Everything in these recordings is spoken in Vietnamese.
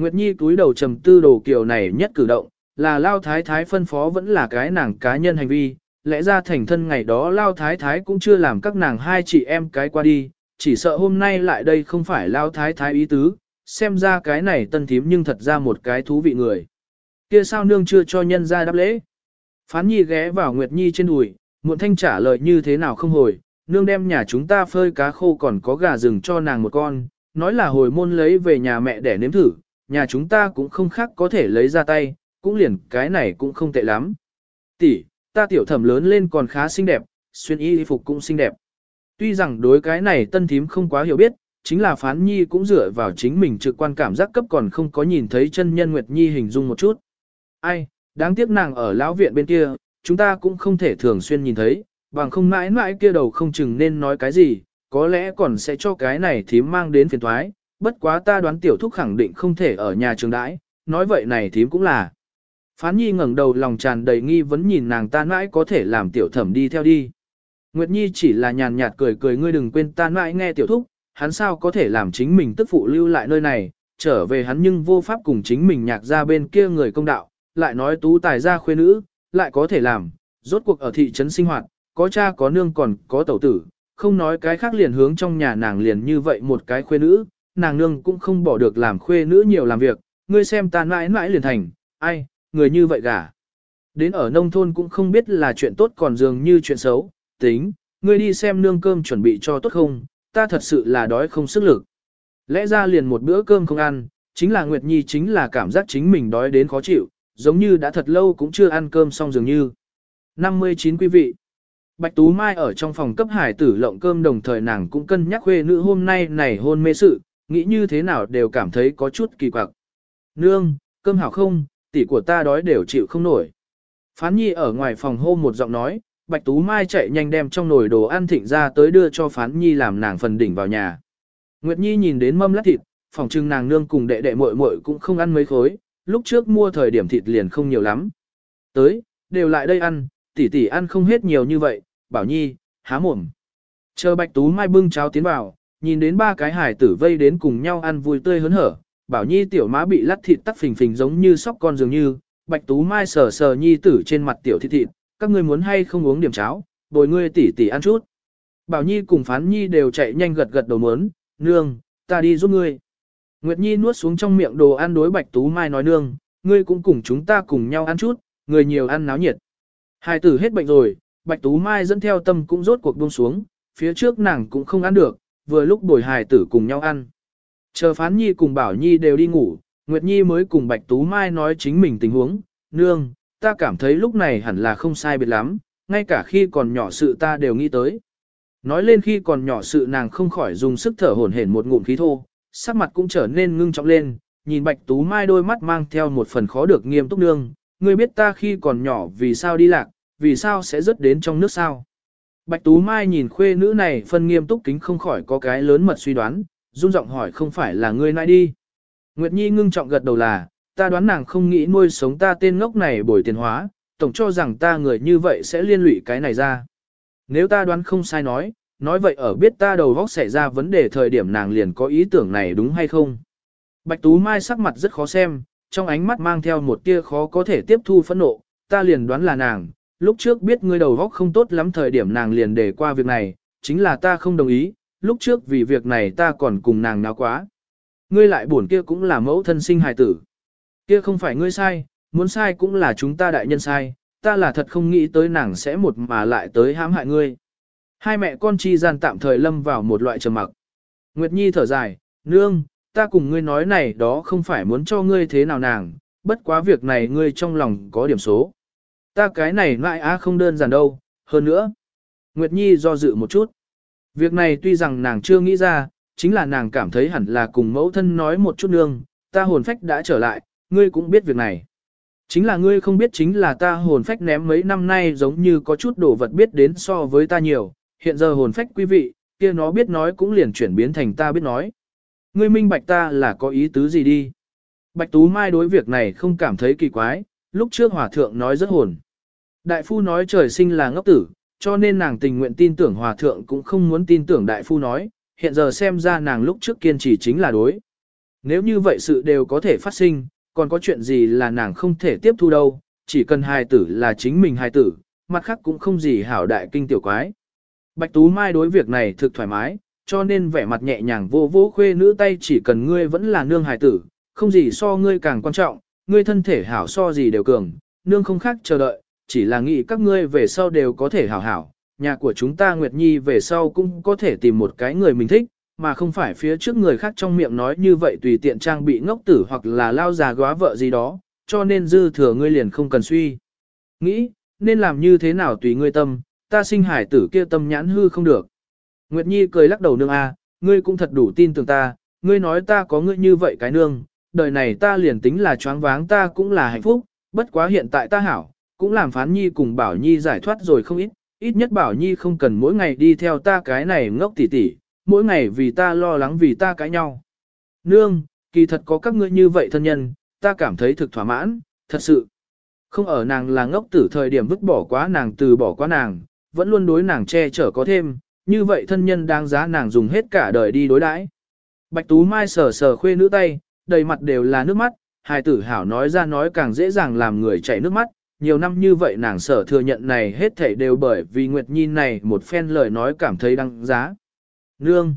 Nguyệt Nhi túi đầu trầm tư đồ kiểu này nhất cử động, là Lao Thái Thái phân phó vẫn là cái nàng cá nhân hành vi, lẽ ra thành thân ngày đó Lao Thái Thái cũng chưa làm các nàng hai chị em cái qua đi, chỉ sợ hôm nay lại đây không phải Lao Thái Thái ý tứ, xem ra cái này tân thím nhưng thật ra một cái thú vị người. Kia sao nương chưa cho nhân ra đáp lễ? Phán Nhi ghé vào Nguyệt Nhi trên đùi, muộn thanh trả lời như thế nào không hồi, nương đem nhà chúng ta phơi cá khô còn có gà rừng cho nàng một con, nói là hồi môn lấy về nhà mẹ để nếm thử, nhà chúng ta cũng không khác có thể lấy ra tay, cũng liền cái này cũng không tệ lắm. Tỷ, ta tiểu thẩm lớn lên còn khá xinh đẹp, xuyên y phục cũng xinh đẹp. Tuy rằng đối cái này tân thím không quá hiểu biết, chính là phán nhi cũng dựa vào chính mình trực quan cảm giác cấp còn không có nhìn thấy chân nhân Nguyệt Nhi hình dung một chút. Ai, đáng tiếc nàng ở lão viện bên kia, chúng ta cũng không thể thường xuyên nhìn thấy, bằng không mãi mãi kia đầu không chừng nên nói cái gì, có lẽ còn sẽ cho cái này thím mang đến phiền thoái, bất quá ta đoán tiểu thúc khẳng định không thể ở nhà trường đãi, nói vậy này thím cũng là. Phán nhi ngẩng đầu lòng tràn đầy nghi vấn nhìn nàng ta mãi có thể làm tiểu thẩm đi theo đi. Nguyệt Nhi chỉ là nhàn nhạt cười cười ngươi đừng quên ta mãi nghe tiểu thúc, hắn sao có thể làm chính mình tức phụ lưu lại nơi này, trở về hắn nhưng vô pháp cùng chính mình nhạc ra bên kia người công đạo, lại nói tú tài ra khuê nữ, lại có thể làm, rốt cuộc ở thị trấn sinh hoạt, có cha có nương còn có tẩu tử, không nói cái khác liền hướng trong nhà nàng liền như vậy một cái khuê nữ, nàng nương cũng không bỏ được làm khuê nữ nhiều làm việc, ngươi xem ta mãi mãi liền thành, ai, người như vậy gả. Đến ở nông thôn cũng không biết là chuyện tốt còn dường như chuyện xấu, tính, ngươi đi xem nương cơm chuẩn bị cho tốt không, ta thật sự là đói không sức lực. Lẽ ra liền một bữa cơm không ăn, chính là Nguyệt Nhi chính là cảm giác chính mình đói đến khó chịu, giống như đã thật lâu cũng chưa ăn cơm xong dường như. 59 quý vị Bạch Tú Mai ở trong phòng cấp hải tử lộng cơm đồng thời nàng cũng cân nhắc khuê nữ hôm nay này hôn mê sự, nghĩ như thế nào đều cảm thấy có chút kỳ quặc. Nương, cơm hảo không, tỷ của ta đói đều chịu không nổi. Phán Nhi ở ngoài phòng hô một giọng nói, Bạch Tú Mai chạy nhanh đem trong nồi đồ ăn thịnh ra tới đưa cho Phán Nhi làm nàng phần đỉnh vào nhà. Nguyệt Nhi nhìn đến mâm lát thịt, phòng trưng nàng nương cùng đệ đệ muội muội cũng không ăn mấy khối, lúc trước mua thời điểm thịt liền không nhiều lắm. Tới, đều lại đây ăn, tỷ tỷ ăn không hết nhiều như vậy, Bảo Nhi, há mồm. Chờ Bạch Tú Mai bưng cháo tiến vào, nhìn đến ba cái hải tử vây đến cùng nhau ăn vui tươi hớn hở, Bảo Nhi tiểu má bị lắt thịt tắc phình phình giống như sóc con dường như, Bạch Tú Mai sờ sờ Nhi tử trên mặt tiểu thịt thịt, các ngươi muốn hay không uống điểm cháo, bồi ngươi tỉ tỉ ăn chút. Bảo Nhi cùng Phán Nhi đều chạy nhanh gật gật đầu muốn, nương, ta đi giúp ngươi. Nguyệt Nhi nuốt xuống trong miệng đồ ăn đối Bạch Tú Mai nói nương, ngươi cũng cùng chúng ta cùng nhau ăn chút, người nhiều ăn náo nhiệt. Hải tử hết bệnh rồi, Bạch Tú Mai dẫn theo tâm cũng rốt cuộc buông xuống, phía trước nàng cũng không ăn được, vừa lúc bồi hài tử cùng nhau ăn. Chờ Phán Nhi cùng Bảo Nhi đều đi ngủ, Nguyệt Nhi mới cùng Bạch Tú Mai nói chính mình tình huống, nương, ta cảm thấy lúc này hẳn là không sai biệt lắm, ngay cả khi còn nhỏ sự ta đều nghĩ tới. Nói lên khi còn nhỏ sự nàng không khỏi dùng sức thở hổn hển một ngụm khí thô, sắc mặt cũng trở nên ngưng trọng lên, nhìn Bạch Tú Mai đôi mắt mang theo một phần khó được nghiêm túc nương, ngươi biết ta khi còn nhỏ vì sao đi lạc, vì sao sẽ rớt đến trong nước sao. Bạch Tú Mai nhìn khuê nữ này phân nghiêm túc kính không khỏi có cái lớn mật suy đoán, run giọng hỏi không phải là ngươi nãy đi. Nguyệt Nhi ngưng trọng gật đầu là, ta đoán nàng không nghĩ nuôi sống ta tên ngốc này bồi tiền hóa, tổng cho rằng ta người như vậy sẽ liên lụy cái này ra. Nếu ta đoán không sai nói, nói vậy ở biết ta đầu góc xảy ra vấn đề thời điểm nàng liền có ý tưởng này đúng hay không. Bạch Tú Mai sắc mặt rất khó xem, trong ánh mắt mang theo một tia khó có thể tiếp thu phẫn nộ, ta liền đoán là nàng, lúc trước biết ngươi đầu góc không tốt lắm thời điểm nàng liền để qua việc này, chính là ta không đồng ý, lúc trước vì việc này ta còn cùng nàng náo quá. Ngươi lại buồn kia cũng là mẫu thân sinh hài tử. Kia không phải ngươi sai, muốn sai cũng là chúng ta đại nhân sai, ta là thật không nghĩ tới nàng sẽ một mà lại tới hãm hại ngươi. Hai mẹ con chi gian tạm thời lâm vào một loại trầm mặc. Nguyệt Nhi thở dài, nương, ta cùng ngươi nói này đó không phải muốn cho ngươi thế nào nàng, bất quá việc này ngươi trong lòng có điểm số. Ta cái này lại á không đơn giản đâu, hơn nữa. Nguyệt Nhi do dự một chút. Việc này tuy rằng nàng chưa nghĩ ra, chính là nàng cảm thấy hẳn là cùng mẫu thân nói một chút nương, ta hồn phách đã trở lại, ngươi cũng biết việc này. Chính là ngươi không biết chính là ta hồn phách ném mấy năm nay giống như có chút đồ vật biết đến so với ta nhiều, hiện giờ hồn phách quý vị, kia nó biết nói cũng liền chuyển biến thành ta biết nói. Ngươi minh bạch ta là có ý tứ gì đi. Bạch Tú Mai đối việc này không cảm thấy kỳ quái, lúc trước hòa thượng nói rất hồn. Đại phu nói trời sinh là ngốc tử, cho nên nàng tình nguyện tin tưởng hòa thượng cũng không muốn tin tưởng đại phu nói, hiện giờ xem ra nàng lúc trước kiên trì chính là đối. Nếu như vậy sự đều có thể phát sinh, còn có chuyện gì là nàng không thể tiếp thu đâu, chỉ cần hài tử là chính mình hài tử, mặt khác cũng không gì hảo đại kinh tiểu quái. Bạch Tú Mai đối việc này thực thoải mái, cho nên vẻ mặt nhẹ nhàng vô vô khuê nữ tay chỉ cần ngươi vẫn là nương hài tử, không gì so ngươi càng quan trọng, ngươi thân thể hảo so gì đều cường, nương không khác chờ đợi, chỉ là nghĩ các ngươi về sau đều có thể hảo hảo, nhà của chúng ta Nguyệt Nhi về sau cũng có thể tìm một cái người mình thích, mà không phải phía trước người khác trong miệng nói như vậy tùy tiện trang bị ngốc tử hoặc là lao già góa vợ gì đó, cho nên dư thừa ngươi liền không cần suy. Nghĩ, nên làm như thế nào tùy ngươi tâm, ta sinh hải tử kia tâm nhãn hư không được. Nguyệt Nhi cười lắc đầu nương a, ngươi cũng thật đủ tin tưởng ta, ngươi nói ta có ngươi như vậy cái nương, đời này ta liền tính là choáng váng ta cũng là hạnh phúc, bất quá hiện tại ta hảo, cũng làm phán nhi cùng bảo nhi giải thoát rồi không ít, ít nhất bảo nhi không cần mỗi ngày đi theo ta cái này ngốc tỉ tỉ, mỗi ngày vì ta lo lắng vì ta cãi nhau. Nương, kỳ thật có các ngươi như vậy thân nhân, ta cảm thấy thực thỏa mãn, thật sự. Không ở nàng là ngốc tử thời điểm vứt bỏ quá nàng từ bỏ quá nàng, vẫn luôn đối nàng che chở có thêm, như vậy thân nhân đáng giá nàng dùng hết cả đời đi đối đãi. Bạch Tú Mai sờ sờ khuê nữ tay, đầy mặt đều là nước mắt, hài tử hảo nói ra nói càng dễ dàng làm người chảy nước mắt. Nhiều năm như vậy nàng sở thừa nhận này hết thảy đều bởi vì Nguyệt Nhi này một phen lời nói cảm thấy đăng giá. Nương!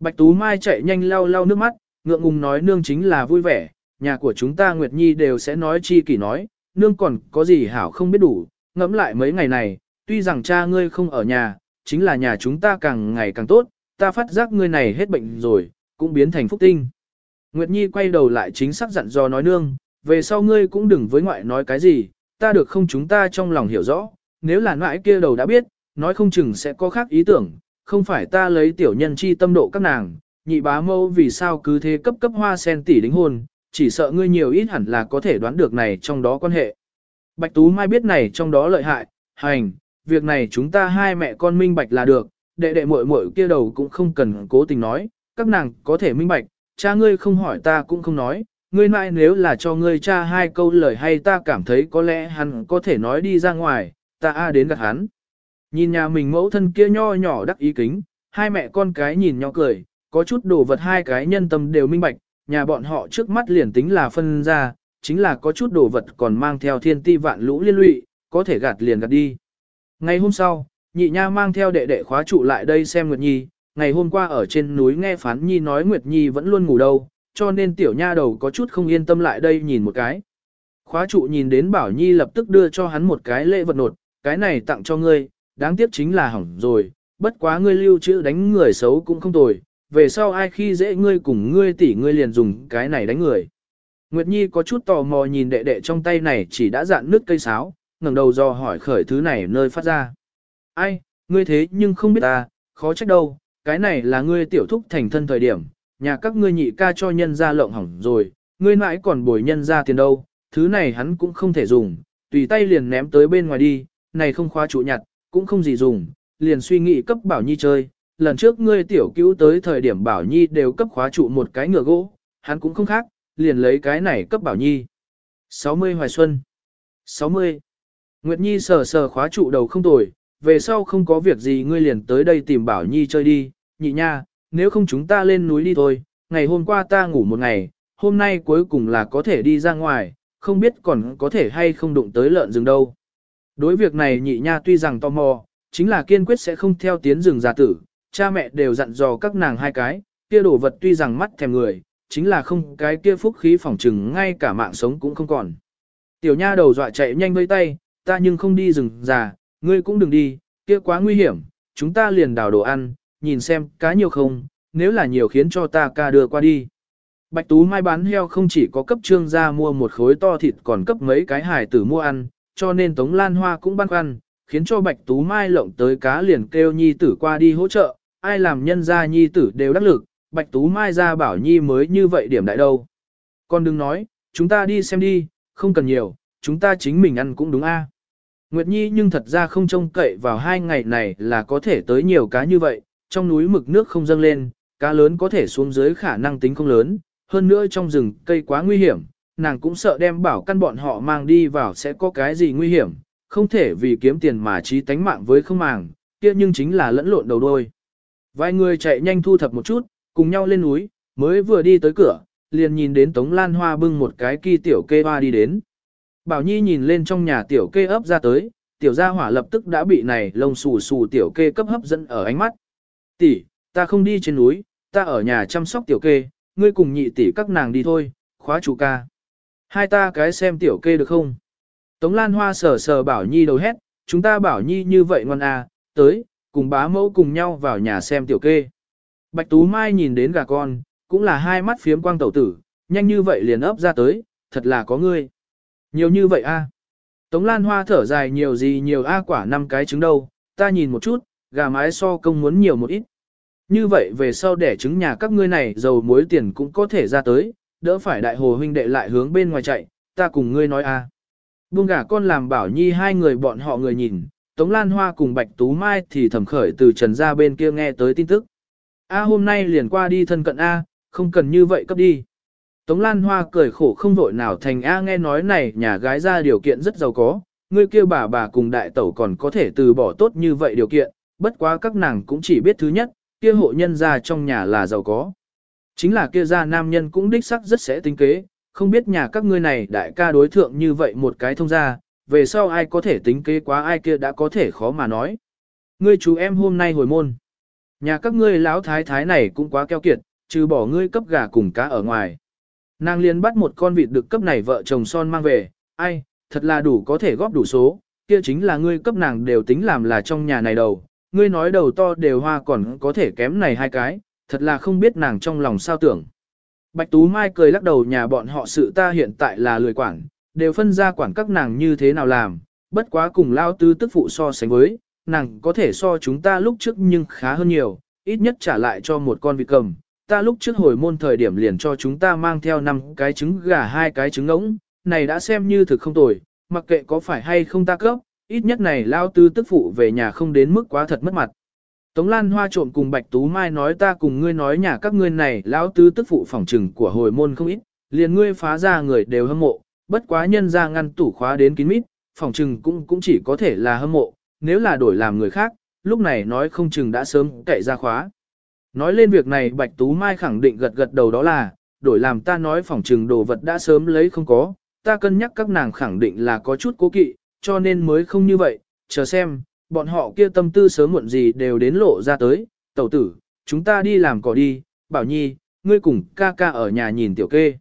Bạch Tú Mai chạy nhanh lau lau nước mắt, ngượng ngùng nói nương chính là vui vẻ, nhà của chúng ta Nguyệt Nhi đều sẽ nói chi kỷ nói, nương còn có gì hảo không biết đủ, ngẫm lại mấy ngày này, tuy rằng cha ngươi không ở nhà, chính là nhà chúng ta càng ngày càng tốt, ta phát giác ngươi này hết bệnh rồi, cũng biến thành phúc tinh. Nguyệt Nhi quay đầu lại chính xác dặn dò nói nương, về sau ngươi cũng đừng với ngoại nói cái gì, ta được không chúng ta trong lòng hiểu rõ, nếu là nãi kia đầu đã biết, nói không chừng sẽ có khác ý tưởng, không phải ta lấy tiểu nhân chi tâm độ các nàng, nhị bá mâu vì sao cứ thế cấp cấp hoa sen tỷ đính hôn, chỉ sợ ngươi nhiều ít hẳn là có thể đoán được này trong đó quan hệ. Bạch Tú Mai biết này trong đó lợi hại, hành, việc này chúng ta hai mẹ con minh bạch là được, đệ đệ muội muội kia đầu cũng không cần cố tình nói, các nàng có thể minh bạch, cha ngươi không hỏi ta cũng không nói, ngươi mãi nếu là cho ngươi cha hai câu lời hay ta cảm thấy có lẽ hắn có thể nói đi ra ngoài, ta a đến gặp hắn. Nhìn nhà mình mẫu thân kia nho nhỏ đắc ý kính, hai mẹ con cái nhìn nhau cười, có chút đồ vật hai cái nhân tâm đều minh bạch, nhà bọn họ trước mắt liền tính là phân ra, chính là có chút đồ vật còn mang theo thiên ti vạn lũ liên lụy, có thể gạt liền gạt đi. Ngày hôm sau, nhị nha mang theo đệ đệ khóa trụ lại đây xem Nguyệt Nhi, ngày hôm qua ở trên núi nghe Phán Nhi nói Nguyệt Nhi vẫn luôn ngủ đâu, cho nên tiểu nha đầu có chút không yên tâm lại đây nhìn một cái. Khóa trụ nhìn đến Bảo Nhi lập tức đưa cho hắn một cái lễ vật nột, cái này tặng cho ngươi, đáng tiếc chính là hỏng rồi, bất quá ngươi lưu trữ đánh người xấu cũng không tồi, về sau ai khi dễ ngươi cùng ngươi tỷ ngươi liền dùng cái này đánh người. Nguyệt Nhi có chút tò mò nhìn đệ đệ trong tay này chỉ đã dạn nước cây sáo, ngẩng đầu do hỏi khởi thứ này nơi phát ra. Ai, ngươi thế nhưng không biết ta, khó trách đâu, cái này là ngươi tiểu thúc thành thân thời điểm, nhà các ngươi nhị ca cho nhân ra lộng hỏng rồi, ngươi mãi còn bồi nhân ra tiền đâu, thứ này hắn cũng không thể dùng, tùy tay liền ném tới bên ngoài đi, này không khóa trụ nhặt, cũng không gì dùng, liền suy nghĩ cấp Bảo Nhi chơi. Lần trước ngươi tiểu cứu tới thời điểm Bảo Nhi đều cấp khóa trụ một cái ngựa gỗ, hắn cũng không khác, liền lấy cái này cấp Bảo Nhi. 60 Hoài Xuân 60. Nguyệt Nhi sờ sờ khóa trụ đầu không tồi, về sau không có việc gì ngươi liền tới đây tìm Bảo Nhi chơi đi, nhị nha, nếu không chúng ta lên núi đi thôi, ngày hôm qua ta ngủ một ngày, hôm nay cuối cùng là có thể đi ra ngoài, không biết còn có thể hay không đụng tới lợn rừng đâu. Đối việc này nhị nha tuy rằng tò mò, chính là kiên quyết sẽ không theo tiến rừng giả tử, cha mẹ đều dặn dò các nàng hai cái, kia đồ vật tuy rằng mắt thèm người, chính là không cái kia phúc khí phỏng trừng ngay cả mạng sống cũng không còn. Tiểu nha đầu dọa chạy nhanh với tay, ta nhưng không đi rừng già, ngươi cũng đừng đi, kia quá nguy hiểm, chúng ta liền đào đồ ăn, nhìn xem cá nhiều không, nếu là nhiều khiến cho ta ca đưa qua đi. Bạch Tú Mai bán heo không chỉ có cấp trương gia mua một khối to thịt còn cấp mấy cái hải tử mua ăn, cho nên Tống Lan Hoa cũng băn khoăn, khiến cho Bạch Tú Mai lộng tới cá liền kêu nhi tử qua đi hỗ trợ, ai làm nhân gia nhi tử đều đắc lực, Bạch Tú Mai ra bảo nhi mới như vậy điểm đại đâu. Con đừng nói, chúng ta đi xem đi, không cần nhiều, chúng ta chính mình ăn cũng đúng a. Nguyệt Nhi nhưng thật ra không trông cậy vào hai ngày này là có thể tới nhiều cá như vậy, trong núi mực nước không dâng lên, cá lớn có thể xuống dưới khả năng tính không lớn, hơn nữa trong rừng cây quá nguy hiểm, nàng cũng sợ đem bảo căn bọn họ mang đi vào sẽ có cái gì nguy hiểm, không thể vì kiếm tiền mà trí tánh mạng với không màng, kia nhưng chính là lẫn lộn đầu đôi. Vài người chạy nhanh thu thập một chút, cùng nhau lên núi, mới vừa đi tới cửa, liền nhìn đến Tống Lan Hoa bưng một cái kỳ tiểu kê hoa đi đến. Bảo Nhi nhìn lên trong nhà tiểu kê ấp ra tới, tiểu gia hỏa lập tức đã bị này lông xù xù tiểu kê cấp hấp dẫn ở ánh mắt. Tỷ, ta không đi trên núi, ta ở nhà chăm sóc tiểu kê, ngươi cùng nhị tỷ các nàng đi thôi, khóa chủ ca. Hai ta cái xem tiểu kê được không? Tống Lan Hoa sờ sờ Bảo Nhi đầu hét, chúng ta Bảo Nhi như vậy ngon à, tới, cùng bá mẫu cùng nhau vào nhà xem tiểu kê. Bạch Tú Mai nhìn đến gà con, cũng là hai mắt phiếm quang tẩu tử, nhanh như vậy liền ấp ra tới, thật là có ngươi. Nhiều như vậy a. À? Tống Lan Hoa thở dài nhiều gì nhiều a quả năm cái trứng đâu, ta nhìn một chút, gà mái so công muốn nhiều một ít. Như vậy về sau để trứng nhà các ngươi này dầu muối tiền cũng có thể ra tới, đỡ phải đại hồ huynh đệ lại hướng bên ngoài chạy, ta cùng ngươi nói a. Buông gà con làm bảo nhi hai người bọn họ người nhìn, Tống Lan Hoa cùng Bạch Tú Mai thì thầm khởi từ trần ra bên kia nghe tới tin tức. A hôm nay liền qua đi thân cận A, không cần như vậy cấp đi. Tống Lan Hoa cười khổ không vội nào thành A nghe nói này nhà gái ra điều kiện rất giàu có, người kia bà bà cùng đại tẩu còn có thể từ bỏ tốt như vậy điều kiện, bất quá các nàng cũng chỉ biết thứ nhất, kia hộ nhân ra trong nhà là giàu có. Chính là kia gia nam nhân cũng đích sắc rất sẽ tính kế, không biết nhà các ngươi này đại ca đối thượng như vậy một cái thông gia, về sau ai có thể tính kế quá ai kia đã có thể khó mà nói. Ngươi chú em hôm nay hồi môn. Nhà các ngươi lão thái thái này cũng quá keo kiệt, trừ bỏ ngươi cấp gà cùng cá ở ngoài. Nàng liền bắt một con vịt được cấp này vợ chồng son mang về, ai, thật là đủ có thể góp đủ số, kia chính là ngươi cấp nàng đều tính làm là trong nhà này đầu, ngươi nói đầu to đều hoa còn có thể kém này hai cái, thật là không biết nàng trong lòng sao tưởng. Bạch Tú Mai cười lắc đầu nhà bọn họ sự ta hiện tại là lười quản, đều phân ra quản các nàng như thế nào làm, bất quá cùng lao tư tức phụ so sánh với, nàng có thể so chúng ta lúc trước nhưng khá hơn nhiều, ít nhất trả lại cho một con vịt cầm. Ta lúc trước hồi môn thời điểm liền cho chúng ta mang theo năm cái trứng gà hai cái trứng ngỗng, này đã xem như thực không tồi, mặc kệ có phải hay không ta cấp, ít nhất này lao tư tức phụ về nhà không đến mức quá thật mất mặt. Tống Lan Hoa trộm cùng Bạch Tú Mai nói ta cùng ngươi nói nhà các ngươi này lão tư tức phụ phỏng trừng của hồi môn không ít, liền ngươi phá ra người đều hâm mộ, bất quá nhân ra ngăn tủ khóa đến kín mít, phỏng trừng cũng cũng chỉ có thể là hâm mộ, nếu là đổi làm người khác, lúc này nói không chừng đã sớm cậy ra khóa. Nói lên việc này Bạch Tú Mai khẳng định gật gật đầu đó là, đổi làm ta nói phỏng trừng đồ vật đã sớm lấy không có, ta cân nhắc các nàng khẳng định là có chút cố kỵ, cho nên mới không như vậy, chờ xem, bọn họ kia tâm tư sớm muộn gì đều đến lộ ra tới, tẩu tử, chúng ta đi làm cỏ đi, bảo nhi, ngươi cùng ca ca ở nhà nhìn tiểu kê.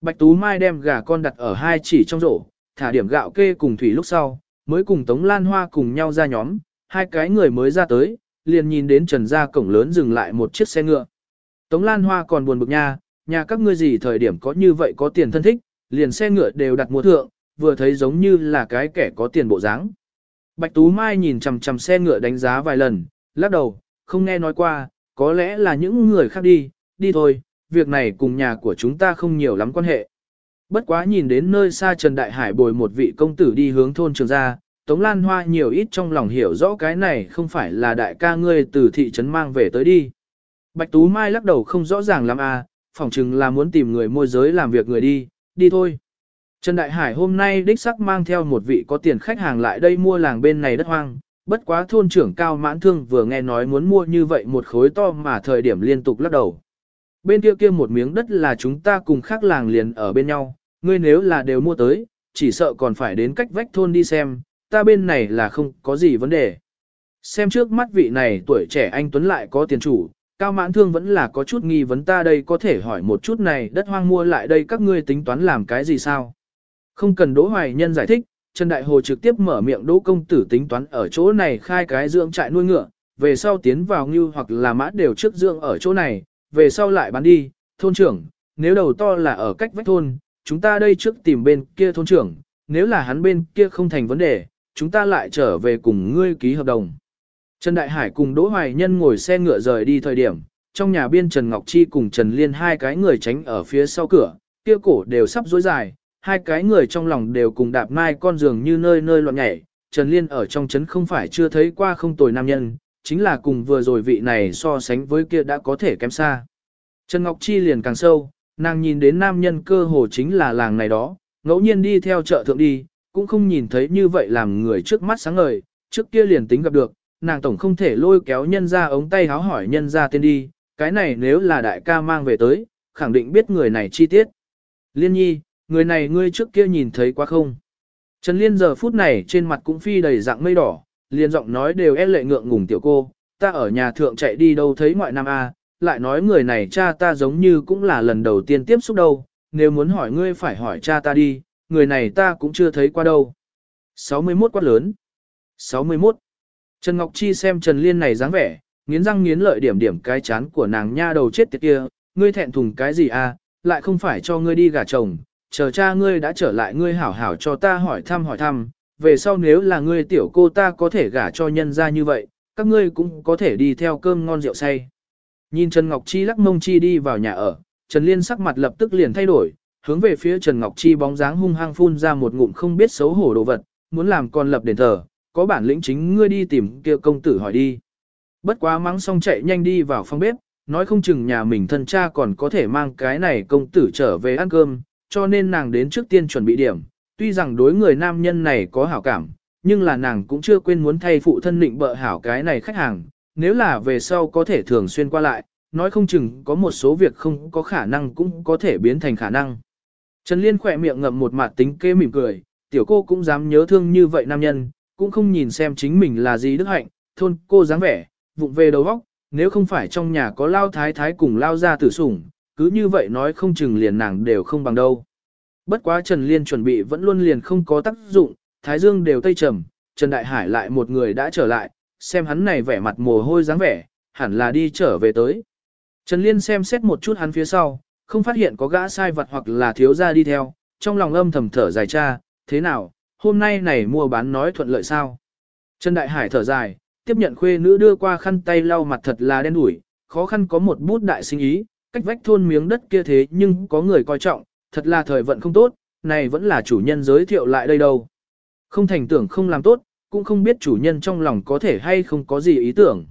Bạch Tú Mai đem gà con đặt ở hai chỉ trong rổ, thả điểm gạo kê cùng thủy lúc sau, mới cùng Tống Lan Hoa cùng nhau ra nhóm, hai cái người mới ra tới, liền nhìn đến trần gia cổng lớn dừng lại một chiếc xe ngựa. Tống Lan Hoa còn buồn bực nha, nhà các ngươi gì thời điểm có như vậy có tiền thân thích, liền xe ngựa đều đặt mua thượng, vừa thấy giống như là cái kẻ có tiền bộ dáng. Bạch Tú Mai nhìn chằm chằm xe ngựa đánh giá vài lần, lắc đầu, không nghe nói qua, có lẽ là những người khác đi, đi thôi, việc này cùng nhà của chúng ta không nhiều lắm quan hệ. Bất quá nhìn đến nơi xa Trần Đại Hải bồi một vị công tử đi hướng thôn trường gia, Tống Lan Hoa nhiều ít trong lòng hiểu rõ cái này không phải là đại ca ngươi từ thị trấn mang về tới đi. Bạch Tú Mai lắc đầu không rõ ràng lắm à, phỏng chừng là muốn tìm người môi giới làm việc người đi, đi thôi. Trần Đại Hải hôm nay đích sắc mang theo một vị có tiền khách hàng lại đây mua làng bên này đất hoang, bất quá thôn trưởng cao mãn thương vừa nghe nói muốn mua như vậy một khối to mà thời điểm liên tục lắc đầu. Bên kia kia một miếng đất là chúng ta cùng khác làng liền ở bên nhau, ngươi nếu là đều mua tới, chỉ sợ còn phải đến cách vách thôn đi xem, ta bên này là không có gì vấn đề. Xem trước mắt vị này tuổi trẻ anh Tuấn lại có tiền chủ, cao mãn thương vẫn là có chút nghi vấn ta đây có thể hỏi một chút này đất hoang mua lại đây các ngươi tính toán làm cái gì sao? Không cần Đỗ Hoài Nhân giải thích, Trần Đại Hồ trực tiếp mở miệng Đỗ công tử tính toán ở chỗ này khai cái dưỡng trại nuôi ngựa, về sau tiến vào ngưu hoặc là mã đều trước dưỡng ở chỗ này, về sau lại bán đi, thôn trưởng, nếu đầu to là ở cách vách thôn, chúng ta đây trước tìm bên kia thôn trưởng, nếu là hắn bên kia không thành vấn đề, chúng ta lại trở về cùng ngươi ký hợp đồng. Trần Đại Hải cùng Đỗ Hoài Nhân ngồi xe ngựa rời đi thời điểm, trong nhà biên Trần Ngọc Chi cùng Trần Liên hai cái người tránh ở phía sau cửa, kia cổ đều sắp dối dài, hai cái người trong lòng đều cùng đạp mai con giường như nơi nơi loạn nhảy, Trần Liên ở trong chấn không phải chưa thấy qua không tồi nam nhân, chính là cùng vừa rồi vị này so sánh với kia đã có thể kém xa. Trần Ngọc Chi liền càng sâu, nàng nhìn đến nam nhân cơ hồ chính là làng này đó, ngẫu nhiên đi theo chợ thượng đi, cũng không nhìn thấy như vậy làm người trước mắt sáng ngời, trước kia liền tính gặp được, nàng tổng không thể lôi kéo nhân ra ống tay háo hỏi nhân ra tên đi, cái này nếu là đại ca mang về tới, khẳng định biết người này chi tiết. Liên nhi, người này ngươi trước kia nhìn thấy quá không? Trần Liên giờ phút này trên mặt cũng phi đầy dạng mây đỏ, liền giọng nói đều e lệ ngượng ngùng tiểu cô, ta ở nhà thượng chạy đi đâu thấy ngoại nam A, lại nói người này cha ta giống như cũng là lần đầu tiên tiếp xúc đâu, nếu muốn hỏi ngươi phải hỏi cha ta đi, người này ta cũng chưa thấy qua đâu. 61 quát lớn. 61. Trần Ngọc Chi xem Trần Liên này dáng vẻ, nghiến răng nghiến lợi điểm điểm cái chán của nàng nha đầu chết tiệt kia, ngươi thẹn thùng cái gì à, lại không phải cho ngươi đi gả chồng, chờ cha ngươi đã trở lại ngươi hảo hảo cho ta hỏi thăm hỏi thăm, về sau nếu là ngươi tiểu cô ta có thể gả cho nhân ra như vậy, các ngươi cũng có thể đi theo cơm ngon rượu say. Nhìn Trần Ngọc Chi lắc mông chi đi vào nhà ở, Trần Liên sắc mặt lập tức liền thay đổi, hướng về phía Trần Ngọc Chi bóng dáng hung hăng phun ra một ngụm không biết xấu hổ đồ vật, muốn làm con lập đền thờ, có bản lĩnh chính ngươi đi tìm kia công tử hỏi đi. Bất quá mắng xong chạy nhanh đi vào phòng bếp, nói không chừng nhà mình thân cha còn có thể mang cái này công tử trở về ăn cơm, cho nên nàng đến trước tiên chuẩn bị điểm. Tuy rằng đối người nam nhân này có hảo cảm, nhưng là nàng cũng chưa quên muốn thay phụ thân định bợ hảo cái này khách hàng. Nếu là về sau có thể thường xuyên qua lại, nói không chừng có một số việc không có khả năng cũng có thể biến thành khả năng. Trần Liên khỏe miệng ngậm một mặt tính kê mỉm cười, tiểu cô cũng dám nhớ thương như vậy nam nhân, cũng không nhìn xem chính mình là gì đức hạnh, thôn cô dáng vẻ, vụng về đầu óc, nếu không phải trong nhà có lao thái thái cùng lao ra tử sủng, cứ như vậy nói không chừng liền nàng đều không bằng đâu. Bất quá Trần Liên chuẩn bị vẫn luôn liền không có tác dụng, Thái Dương đều tây trầm, Trần Đại Hải lại một người đã trở lại, xem hắn này vẻ mặt mồ hôi dáng vẻ, hẳn là đi trở về tới. Trần Liên xem xét một chút hắn phía sau, không phát hiện có gã sai vật hoặc là thiếu gia đi theo, trong lòng âm thầm thở dài cha, thế nào, hôm nay này mua bán nói thuận lợi sao? Trần Đại Hải thở dài, tiếp nhận khuê nữ đưa qua khăn tay lau mặt thật là đen đủi, khó khăn có một bút đại sinh ý, cách vách thôn miếng đất kia thế nhưng có người coi trọng, thật là thời vận không tốt, này vẫn là chủ nhân giới thiệu lại đây đâu. Không thành tưởng không làm tốt, cũng không biết chủ nhân trong lòng có thể hay không có gì ý tưởng.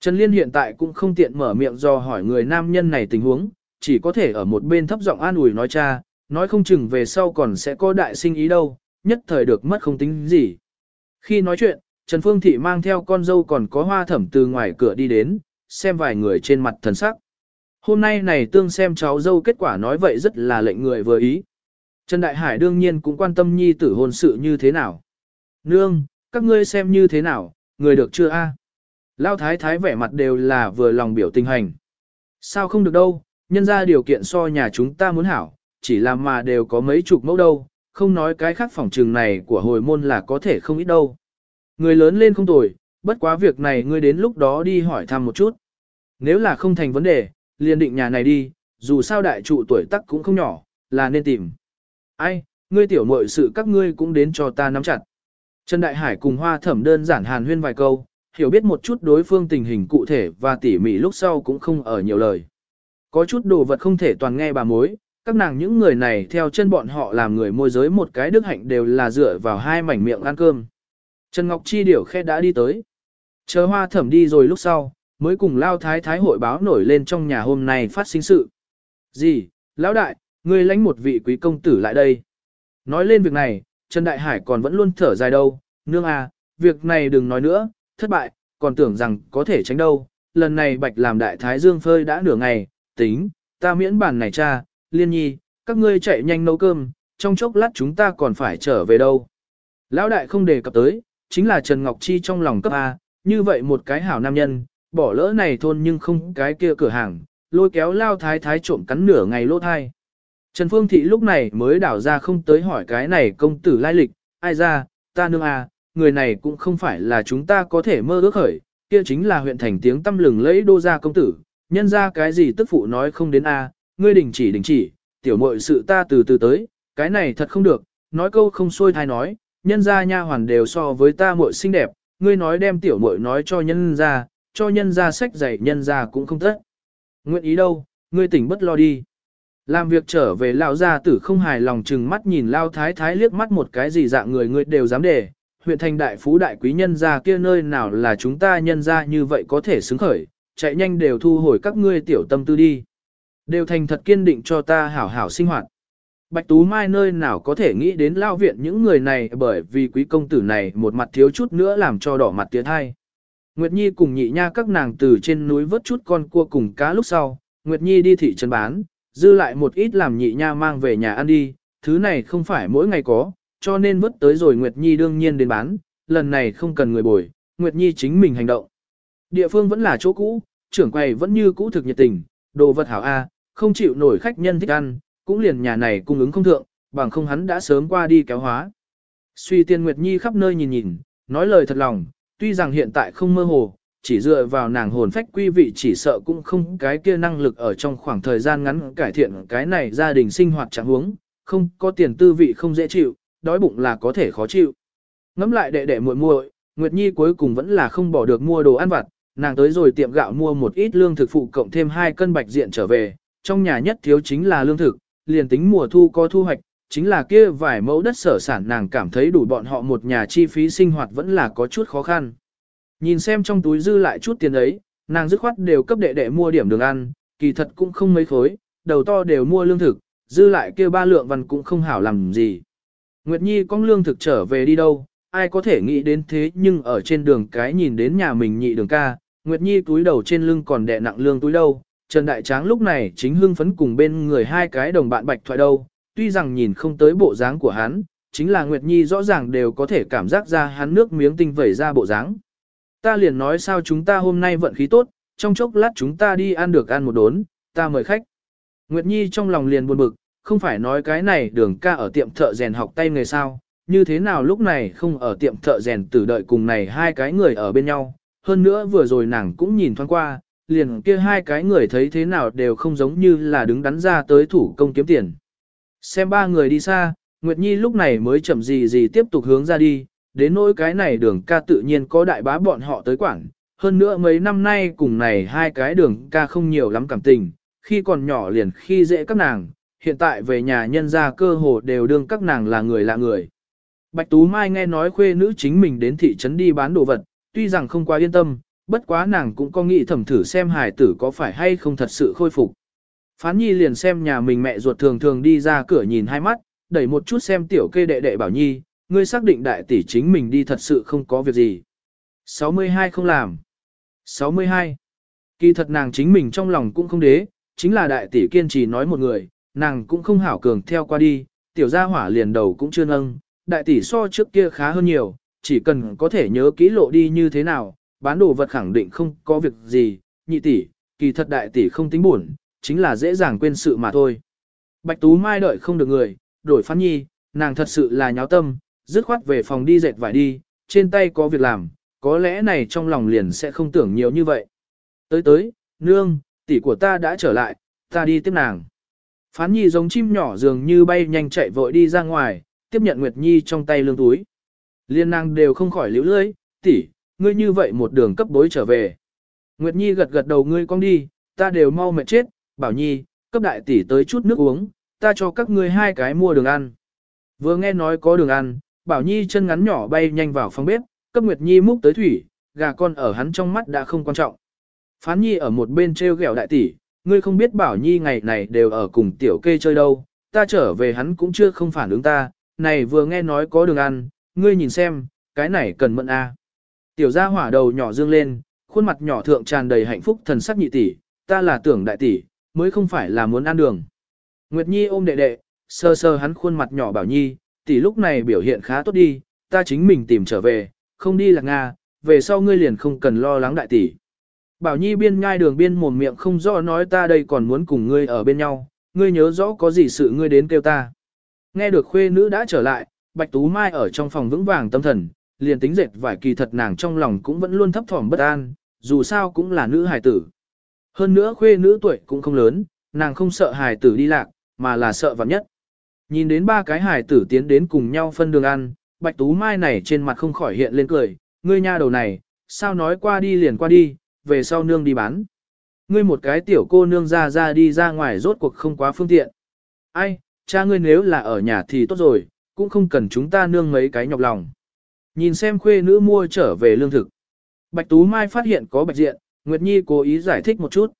Trần Liên hiện tại cũng không tiện mở miệng do hỏi người nam nhân này tình huống, chỉ có thể ở một bên thấp giọng an ủi nói cha, nói không chừng về sau còn sẽ có đại sinh ý đâu, nhất thời được mất không tính gì. Khi nói chuyện, Trần Phương Thị mang theo con dâu còn có hoa thẩm từ ngoài cửa đi đến, xem vài người trên mặt thần sắc. Hôm nay này tương xem cháu dâu kết quả nói vậy rất là lệnh người vừa ý. Trần Đại Hải đương nhiên cũng quan tâm nhi tử hôn sự như thế nào. Nương, các ngươi xem như thế nào, người được chưa a? À? Lao thái thái vẻ mặt đều là vừa lòng biểu tình hành. Sao không được đâu, nhân ra điều kiện so nhà chúng ta muốn hảo, chỉ làm mà đều có mấy chục mẫu đâu, không nói cái khác phòng trường này của hồi môn là có thể không ít đâu. Người lớn lên không tồi, bất quá việc này ngươi đến lúc đó đi hỏi thăm một chút. Nếu là không thành vấn đề, liền định nhà này đi, dù sao đại trụ tuổi tác cũng không nhỏ, là nên tìm. Ai, ngươi tiểu muội sự các ngươi cũng đến cho ta nắm chặt. Trần Đại Hải cùng Hoa Thẩm đơn giản hàn huyên vài câu, hiểu biết một chút đối phương tình hình cụ thể và tỉ mỉ lúc sau cũng không ở nhiều lời. Có chút đồ vật không thể toàn nghe bà mối, các nàng những người này theo chân bọn họ làm người môi giới một cái đức hạnh đều là dựa vào hai mảnh miệng ăn cơm. Trần Ngọc Chi điểu khe đã đi tới. Chờ hoa thẩm đi rồi lúc sau, mới cùng lao thái thái hội báo nổi lên trong nhà hôm nay phát sinh sự. Gì, lão đại, ngươi lãnh một vị quý công tử lại đây. Nói lên việc này, Trần Đại Hải còn vẫn luôn thở dài đâu, nương à, việc này đừng nói nữa, thất bại, còn tưởng rằng có thể tránh đâu. Lần này bạch làm đại thái dương phơi đã nửa ngày, tính, ta miễn bản này cha, liên nhi, các ngươi chạy nhanh nấu cơm, trong chốc lát chúng ta còn phải trở về đâu. Lão đại không đề cập tới, chính là Trần Ngọc Chi trong lòng cấp A, như vậy một cái hảo nam nhân, bỏ lỡ này thôn nhưng không cái kia cửa hàng, lôi kéo lao thái thái trộm cắn nửa ngày lỗ thai. Trần Phương Thị lúc này mới đảo ra không tới hỏi cái này công tử lai lịch, ai ra, ta nương a, người này cũng không phải là chúng ta có thể mơ ước khởi, kia chính là huyện thành tiếng tâm lừng lẫy đô gia công tử, nhân ra cái gì tức phụ nói không đến a, ngươi đình chỉ đình chỉ, tiểu muội sự ta từ từ tới, cái này thật không được, nói câu không xuôi thai nói, nhân gia nha hoàn đều so với ta muội xinh đẹp, ngươi nói đem tiểu muội nói cho nhân gia, cho nhân gia sách dạy nhân gia cũng không tất. Nguyện ý đâu, ngươi tỉnh bất lo đi. Làm việc trở về lão gia tử không hài lòng chừng mắt nhìn lao thái thái liếc mắt một cái gì dạng người ngươi đều dám để, huyện thành đại phú đại quý nhân gia kia nơi nào là chúng ta nhân gia như vậy có thể xứng khởi, chạy nhanh đều thu hồi các ngươi tiểu tâm tư đi. Đều thành thật kiên định cho ta hảo hảo sinh hoạt. Bạch Tú Mai nơi nào có thể nghĩ đến lao viện những người này bởi vì quý công tử này một mặt thiếu chút nữa làm cho đỏ mặt tiến thai. Nguyệt Nhi cùng nhị nha các nàng từ trên núi vớt chút con cua cùng cá lúc sau, Nguyệt Nhi đi thị trấn bán, dư lại một ít làm nhị nha mang về nhà ăn đi, thứ này không phải mỗi ngày có, cho nên vớt tới rồi Nguyệt Nhi đương nhiên đến bán, lần này không cần người bồi, Nguyệt Nhi chính mình hành động. Địa phương vẫn là chỗ cũ, trưởng quầy vẫn như cũ thực nhiệt tình, đồ vật hảo A, không chịu nổi khách nhân thích ăn, cũng liền nhà này cung ứng không thượng, bằng không hắn đã sớm qua đi kéo hóa. Suy tiên Nguyệt Nhi khắp nơi nhìn nhìn, nói lời thật lòng, tuy rằng hiện tại không mơ hồ, chỉ dựa vào nàng hồn phách quy vị chỉ sợ cũng không cái kia năng lực ở trong khoảng thời gian ngắn cải thiện cái này gia đình sinh hoạt trạng huống, không có tiền tư vị không dễ chịu, đói bụng là có thể khó chịu. Ngắm lại đệ đệ muội muội, Nguyệt Nhi cuối cùng vẫn là không bỏ được mua đồ ăn vặt, nàng tới rồi tiệm gạo mua một ít lương thực phụ cộng thêm hai cân bạch diện trở về, trong nhà nhất thiếu chính là lương thực, liền tính mùa thu có thu hoạch, chính là kia vài mẫu đất sở sản nàng cảm thấy đủ bọn họ một nhà chi phí sinh hoạt vẫn là có chút khó khăn. Nhìn xem trong túi dư lại chút tiền ấy, nàng dứt khoát đều cấp đệ đệ mua điểm đường ăn, kỳ thật cũng không mấy khối, đầu to đều mua lương thực, dư lại kia ba lượng văn cũng không hảo làm gì. Nguyệt Nhi con lương thực trở về đi đâu, ai có thể nghĩ đến thế nhưng ở trên đường cái nhìn đến nhà mình nhị đường ca, Nguyệt Nhi túi đầu trên lưng còn đè nặng lương túi đâu. Trần Đại Tráng lúc này chính hưng phấn cùng bên người hai cái đồng bạn bạch thoại đâu, tuy rằng nhìn không tới bộ dáng của hắn, chính là Nguyệt Nhi rõ ràng đều có thể cảm giác ra hắn nước miếng tinh vẩy ra bộ dáng. Ta liền nói sao chúng ta hôm nay vận khí tốt, trong chốc lát chúng ta đi ăn được ăn một đốn, ta mời khách. Nguyệt Nhi trong lòng liền buồn bực, không phải nói cái này đường ca ở tiệm thợ rèn học tay người sao, như thế nào lúc này không ở tiệm thợ rèn tử đợi cùng này hai cái người ở bên nhau, hơn nữa vừa rồi nàng cũng nhìn thoáng qua, liền kia hai cái người thấy thế nào đều không giống như là đứng đắn ra tới thủ công kiếm tiền. Xem ba người đi xa, Nguyệt Nhi lúc này mới chậm gì gì tiếp tục hướng ra đi, đến nỗi cái này đường ca tự nhiên có đại bá bọn họ tới quảng. Hơn nữa mấy năm nay cùng này hai cái đường ca không nhiều lắm cảm tình, khi còn nhỏ liền khi dễ các nàng, hiện tại về nhà nhân ra cơ hồ đều đương các nàng là người lạ người. Bạch Tú Mai nghe nói khuê nữ chính mình đến thị trấn đi bán đồ vật, tuy rằng không quá yên tâm, bất quá nàng cũng có nghĩ thẩm thử xem hài tử có phải hay không thật sự khôi phục. Phán Nhi liền xem nhà mình mẹ ruột thường thường đi ra cửa nhìn hai mắt, đẩy một chút xem tiểu kê đệ đệ bảo Nhi, ngươi xác định đại tỷ chính mình đi thật sự không có việc gì. 62 không làm. 62. Kỳ thật nàng chính mình trong lòng cũng không đế, chính là đại tỷ kiên trì nói một người, nàng cũng không hảo cường theo qua đi, tiểu gia hỏa liền đầu cũng chưa nâng, đại tỷ so trước kia khá hơn nhiều, chỉ cần có thể nhớ kỹ lộ đi như thế nào, bán đồ vật khẳng định không có việc gì, nhị tỷ, kỳ thật đại tỷ không tính buồn, chính là dễ dàng quên sự mà thôi. Bạch Tú Mai đợi không được người, đổi phán nhi, nàng thật sự là nháo tâm, dứt khoát về phòng đi dệt vải đi, trên tay có việc làm, có lẽ này trong lòng liền sẽ không tưởng nhiều như vậy. Tới tới, nương, tỷ của ta đã trở lại, ta đi tiếp nàng. Phán nhi giống chim nhỏ dường như bay nhanh chạy vội đi ra ngoài, tiếp nhận Nguyệt Nhi trong tay lương túi. Liên nàng đều không khỏi liễu lưỡi, tỷ, ngươi như vậy một đường cấp bối trở về. Nguyệt Nhi gật gật đầu ngươi con đi, ta đều mau mệt chết, bảo Nhi, cấp đại tỷ tới chút nước uống, ta cho các ngươi hai cái mua đường ăn. Vừa nghe nói có đường ăn, bảo Nhi chân ngắn nhỏ bay nhanh vào phòng bếp, cấp Nguyệt Nhi múc tới thủy, gà con ở hắn trong mắt đã không quan trọng. Phán Nhi ở một bên treo gẹo đại tỷ, ngươi không biết bảo Nhi ngày này đều ở cùng tiểu kê chơi đâu, ta trở về hắn cũng chưa không phản ứng ta, này vừa nghe nói có đường ăn, ngươi nhìn xem, cái này cần mận a. Tiểu gia hỏa đầu nhỏ dương lên, khuôn mặt nhỏ thượng tràn đầy hạnh phúc thần sắc nhị tỷ, ta là tưởng đại tỷ, mới không phải là muốn ăn đường. Nguyệt Nhi ôm đệ đệ, sơ sơ hắn khuôn mặt nhỏ bảo Nhi, tỷ lúc này biểu hiện khá tốt đi, ta chính mình tìm trở về, không đi là Nga, về sau ngươi liền không cần lo lắng đại tỷ. Bảo Nhi biên nhai đường biên mồm miệng không rõ nói ta đây còn muốn cùng ngươi ở bên nhau, ngươi nhớ rõ có gì sự ngươi đến kêu ta. Nghe được khuê nữ đã trở lại, Bạch Tú Mai ở trong phòng vững vàng tâm thần, liền tính dệt vải kỳ thật nàng trong lòng cũng vẫn luôn thấp thỏm bất an, dù sao cũng là nữ hài tử. Hơn nữa khuê nữ tuổi cũng không lớn, nàng không sợ hài tử đi lạc, mà là sợ vạn nhất. Nhìn đến ba cái hài tử tiến đến cùng nhau phân đường ăn, Bạch Tú Mai này trên mặt không khỏi hiện lên cười, ngươi nha đầu này, sao nói qua đi liền qua đi, về sau nương đi bán. Ngươi một cái tiểu cô nương ra ra đi ra ngoài rốt cuộc không quá phương tiện. Ai, cha ngươi nếu là ở nhà thì tốt rồi, cũng không cần chúng ta nương mấy cái nhọc lòng. Nhìn xem khuê nữ mua trở về lương thực. Bạch Tú Mai phát hiện có bạch diện, Nguyệt Nhi cố ý giải thích một chút.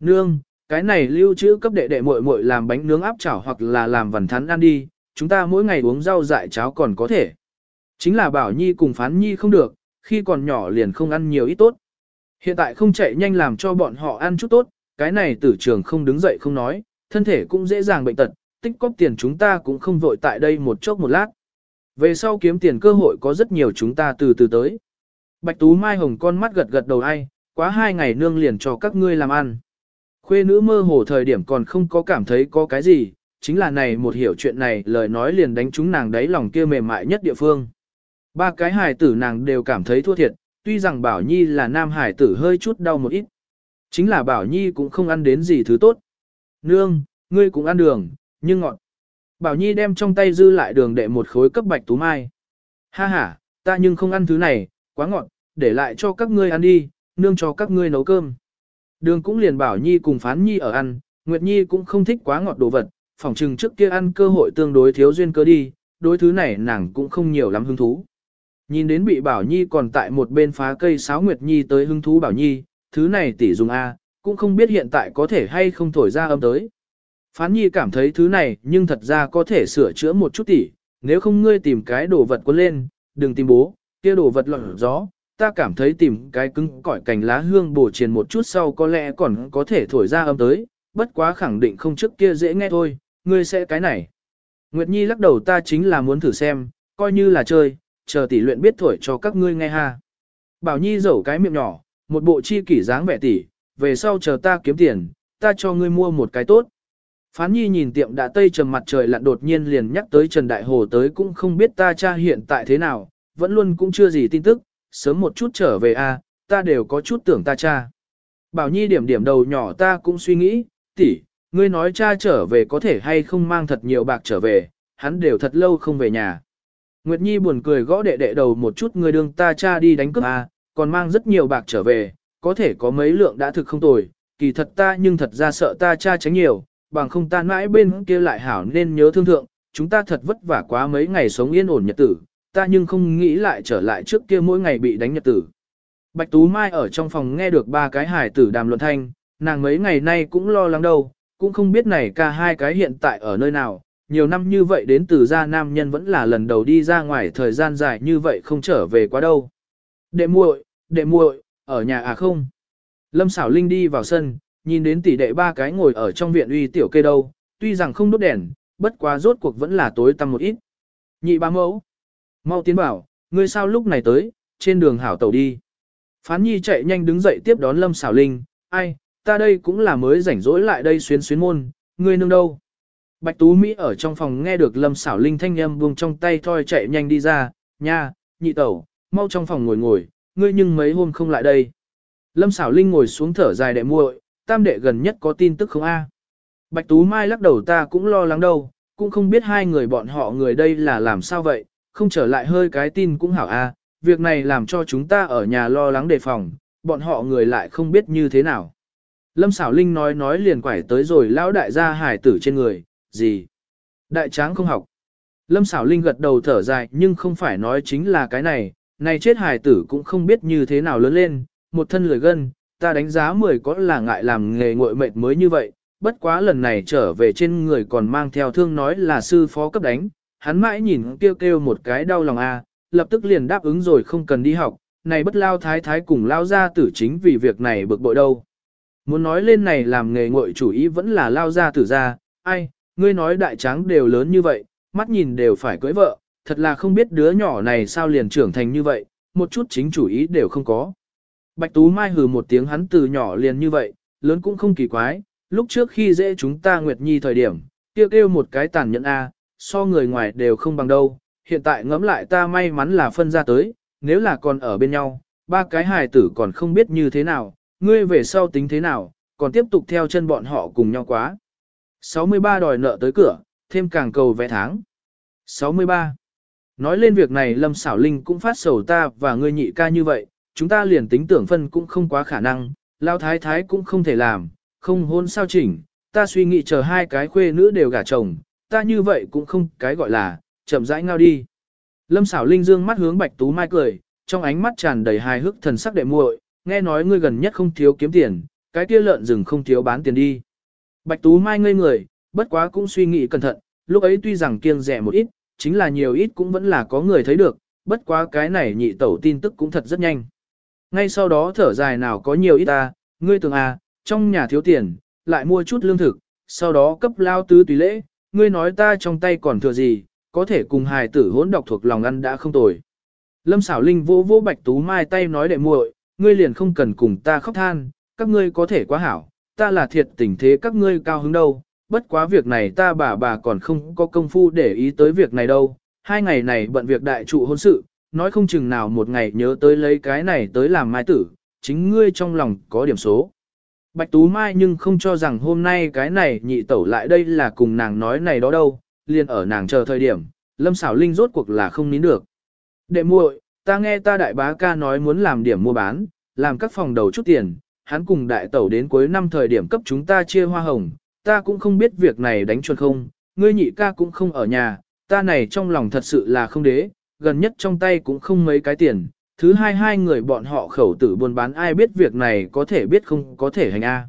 Nương, cái này lưu trữ cấp đệ đệ muội muội làm bánh nướng áp chảo hoặc là làm vằn thắn ăn đi, chúng ta mỗi ngày uống rau dại cháo còn có thể. Chính là Bảo Nhi cùng Phán Nhi không được, khi còn nhỏ liền không ăn nhiều ít tốt. Hiện tại không chạy nhanh làm cho bọn họ ăn chút tốt, cái này tử trường không đứng dậy không nói, thân thể cũng dễ dàng bệnh tật, tích cóp tiền chúng ta cũng không vội tại đây một chốc một lát. Về sau kiếm tiền cơ hội có rất nhiều chúng ta từ từ tới. Bạch Tú Mai Hồng con mắt gật gật đầu ai, quá hai ngày nương liền cho các ngươi làm ăn. Khuê nữ mơ hồ thời điểm còn không có cảm thấy có cái gì, chính là này một hiểu chuyện này lời nói liền đánh trúng nàng đáy lòng kia mềm mại nhất địa phương. Ba cái hài tử nàng đều cảm thấy thua thiệt, tuy rằng Bảo Nhi là nam hài tử hơi chút đau một ít. Chính là Bảo Nhi cũng không ăn đến gì thứ tốt. Nương, ngươi cũng ăn đường, nhưng ngọt. Bảo Nhi đem trong tay dư lại đường đệ một khối cấp bạch tú mai. Ha ha, ta nhưng không ăn thứ này, quá ngọt, để lại cho các ngươi ăn đi, nương cho các ngươi nấu cơm. Đường cũng liền Bảo Nhi cùng Phán Nhi ở ăn, Nguyệt Nhi cũng không thích quá ngọt đồ vật, phỏng chừng trước kia ăn cơ hội tương đối thiếu duyên cơ đi, đối thứ này nàng cũng không nhiều lắm hứng thú. Nhìn đến bị Bảo Nhi còn tại một bên phá cây sáo Nguyệt Nhi tới hứng thú Bảo Nhi, thứ này tỷ dùng A, cũng không biết hiện tại có thể hay không thổi ra âm tới. Phán Nhi cảm thấy thứ này nhưng thật ra có thể sửa chữa một chút tỷ, nếu không ngươi tìm cái đồ vật quân lên, đừng tìm bố, kia đồ vật lọt gió, ta cảm thấy tìm cái cứng cỏi cành lá hương bổ truyền một chút sau có lẽ còn có thể thổi ra âm tới, bất quá khẳng định không trước kia dễ nghe thôi, ngươi sẽ cái này. Nguyệt Nhi lắc đầu ta chính là muốn thử xem, coi như là chơi, chờ tỷ luyện biết thổi cho các ngươi nghe ha. Bảo Nhi dẫu cái miệng nhỏ, một bộ chi kỷ dáng vẻ tỷ, về sau chờ ta kiếm tiền, ta cho ngươi mua một cái tốt. Phán Nhi nhìn tiệm đã tây trầm mặt trời lặn đột nhiên liền nhắc tới Trần Đại Hồ tới cũng không biết ta cha hiện tại thế nào, vẫn luôn cũng chưa gì tin tức, sớm một chút trở về a, ta đều có chút tưởng ta cha. Bảo Nhi điểm điểm đầu nhỏ ta cũng suy nghĩ, tỷ, ngươi nói cha trở về có thể hay không mang thật nhiều bạc trở về, hắn đều thật lâu không về nhà. Nguyệt Nhi buồn cười gõ đệ đệ đầu một chút ngươi đương ta cha đi đánh cướp a, còn mang rất nhiều bạc trở về, có thể có mấy lượng đã thực không tồi, kỳ thật ta nhưng thật ra sợ ta cha tránh nhiều, bằng không ta mãi bên kia lại hảo nên nhớ thương thượng, chúng ta thật vất vả quá mấy ngày sống yên ổn nhật tử, ta nhưng không nghĩ lại trở lại trước kia mỗi ngày bị đánh nhật tử. Bạch Tú Mai ở trong phòng nghe được ba cái hải tử đàm luận thanh, nàng mấy ngày nay cũng lo lắng đâu, cũng không biết này ca hai cái hiện tại ở nơi nào, nhiều năm như vậy đến từ gia nam nhân vẫn là lần đầu đi ra ngoài thời gian dài như vậy không trở về quá đâu. Đệ muội, đệ muội, ở nhà à không? Lâm xảo linh đi vào sân, nhìn đến tỷ đệ ba cái ngồi ở trong viện uy tiểu kê đâu, tuy rằng không đốt đèn, bất quá rốt cuộc vẫn là tối tăm một ít. Nhị ba mẫu, mau tiến bảo, ngươi sao lúc này tới, trên đường hảo tẩu đi. Phán nhi chạy nhanh đứng dậy tiếp đón lâm xảo linh, ai, ta đây cũng là mới rảnh rỗi lại đây xuyến xuyến môn, ngươi nương đâu. Bạch Tú Mỹ ở trong phòng nghe được lâm xảo linh thanh âm buông trong tay thoi chạy nhanh đi ra, nha, nhị tẩu, mau trong phòng ngồi ngồi, ngươi nhưng mấy hôm không lại đây. Lâm xảo linh ngồi xuống thở dài đệ muội, tam đệ gần nhất có tin tức không a? Bạch Tú Mai lắc đầu ta cũng lo lắng đâu, cũng không biết hai người bọn họ người đây là làm sao vậy, không trở lại hơi cái tin cũng hảo a, việc này làm cho chúng ta ở nhà lo lắng đề phòng, bọn họ người lại không biết như thế nào. Lâm xảo linh nói nói liền quải tới rồi lão đại gia hải tử trên người, gì? Đại tráng không học. Lâm xảo linh gật đầu thở dài nhưng không phải nói chính là cái này, này chết hải tử cũng không biết như thế nào lớn lên, một thân lười gân, ta đánh giá 10 có là ngại làm nghề ngội mệt mới như vậy, bất quá lần này trở về trên người còn mang theo thương nói là sư phó cấp đánh, hắn mãi nhìn kêu kêu một cái đau lòng a, lập tức liền đáp ứng rồi không cần đi học, này bất lao thái thái cùng lao gia tử chính vì việc này bực bội đâu. Muốn nói lên này làm nghề ngội chủ ý vẫn là lao gia tử ra, ai, ngươi nói đại tráng đều lớn như vậy, mắt nhìn đều phải cưới vợ, thật là không biết đứa nhỏ này sao liền trưởng thành như vậy, một chút chính chủ ý đều không có. Bạch Tú Mai hừ một tiếng hắn từ nhỏ liền như vậy, lớn cũng không kỳ quái, lúc trước khi dễ chúng ta Nguyệt Nhi thời điểm, kêu kêu một cái tàn nhẫn A, so người ngoài đều không bằng đâu, hiện tại ngẫm lại ta may mắn là phân ra tới, nếu là còn ở bên nhau, ba cái hài tử còn không biết như thế nào, ngươi về sau tính thế nào, còn tiếp tục theo chân bọn họ cùng nhau quá. 63 đòi nợ tới cửa, thêm càng cầu vẽ tháng. 63. Nói lên việc này Lâm Xảo Linh cũng phát sầu ta và ngươi nhị ca như vậy, chúng ta liền tính tưởng phân cũng không quá khả năng, lao thái thái cũng không thể làm, không hôn sao chỉnh, ta suy nghĩ chờ hai cái khuê nữ đều gả chồng, ta như vậy cũng không cái gọi là, chậm rãi ngao đi. Lâm xảo linh dương mắt hướng bạch tú mai cười, trong ánh mắt tràn đầy hài hước thần sắc đệ muội, nghe nói ngươi gần nhất không thiếu kiếm tiền, cái kia lợn rừng không thiếu bán tiền đi. Bạch tú mai ngây người, bất quá cũng suy nghĩ cẩn thận, lúc ấy tuy rằng kiêng rẻ một ít, chính là nhiều ít cũng vẫn là có người thấy được, bất quá cái này nhị tẩu tin tức cũng thật rất nhanh. Ngay sau đó thở dài nào có nhiều ít ta, ngươi tưởng à, trong nhà thiếu tiền, lại mua chút lương thực, sau đó cấp lao tứ tùy lễ, ngươi nói ta trong tay còn thừa gì, có thể cùng hài tử hỗn đọc thuộc lòng ăn đã không tồi. Lâm xảo linh vỗ vỗ bạch tú mai tay nói đệ muội, ngươi liền không cần cùng ta khóc than, các ngươi có thể quá hảo, ta là thiệt tình thế các ngươi cao hứng đâu, bất quá việc này ta bà bà còn không có công phu để ý tới việc này đâu, hai ngày này bận việc đại trụ hôn sự, nói không chừng nào một ngày nhớ tới lấy cái này tới làm mai tử, chính ngươi trong lòng có điểm số. Bạch Tú Mai nhưng không cho rằng hôm nay cái này nhị tẩu lại đây là cùng nàng nói này đó đâu, liền ở nàng chờ thời điểm, Lâm Sảo Linh rốt cuộc là không nín được. Đệ muội, ta nghe ta đại bá ca nói muốn làm điểm mua bán, làm các phòng đầu chút tiền, hắn cùng đại tẩu đến cuối năm thời điểm cấp chúng ta chia hoa hồng, ta cũng không biết việc này đánh chuẩn không, ngươi nhị ca cũng không ở nhà, ta này trong lòng thật sự là không đế, gần nhất trong tay cũng không mấy cái tiền, thứ hai hai người bọn họ khẩu tử buôn bán ai biết việc này có thể biết không có thể hành a.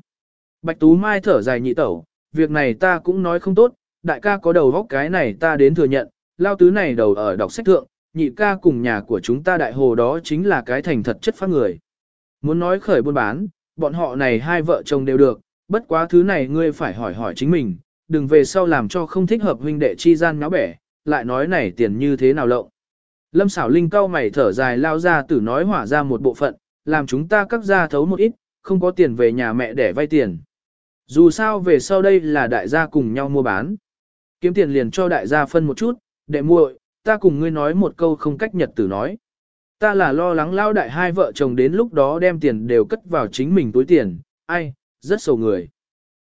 Bạch Tú Mai thở dài nhị tẩu, việc này ta cũng nói không tốt, đại ca có đầu góc cái này ta đến thừa nhận, lao tứ này đầu ở đọc sách thượng, nhị ca cùng nhà của chúng ta đại hồ đó chính là cái thành thật chất phát người. Muốn nói khởi buôn bán, bọn họ này hai vợ chồng đều được, bất quá thứ này ngươi phải hỏi hỏi chính mình, đừng về sau làm cho không thích hợp huynh đệ chi gian náo bẻ, lại nói này tiền như thế nào lộng. Lâm xảo linh cao mày thở dài lao ra tử nói hỏa ra một bộ phận, làm chúng ta cắt ra thấu một ít, không có tiền về nhà mẹ để vay tiền. Dù sao về sau đây là đại gia cùng nhau mua bán. Kiếm tiền liền cho đại gia phân một chút, để muội, ta cùng ngươi nói một câu không cách nhật tử nói. Ta là lo lắng lao đại hai vợ chồng đến lúc đó đem tiền đều cất vào chính mình túi tiền, ai, rất sầu người.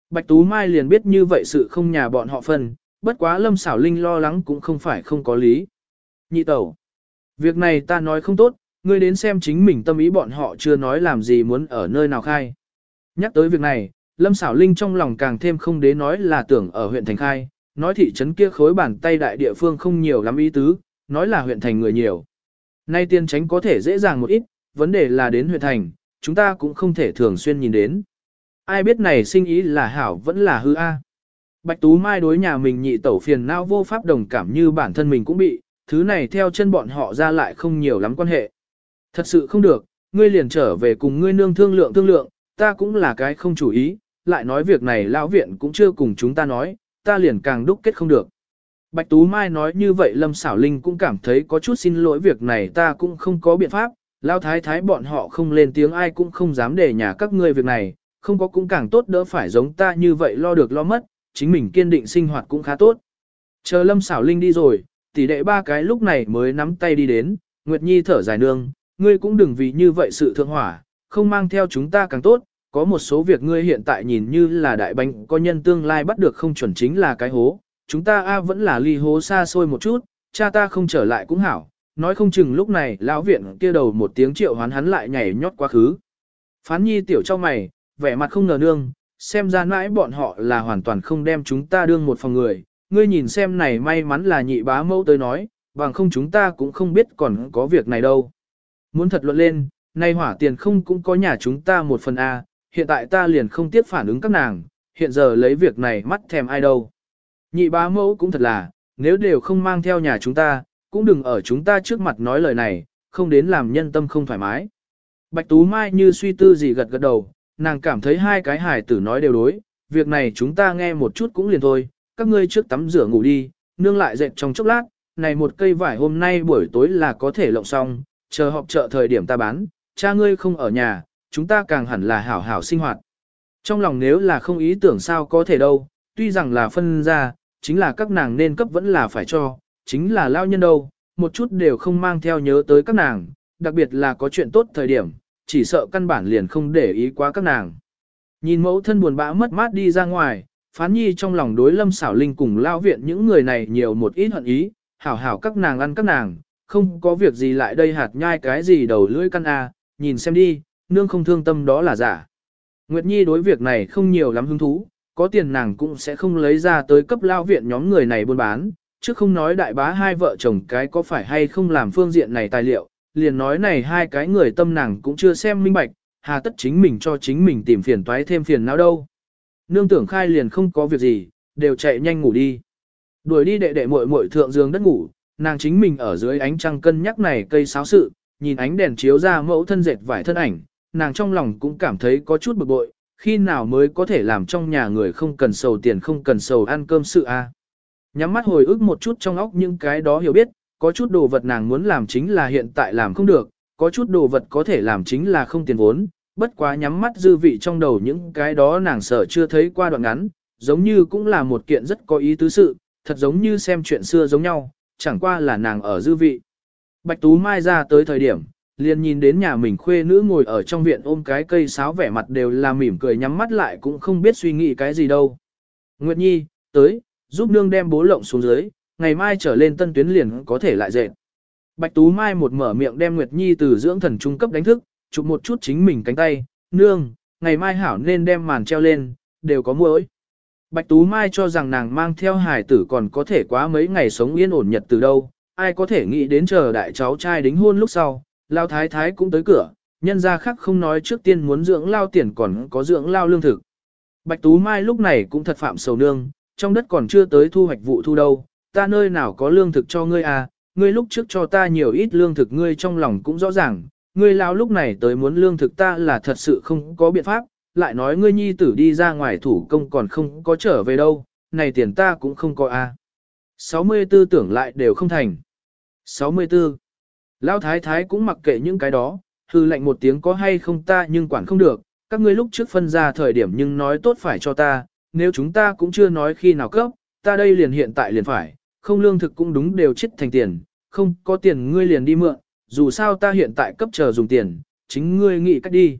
Bạch Tú Mai liền biết như vậy sự không nhà bọn họ phân, bất quá Lâm Xảo Linh lo lắng cũng không phải không có lý. Nhị tẩu, việc này ta nói không tốt, ngươi đến xem chính mình tâm ý bọn họ chưa nói làm gì muốn ở nơi nào khai. Nhắc tới việc này, Lâm Sảo Linh trong lòng càng thêm không đế nói là tưởng ở huyện Thành khai, nói thị trấn kia khối bàn tay đại địa phương không nhiều lắm ý tứ, nói là huyện thành người nhiều. Nay tiên tránh có thể dễ dàng một ít, vấn đề là đến huyện thành, chúng ta cũng không thể thường xuyên nhìn đến. Ai biết này sinh ý là hảo vẫn là hư a. Bạch Tú Mai đối nhà mình nhị tẩu phiền não vô pháp đồng cảm như bản thân mình cũng bị, thứ này theo chân bọn họ ra lại không nhiều lắm quan hệ. Thật sự không được, ngươi liền trở về cùng ngươi nương thương lượng thương lượng, ta cũng là cái không chủ ý, lại nói việc này lão viện cũng chưa cùng chúng ta nói, ta liền càng đúc kết không được. Bạch Tú Mai nói như vậy Lâm Sảo Linh cũng cảm thấy có chút xin lỗi việc này ta cũng không có biện pháp, lao thái thái bọn họ không lên tiếng ai cũng không dám để nhà các ngươi việc này, không có cũng càng tốt đỡ phải giống ta như vậy lo được lo mất, chính mình kiên định sinh hoạt cũng khá tốt. Chờ Lâm Sảo Linh đi rồi, tỷ đệ ba cái lúc này mới nắm tay đi đến, Nguyệt Nhi thở dài nương, ngươi cũng đừng vì như vậy sự thượng hỏa, không mang theo chúng ta càng tốt, có một số việc ngươi hiện tại nhìn như là đại bánh có nhân tương lai bắt được không chuẩn chính là cái hố, chúng ta a vẫn là ly hố xa xôi một chút, cha ta không trở lại cũng hảo, nói không chừng lúc này lão viện kia đầu một tiếng triệu hoán hắn lại nhảy nhót quá khứ. Phán nhi tiểu cho mày, vẻ mặt không ngờ nương, xem ra mãi bọn họ là hoàn toàn không đem chúng ta đương một phòng người, ngươi nhìn xem này may mắn là nhị bá mẫu tới nói, bằng không chúng ta cũng không biết còn có việc này đâu. Muốn thật luận lên, nay hỏa tiền không cũng có nhà chúng ta một phần A, hiện tại ta liền không tiếp phản ứng các nàng, hiện giờ lấy việc này mắt thèm ai đâu. Nhị bá mẫu cũng thật là, nếu đều không mang theo nhà chúng ta, cũng đừng ở chúng ta trước mặt nói lời này, không đến làm nhân tâm không thoải mái. Bạch Tú Mai như suy tư gì gật gật đầu, nàng cảm thấy hai cái hài tử nói đều đối, việc này chúng ta nghe một chút cũng liền thôi, các ngươi trước tắm rửa ngủ đi, nương lại dệt trong chốc lát, này một cây vải hôm nay buổi tối là có thể lộng xong, chờ họp chợ thời điểm ta bán, cha ngươi không ở nhà, chúng ta càng hẳn là hảo hảo sinh hoạt. Trong lòng nếu là không ý tưởng sao có thể đâu, tuy rằng là phân ra, chính là các nàng nên cấp vẫn là phải cho, chính là lao nhân đâu, một chút đều không mang theo nhớ tới các nàng, đặc biệt là có chuyện tốt thời điểm, chỉ sợ căn bản liền không để ý quá các nàng. Nhìn mẫu thân buồn bã mất mát đi ra ngoài, phán nhi trong lòng đối lâm xảo linh cùng lao viện những người này nhiều một ít hận ý, hảo hảo các nàng ăn các nàng, không có việc gì lại đây hạt nhai cái gì đầu lưỡi căn a, nhìn xem đi, nương không thương tâm đó là giả. Nguyệt Nhi đối việc này không nhiều lắm hứng thú, có tiền nàng cũng sẽ không lấy ra tới cấp lao viện nhóm người này buôn bán, chứ không nói đại bá hai vợ chồng cái có phải hay không làm phương diện này tài liệu, liền nói này hai cái người tâm nàng cũng chưa xem minh bạch, hà tất chính mình cho chính mình tìm phiền toái thêm phiền não đâu. Nương tưởng khai liền không có việc gì, đều chạy nhanh ngủ đi. Đuổi đi đệ đệ muội muội thượng giường đất ngủ, nàng chính mình ở dưới ánh trăng cân nhắc này cây sáo sự, nhìn ánh đèn chiếu ra mẫu thân dệt vải thân ảnh, nàng trong lòng cũng cảm thấy có chút bực bội, khi nào mới có thể làm trong nhà người không cần sầu tiền không cần sầu ăn cơm sự a. Nhắm mắt hồi ức một chút trong óc những cái đó hiểu biết, có chút đồ vật nàng muốn làm chính là hiện tại làm không được, có chút đồ vật có thể làm chính là không tiền vốn, bất quá nhắm mắt dư vị trong đầu những cái đó nàng sợ chưa thấy qua đoạn ngắn, giống như cũng là một kiện rất có ý tứ sự, thật giống như xem chuyện xưa giống nhau, chẳng qua là nàng ở dư vị. Bạch Tú Mai ra tới thời điểm, liền nhìn đến nhà mình khuê nữ ngồi ở trong viện ôm cái cây sáo vẻ mặt đều là mỉm cười nhắm mắt lại cũng không biết suy nghĩ cái gì đâu. Nguyệt Nhi, tới, giúp nương đem bố lộng xuống dưới, ngày mai trở lên tân tuyến liền có thể lại dệt. Bạch Tú Mai một mở miệng đem Nguyệt Nhi từ dưỡng thần trung cấp đánh thức, chụp một chút chính mình cánh tay, nương, ngày mai hảo nên đem màn treo lên, đều có muỗi. Bạch Tú Mai cho rằng nàng mang theo hài tử còn có thể quá mấy ngày sống yên ổn nhật từ đâu, ai có thể nghĩ đến chờ đại cháu trai đính hôn lúc sau, lao thái thái cũng tới cửa, nhân ra khác không nói trước tiên muốn dưỡng lao tiền còn có dưỡng lao lương thực. Bạch Tú Mai lúc này cũng thật phạm sầu nương, trong đất còn chưa tới thu hoạch vụ thu đâu, ta nơi nào có lương thực cho ngươi à, ngươi lúc trước cho ta nhiều ít lương thực ngươi trong lòng cũng rõ ràng, ngươi lao lúc này tới muốn lương thực ta là thật sự không có biện pháp, lại nói ngươi nhi tử đi ra ngoài thủ công còn không có trở về đâu, này tiền ta cũng không có a. À. 64 tưởng lại đều không thành. 64. Lão thái thái cũng mặc kệ những cái đó, hư lệnh một tiếng có hay không ta nhưng quản không được, các ngươi lúc trước phân ra thời điểm nhưng nói tốt phải cho ta, nếu chúng ta cũng chưa nói khi nào cấp, ta đây liền hiện tại liền phải, không lương thực cũng đúng đều chết thành tiền, không có tiền ngươi liền đi mượn, dù sao ta hiện tại cấp chờ dùng tiền, chính ngươi nghĩ cách đi.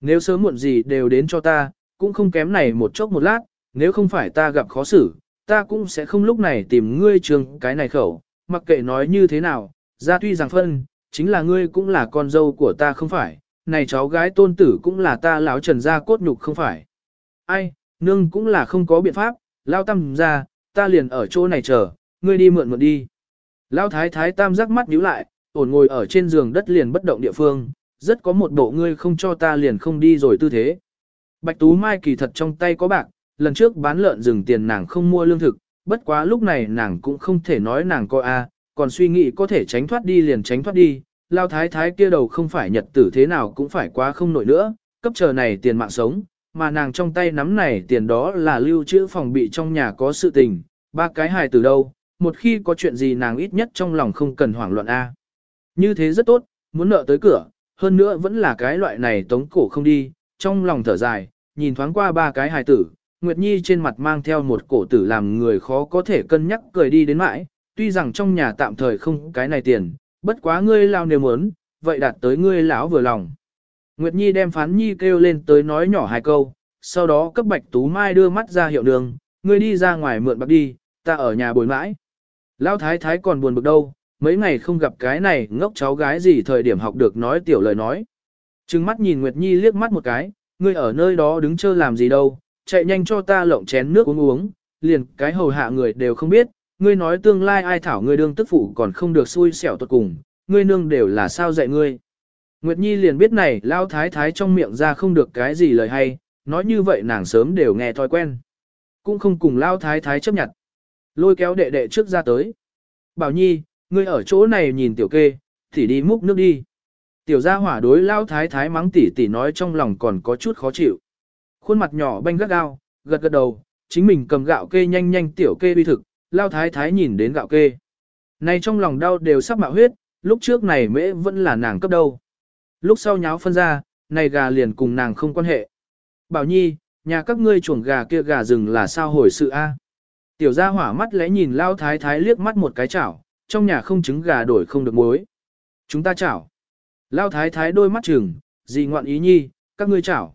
Nếu sớm muộn gì đều đến cho ta, cũng không kém này một chốc một lát, nếu không phải ta gặp khó xử, ta cũng sẽ không lúc này tìm ngươi trường cái này khẩu, mặc kệ nói như thế nào, ra tuy rằng phân, chính là ngươi cũng là con dâu của ta không phải, này cháu gái tôn tử cũng là ta lão trần gia cốt nhục không phải. Ai, nương cũng là không có biện pháp, lao tâm ra, ta liền ở chỗ này chờ, ngươi đi mượn mượn đi. Lao thái thái tam giác mắt nhíu lại, ổn ngồi ở trên giường đất liền bất động địa phương, rất có một bộ ngươi không cho ta liền không đi rồi tư thế. Bạch Tú Mai kỳ thật trong tay có bạc, lần trước bán lợn rừng tiền nàng không mua lương thực, bất quá lúc này nàng cũng không thể nói nàng coi a, còn suy nghĩ có thể tránh thoát đi liền tránh thoát đi, lao thái thái kia đầu không phải nhật tử thế nào cũng phải quá không nổi nữa, cấp chờ này tiền mạng sống, mà nàng trong tay nắm này tiền đó là lưu trữ phòng bị trong nhà có sự tình, ba cái hài từ đâu, một khi có chuyện gì nàng ít nhất trong lòng không cần hoảng loạn a. Như thế rất tốt, muốn nợ tới cửa, hơn nữa vẫn là cái loại này tống cổ không đi, trong lòng thở dài, nhìn thoáng qua ba cái hài tử, Nguyệt Nhi trên mặt mang theo một cổ tử làm người khó có thể cân nhắc cười đi đến mãi, tuy rằng trong nhà tạm thời không cái này tiền, bất quá ngươi lao nếu muốn, vậy đạt tới ngươi lão vừa lòng. Nguyệt Nhi đem phán Nhi kêu lên tới nói nhỏ hai câu, sau đó cấp Bạch Tú Mai đưa mắt ra hiệu đường, ngươi đi ra ngoài mượn bạc đi, ta ở nhà bồi mãi. Lão thái thái còn buồn bực đâu, mấy ngày không gặp cái này ngốc cháu gái gì thời điểm học được nói tiểu lời nói. Trừng mắt nhìn Nguyệt Nhi liếc mắt một cái, ngươi ở nơi đó đứng chơi làm gì đâu, chạy nhanh cho ta lộng chén nước uống uống, liền cái hầu hạ người đều không biết, ngươi nói tương lai ai thảo ngươi đương tức phụ còn không được xui xẻo tuột cùng, ngươi nương đều là sao dạy ngươi. Nguyệt Nhi liền biết này lao thái thái trong miệng ra không được cái gì lời hay, nói như vậy nàng sớm đều nghe thói quen. Cũng không cùng lao thái thái chấp nhận. Lôi kéo đệ đệ trước ra tới. Bảo Nhi, ngươi ở chỗ này nhìn tiểu kê, thì đi múc nước đi. Tiểu gia hỏa đối lao thái thái mắng tỉ tỉ nói trong lòng còn có chút khó chịu. Khuôn mặt nhỏ banh gắt gao, gật gật đầu, chính mình cầm gạo kê nhanh nhanh tiểu kê uy thực, lao thái thái nhìn đến gạo kê. Này trong lòng đau đều sắp mạo huyết, lúc trước này mễ vẫn là nàng cấp đâu. Lúc sau nháo phân ra, này gà liền cùng nàng không quan hệ. Bảo Nhi, nhà các ngươi chuồng gà kia gà rừng là sao hồi sự a? Tiểu gia hỏa mắt lẽ nhìn lao thái thái liếc mắt một cái chảo, trong nhà không trứng gà đổi không được muối. Chúng ta chảo. Lao thái thái đôi mắt chừng, gì ngoạn ý nhi, các ngươi chảo.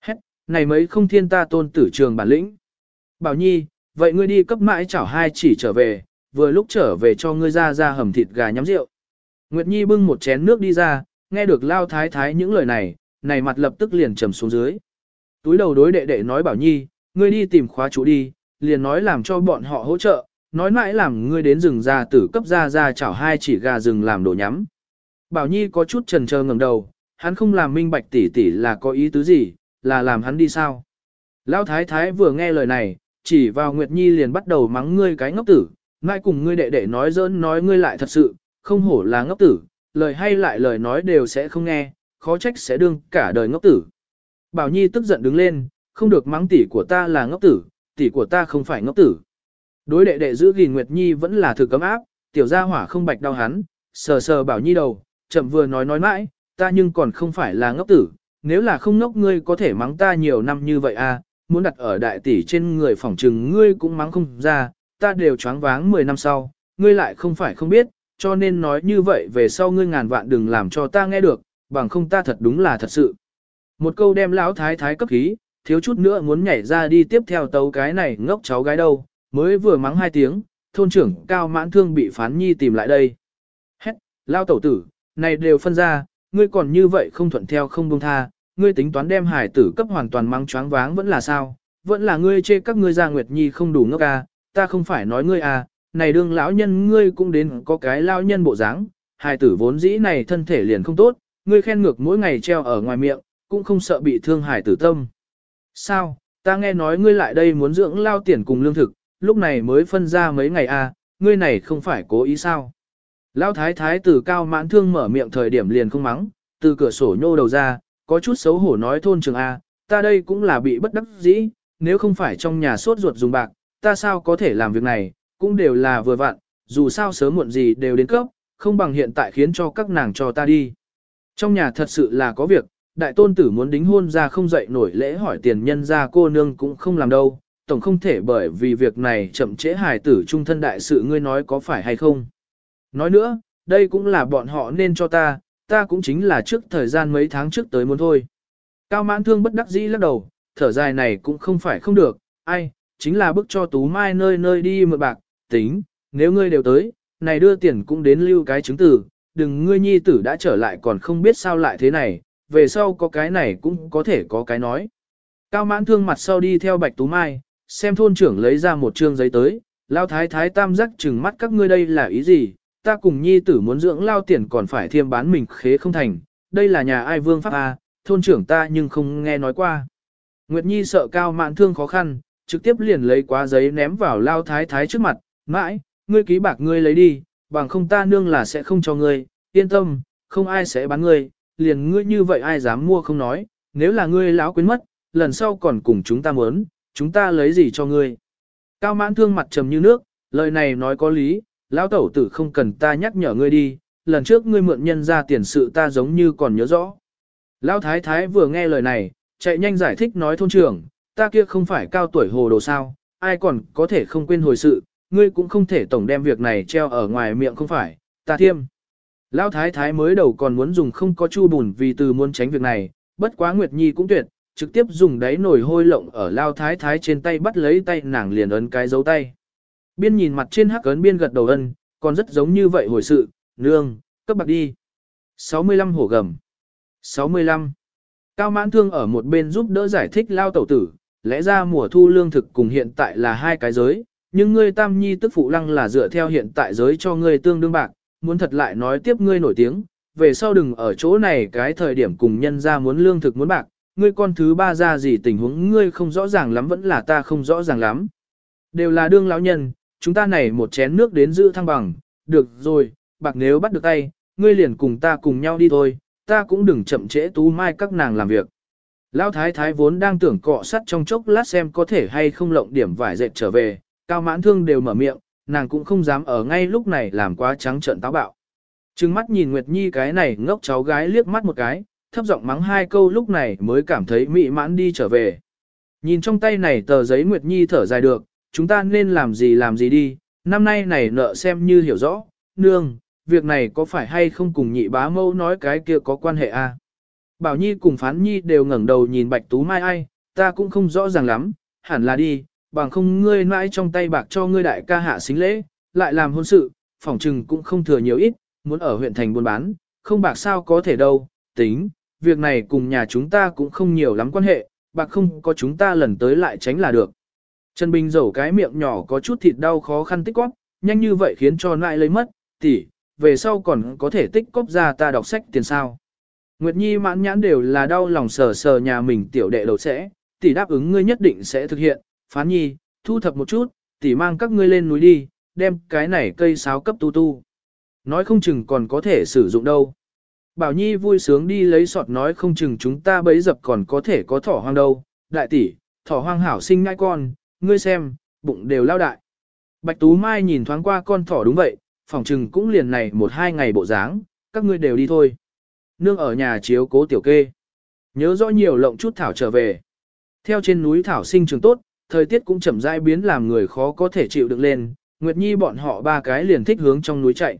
Hét, này mấy không thiên ta tôn tử trường bản lĩnh. Bảo Nhi, vậy ngươi đi cấp mãi chảo hai chỉ trở về, vừa lúc trở về cho ngươi ra ra hầm thịt gà nhắm rượu. Nguyệt Nhi bưng một chén nước đi ra, nghe được lao thái thái những lời này, này mặt lập tức liền trầm xuống dưới. Túi đầu đối đệ đệ nói bảo Nhi, ngươi đi tìm khóa chủ đi, liền nói làm cho bọn họ hỗ trợ, nói mãi làm ngươi đến rừng ra tử cấp ra ra chảo hai chỉ gà rừng làm đồ nhắm. Bảo Nhi có chút trần chờ ngẩng đầu, hắn không làm minh bạch tỷ tỷ là có ý tứ gì, là làm hắn đi sao. Lão thái thái vừa nghe lời này, chỉ vào Nguyệt Nhi liền bắt đầu mắng ngươi cái ngốc tử, mãi cùng ngươi đệ đệ nói dỡn nói ngươi lại thật sự, không hổ là ngốc tử, lời hay lại lời nói đều sẽ không nghe, khó trách sẽ đương cả đời ngốc tử. Bảo Nhi tức giận đứng lên, không được mắng tỷ của ta là ngốc tử, tỷ của ta không phải ngốc tử. Đối đệ đệ giữ gìn Nguyệt Nhi vẫn là thực cấm áp, tiểu gia hỏa không bạch đau hắn, sờ sờ Bảo Nhi đầu, chậm vừa nói nói mãi, ta nhưng còn không phải là ngốc tử, nếu là không ngốc ngươi có thể mắng ta nhiều năm như vậy à, muốn đặt ở đại tỷ trên người phỏng trừng ngươi cũng mắng không ra, ta đều choáng váng 10 năm sau, ngươi lại không phải không biết, cho nên nói như vậy về sau ngươi ngàn vạn đừng làm cho ta nghe được, bằng không ta thật đúng là thật sự. Một câu đem lão thái thái cấp khí, thiếu chút nữa muốn nhảy ra đi tiếp theo tấu cái này ngốc cháu gái đâu, mới vừa mắng hai tiếng, thôn trưởng cao mãn thương bị phán nhi tìm lại đây. Hét, lao tẩu tử, này đều phân ra, ngươi còn như vậy không thuận theo không buông tha, ngươi tính toán đem hải tử cấp hoàn toàn mắng choáng váng vẫn là sao, vẫn là ngươi chê các ngươi ra nguyệt nhi không đủ ngốc à, ta không phải nói ngươi à, này đương lão nhân ngươi cũng đến có cái lão nhân bộ dáng, hải tử vốn dĩ này thân thể liền không tốt, ngươi khen ngược mỗi ngày treo ở ngoài miệng, cũng không sợ bị thương hải tử tâm. Sao, ta nghe nói ngươi lại đây muốn dưỡng lao tiền cùng lương thực, lúc này mới phân ra mấy ngày à, ngươi này không phải cố ý sao. Lão thái thái từ cao mãn thương mở miệng thời điểm liền không mắng, từ cửa sổ nhô đầu ra, có chút xấu hổ nói thôn trường A, à, ta đây cũng là bị bất đắc dĩ, nếu không phải trong nhà sốt ruột dùng bạc, ta sao có thể làm việc này, cũng đều là vừa vặn, dù sao sớm muộn gì đều đến cấp, không bằng hiện tại khiến cho các nàng cho ta đi. Trong nhà thật sự là có việc, đại tôn tử muốn đính hôn ra không dậy nổi lễ hỏi tiền nhân ra cô nương cũng không làm đâu, tổng không thể bởi vì việc này chậm trễ hài tử trung thân đại sự ngươi nói có phải hay không. Nói nữa, đây cũng là bọn họ nên cho ta, ta cũng chính là trước thời gian mấy tháng trước tới muốn thôi. Cao mãn thương bất đắc dĩ lắc đầu, thở dài này cũng không phải không được, ai, chính là bức cho tú mai nơi nơi đi mượn bạc, tính, nếu ngươi đều tới, này đưa tiền cũng đến lưu cái chứng tử, đừng ngươi nhi tử đã trở lại còn không biết sao lại thế này, về sau có cái này cũng có thể có cái nói. Cao mãn thương mặt sau đi theo bạch tú mai, xem thôn trưởng lấy ra một trương giấy tới, lao thái thái tam giác chừng mắt các ngươi đây là ý gì, ta cùng nhi tử muốn dưỡng lao tiền còn phải thiêm bán mình khế không thành, đây là nhà ai vương pháp A, thôn trưởng ta nhưng không nghe nói qua. Nguyệt Nhi sợ cao mạn thương khó khăn, trực tiếp liền lấy quá giấy ném vào lao thái thái trước mặt, mãi, ngươi ký bạc ngươi lấy đi, bằng không ta nương là sẽ không cho ngươi, yên tâm, không ai sẽ bán ngươi, liền ngươi như vậy ai dám mua không nói, nếu là ngươi lão quên mất, lần sau còn cùng chúng ta muốn, chúng ta lấy gì cho ngươi. Cao mãn thương mặt trầm như nước, lời này nói có lý, lão tẩu tử không cần ta nhắc nhở ngươi đi, lần trước ngươi mượn nhân ra tiền sự ta giống như còn nhớ rõ. Lão thái thái vừa nghe lời này, chạy nhanh giải thích nói thôn trưởng, ta kia không phải cao tuổi hồ đồ sao, ai còn có thể không quên hồi sự, ngươi cũng không thể tổng đem việc này treo ở ngoài miệng không phải, ta thiêm. Lão thái thái mới đầu còn muốn dùng không có chu bùn vì từ muốn tránh việc này, bất quá Nguyệt Nhi cũng tuyệt, trực tiếp dùng đáy nồi hôi lộng ở lao thái thái trên tay bắt lấy tay nàng liền ấn cái dấu tay. Biên nhìn mặt trên hắc ấn biên gật đầu ân, còn rất giống như vậy hồi sự, nương, cấp bạc đi. 65 hổ gầm. 65. Cao mãn thương ở một bên giúp đỡ giải thích lao tẩu tử, lẽ ra mùa thu lương thực cùng hiện tại là hai cái giới, nhưng ngươi tam nhi tức phụ lăng là dựa theo hiện tại giới cho ngươi tương đương bạc, muốn thật lại nói tiếp ngươi nổi tiếng, về sau đừng ở chỗ này cái thời điểm cùng nhân ra muốn lương thực muốn bạc, ngươi con thứ ba ra gì tình huống ngươi không rõ ràng lắm vẫn là ta không rõ ràng lắm. Đều là đương lão nhân, chúng ta này một chén nước đến giữ thăng bằng, được rồi, bạc nếu bắt được tay, ngươi liền cùng ta cùng nhau đi thôi, ta cũng đừng chậm trễ tú mai các nàng làm việc. Lão thái thái vốn đang tưởng cọ sắt trong chốc lát xem có thể hay không lộng điểm vải dệt trở về, cao mãn thương đều mở miệng, nàng cũng không dám ở ngay lúc này làm quá trắng trợn táo bạo. Trừng mắt nhìn Nguyệt Nhi cái này ngốc cháu gái liếc mắt một cái, thấp giọng mắng hai câu lúc này mới cảm thấy mị mãn đi trở về. Nhìn trong tay này tờ giấy Nguyệt Nhi thở dài được, chúng ta nên làm gì làm gì đi, năm nay này nợ xem như hiểu rõ, nương, việc này có phải hay không cùng nhị bá mâu nói cái kia có quan hệ a? À? Bảo Nhi cùng Phán Nhi đều ngẩng đầu nhìn Bạch Tú Mai ai, ta cũng không rõ ràng lắm, hẳn là đi, bằng không ngươi mãi trong tay bạc cho ngươi đại ca hạ xính lễ, lại làm hôn sự, phỏng trừng cũng không thừa nhiều ít, muốn ở huyện thành buôn bán, không bạc sao có thể đâu, tính, việc này cùng nhà chúng ta cũng không nhiều lắm quan hệ, bạc không có chúng ta lần tới lại tránh là được. Trần Bình dầu cái miệng nhỏ có chút thịt đau khó khăn tích cóp, nhanh như vậy khiến cho lại lấy mất, tỷ, về sau còn có thể tích cóp ra ta đọc sách tiền sao. Nguyệt Nhi mãn nhãn đều là đau lòng sờ sờ nhà mình tiểu đệ đầu sẽ, tỷ đáp ứng ngươi nhất định sẽ thực hiện, phán nhi, thu thập một chút, tỷ mang các ngươi lên núi đi, đem cái này cây sáo cấp tu tu. Nói không chừng còn có thể sử dụng đâu. Bảo Nhi vui sướng đi lấy sọt nói không chừng chúng ta bấy dập còn có thể có thỏ hoang đâu. Đại tỷ, thỏ hoang hảo sinh ngai con, ngươi xem, bụng đều lao đại. Bạch Tú Mai nhìn thoáng qua con thỏ đúng vậy, phòng chừng cũng liền này một hai ngày bộ dáng, các ngươi đều đi thôi. Nương ở nhà chiếu cố tiểu kê. Nhớ rõ nhiều lộng chút thảo trở về. Theo trên núi thảo sinh trường tốt, thời tiết cũng chậm rãi biến làm người khó có thể chịu được lên, Nguyệt Nhi bọn họ ba cái liền thích hướng trong núi chạy.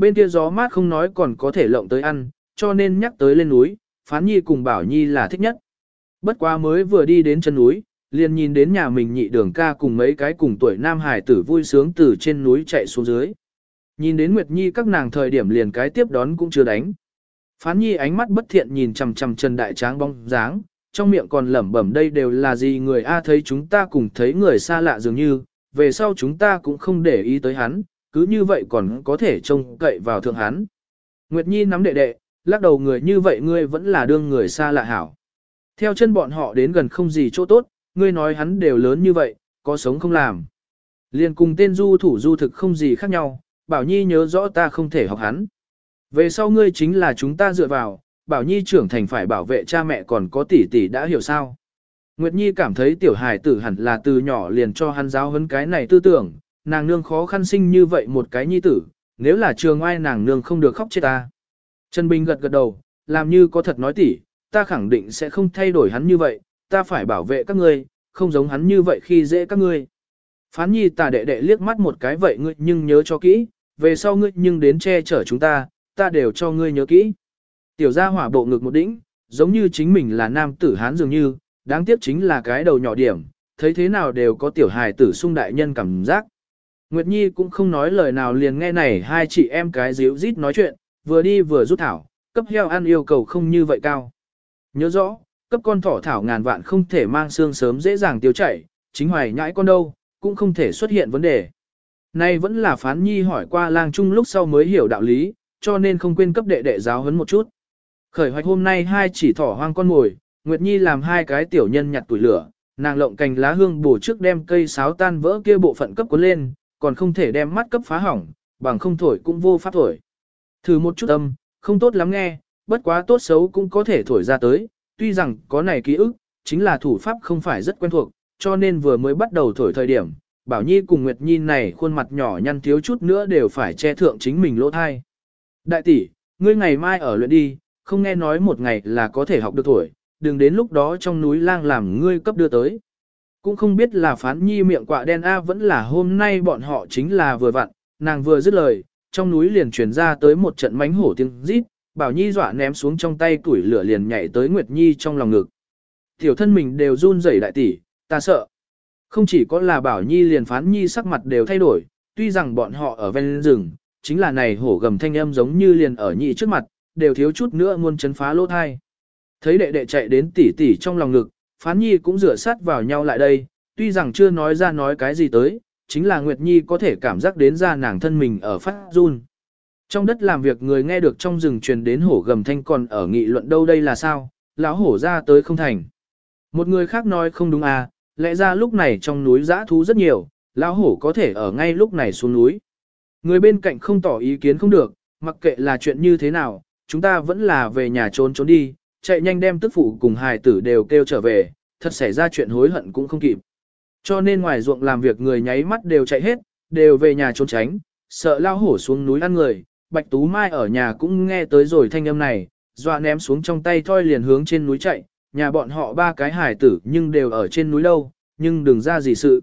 Bên kia gió mát không nói còn có thể lộng tới ăn, cho nên nhắc tới lên núi, Phán Nhi cùng Bảo Nhi là thích nhất. Bất quá mới vừa đi đến chân núi, liền nhìn đến nhà mình nhị đường ca cùng mấy cái cùng tuổi nam hải tử vui sướng từ trên núi chạy xuống dưới. Nhìn đến Nguyệt Nhi các nàng thời điểm liền cái tiếp đón cũng chưa đánh. Phán Nhi ánh mắt bất thiện nhìn chằm chằm Trần Đại Tráng bóng dáng, trong miệng còn lẩm bẩm đây đều là gì người A thấy chúng ta cùng thấy người xa lạ dường như, về sau chúng ta cũng không để ý tới hắn, cứ như vậy còn có thể trông cậy vào thượng hắn. Nguyệt Nhi nắm đệ đệ, lắc đầu người như vậy ngươi vẫn là đương người xa lạ hảo. Theo chân bọn họ đến gần không gì chỗ tốt, ngươi nói hắn đều lớn như vậy, có sống không làm. Liền cùng tên du thủ du thực không gì khác nhau, Bảo Nhi nhớ rõ ta không thể học hắn. Về sau ngươi chính là chúng ta dựa vào, Bảo Nhi trưởng thành phải bảo vệ cha mẹ còn có tỷ tỷ đã hiểu sao. Nguyệt Nhi cảm thấy tiểu hài tử hẳn là từ nhỏ liền cho hắn giáo huấn cái này tư tưởng, nàng nương khó khăn sinh như vậy một cái nhi tử, nếu là trường ai nàng nương không được khóc chết ta. Trần Bình gật gật đầu, làm như có thật nói tỉ, ta khẳng định sẽ không thay đổi hắn như vậy, ta phải bảo vệ các ngươi, không giống hắn như vậy khi dễ các ngươi. Phán nhi tà đệ đệ liếc mắt một cái vậy ngươi nhưng nhớ cho kỹ, về sau ngươi nhưng đến che chở chúng ta, ta đều cho ngươi nhớ kỹ. Tiểu gia hỏa bộ ngực một đỉnh, giống như chính mình là nam tử hán dường như, đáng tiếc chính là cái đầu nhỏ điểm, thấy thế nào đều có tiểu hài tử sung đại nhân cảm giác. Nguyệt Nhi cũng không nói lời nào liền nghe này hai chị em cái díu rít nói chuyện, vừa đi vừa rút thảo, cấp heo ăn yêu cầu không như vậy cao. Nhớ rõ, cấp con thỏ thảo ngàn vạn không thể mang xương sớm dễ dàng tiêu chảy, chính hoài nhãi con đâu, cũng không thể xuất hiện vấn đề. Nay vẫn là phán nhi hỏi qua lang trung lúc sau mới hiểu đạo lý, cho nên không quên cấp đệ đệ giáo huấn một chút. Khởi hoạch hôm nay hai chỉ thỏ hoang con ngồi, Nguyệt Nhi làm hai cái tiểu nhân nhặt tuổi lửa, nàng lộng cành lá hương bổ trước đem cây sáo tan vỡ kia bộ phận cấp cuốn lên, còn không thể đem mắt cấp phá hỏng, bằng không thổi cũng vô pháp thổi. Thử một chút âm, không tốt lắm nghe, bất quá tốt xấu cũng có thể thổi ra tới, tuy rằng có này ký ức, chính là thủ pháp không phải rất quen thuộc, cho nên vừa mới bắt đầu thổi thời điểm, Bảo Nhi cùng Nguyệt Nhi này khuôn mặt nhỏ nhăn thiếu chút nữa đều phải che thượng chính mình lỗ thai. Đại tỷ, ngươi ngày mai ở luyện đi, không nghe nói một ngày là có thể học được thổi, đừng đến lúc đó trong núi lang làm ngươi cấp đưa tới. Cũng không biết là phán nhi miệng quạ đen A vẫn là hôm nay bọn họ chính là vừa vặn, nàng vừa dứt lời, trong núi liền truyền ra tới một trận mánh hổ tiếng rít, bảo nhi dọa ném xuống trong tay tuổi lửa liền nhảy tới Nguyệt Nhi trong lòng ngực. Tiểu thân mình đều run rẩy đại tỷ, ta sợ. Không chỉ có là bảo nhi liền phán nhi sắc mặt đều thay đổi, tuy rằng bọn họ ở ven rừng, chính là này hổ gầm thanh âm giống như liền ở nhị trước mặt, đều thiếu chút nữa muôn chấn phá lỗ thai. Thấy đệ đệ chạy đến tỷ tỷ trong lòng ngực, Phán Nhi cũng rửa sát vào nhau lại đây, tuy rằng chưa nói ra nói cái gì tới, chính là Nguyệt Nhi có thể cảm giác đến ra nàng thân mình ở phát run. Trong đất làm việc người nghe được trong rừng truyền đến hổ gầm thanh còn ở nghị luận đâu đây là sao, lão hổ ra tới không thành. Một người khác nói không đúng à, lẽ ra lúc này trong núi giã thú rất nhiều, lão hổ có thể ở ngay lúc này xuống núi. Người bên cạnh không tỏ ý kiến không được, mặc kệ là chuyện như thế nào, chúng ta vẫn là về nhà trốn trốn đi, chạy nhanh đem tức phụ cùng hài tử đều kêu trở về, thật xảy ra chuyện hối hận cũng không kịp. Cho nên ngoài ruộng làm việc người nháy mắt đều chạy hết, đều về nhà trốn tránh, sợ lao hổ xuống núi ăn người, Bạch Tú Mai ở nhà cũng nghe tới rồi thanh âm này, dọa ném xuống trong tay thoi liền hướng trên núi chạy, nhà bọn họ ba cái hải tử nhưng đều ở trên núi đâu, nhưng đừng ra gì sự.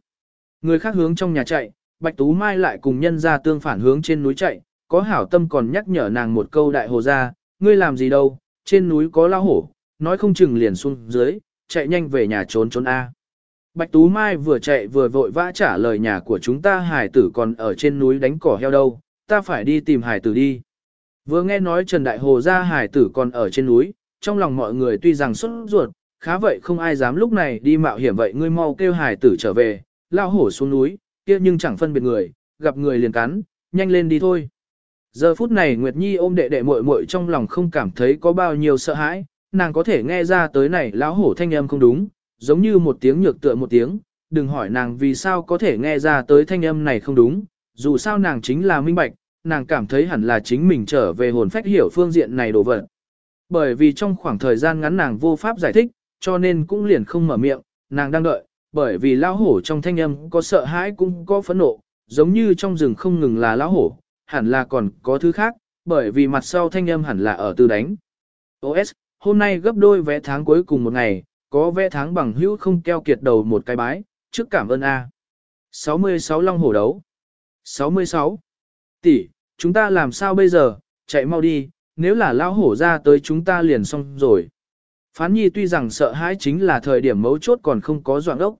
Người khác hướng trong nhà chạy, Bạch Tú Mai lại cùng nhân ra tương phản hướng trên núi chạy, có hảo tâm còn nhắc nhở nàng một câu đại hồ ra, ngươi làm gì đâu, trên núi có lao hổ, nói không chừng liền xuống dưới, chạy nhanh về nhà trốn trốn A. Bạch Tú Mai vừa chạy vừa vội vã trả lời nhà của chúng ta hải tử còn ở trên núi đánh cỏ heo đâu, ta phải đi tìm hải tử đi. Vừa nghe nói Trần Đại Hồ ra hải tử còn ở trên núi, trong lòng mọi người tuy rằng xuất ruột, khá vậy không ai dám lúc này đi mạo hiểm vậy ngươi mau kêu hải tử trở về, lao hổ xuống núi, kia nhưng chẳng phân biệt người, gặp người liền cắn, nhanh lên đi thôi. Giờ phút này Nguyệt Nhi ôm đệ đệ muội muội trong lòng không cảm thấy có bao nhiêu sợ hãi, nàng có thể nghe ra tới này lão hổ thanh âm không đúng, giống như một tiếng nhược tựa một tiếng, đừng hỏi nàng vì sao có thể nghe ra tới thanh âm này không đúng, dù sao nàng chính là minh bạch, nàng cảm thấy hẳn là chính mình trở về hồn phách hiểu phương diện này đồ vật. Bởi vì trong khoảng thời gian ngắn nàng vô pháp giải thích, cho nên cũng liền không mở miệng, nàng đang đợi, bởi vì lão hổ trong thanh âm có sợ hãi cũng có phẫn nộ, giống như trong rừng không ngừng là lão hổ, hẳn là còn có thứ khác, bởi vì mặt sau thanh âm hẳn là ở từ đánh. OS, hôm nay gấp đôi vé tháng cuối cùng một ngày, có vé tháng bằng hữu không keo kiệt đầu một cái bái, trước cảm ơn A. 66 Long hổ đấu. 66. Tỷ, chúng ta làm sao bây giờ, chạy mau đi, nếu là lao hổ ra tới chúng ta liền xong rồi. Phán Nhi tuy rằng sợ hãi chính là thời điểm mấu chốt còn không có doạng ốc.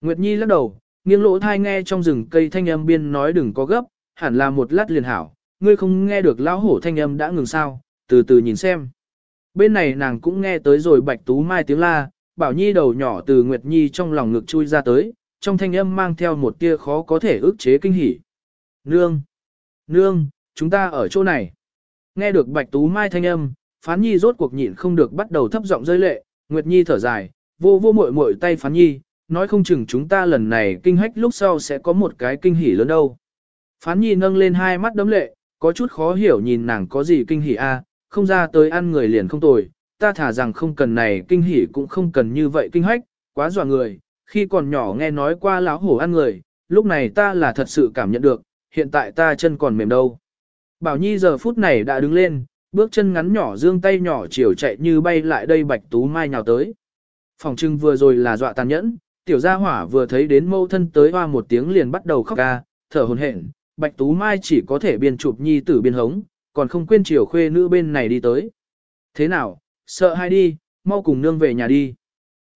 Nguyệt Nhi lắc đầu, nghiêng lỗ thai nghe trong rừng cây thanh âm biên nói đừng có gấp, hẳn là một lát liền hảo, ngươi không nghe được lão hổ thanh âm đã ngừng sao, từ từ nhìn xem. Bên này nàng cũng nghe tới rồi bạch tú mai tiếng la, bảo nhi đầu nhỏ từ Nguyệt Nhi trong lòng ngực chui ra tới, trong thanh âm mang theo một tia khó có thể ức chế kinh hỉ. Nương! Nương! Chúng ta ở chỗ này! Nghe được bạch tú mai thanh âm, phán nhi rốt cuộc nhịn không được bắt đầu thấp giọng rơi lệ, Nguyệt Nhi thở dài, vô vô muội muội tay phán nhi, nói không chừng chúng ta lần này kinh hách lúc sau sẽ có một cái kinh hỉ lớn đâu. Phán nhi nâng lên hai mắt đấm lệ, có chút khó hiểu nhìn nàng có gì kinh hỉ a, à, không ra tới ăn người liền không tồi, ta thả rằng không cần này kinh hỉ cũng không cần như vậy kinh hách, quá dọa người, khi còn nhỏ nghe nói qua lão hổ ăn người, lúc này ta là thật sự cảm nhận được, hiện tại ta chân còn mềm đâu. Bảo Nhi giờ phút này đã đứng lên, bước chân ngắn nhỏ dương tay nhỏ chiều chạy như bay lại đây bạch tú mai nhào tới. Phòng trưng vừa rồi là dọa tàn nhẫn, tiểu gia hỏa vừa thấy đến mâu thân tới hoa một tiếng liền bắt đầu khóc ca, thở hồn hển, bạch tú mai chỉ có thể biên chụp nhi tử biên hống, còn không quên chiều khuê nữ bên này đi tới. Thế nào, sợ hay đi, mau cùng nương về nhà đi.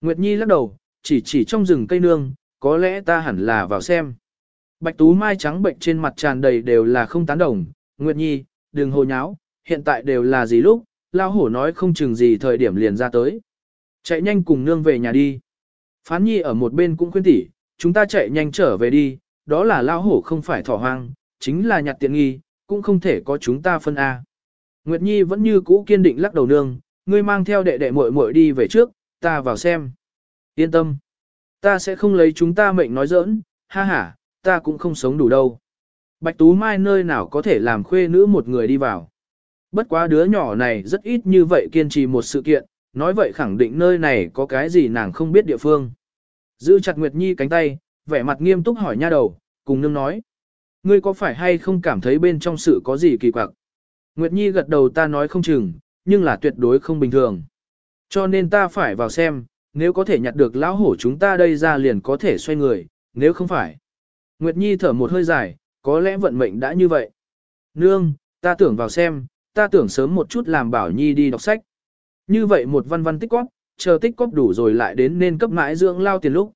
Nguyệt Nhi lắc đầu, chỉ chỉ trong rừng cây nương, có lẽ ta hẳn là vào xem. Bạch Tú Mai trắng bệnh trên mặt tràn đầy đều là không tán đồng, Nguyệt Nhi, đừng hồ nháo, hiện tại đều là gì lúc, lao hổ nói không chừng gì thời điểm liền ra tới. Chạy nhanh cùng nương về nhà đi. Phán Nhi ở một bên cũng khuyên tỉ, chúng ta chạy nhanh trở về đi, đó là lao hổ không phải thỏ hoang, chính là nhặt tiện nghi, cũng không thể có chúng ta phân A. Nguyệt Nhi vẫn như cũ kiên định lắc đầu nương, ngươi mang theo đệ đệ muội muội đi về trước, ta vào xem. Yên tâm, ta sẽ không lấy chúng ta mệnh nói giỡn, ha ha, ta cũng không sống đủ đâu. Bạch Tú Mai nơi nào có thể làm khuê nữ một người đi vào. Bất quá đứa nhỏ này rất ít như vậy kiên trì một sự kiện, nói vậy khẳng định nơi này có cái gì nàng không biết địa phương. Giữ chặt Nguyệt Nhi cánh tay, vẻ mặt nghiêm túc hỏi nha đầu, cùng nương nói. Ngươi có phải hay không cảm thấy bên trong sự có gì kỳ quặc? Nguyệt Nhi gật đầu ta nói không chừng, nhưng là tuyệt đối không bình thường. Cho nên ta phải vào xem, nếu có thể nhặt được lão hổ chúng ta đây ra liền có thể xoay người, nếu không phải. Nguyệt Nhi thở một hơi dài, có lẽ vận mệnh đã như vậy. Nương, ta tưởng vào xem, ta tưởng sớm một chút làm bảo Nhi đi đọc sách. Như vậy một văn văn tích cóp, chờ tích cóp đủ rồi lại đến nên cấp mãi dưỡng lao tiền lúc.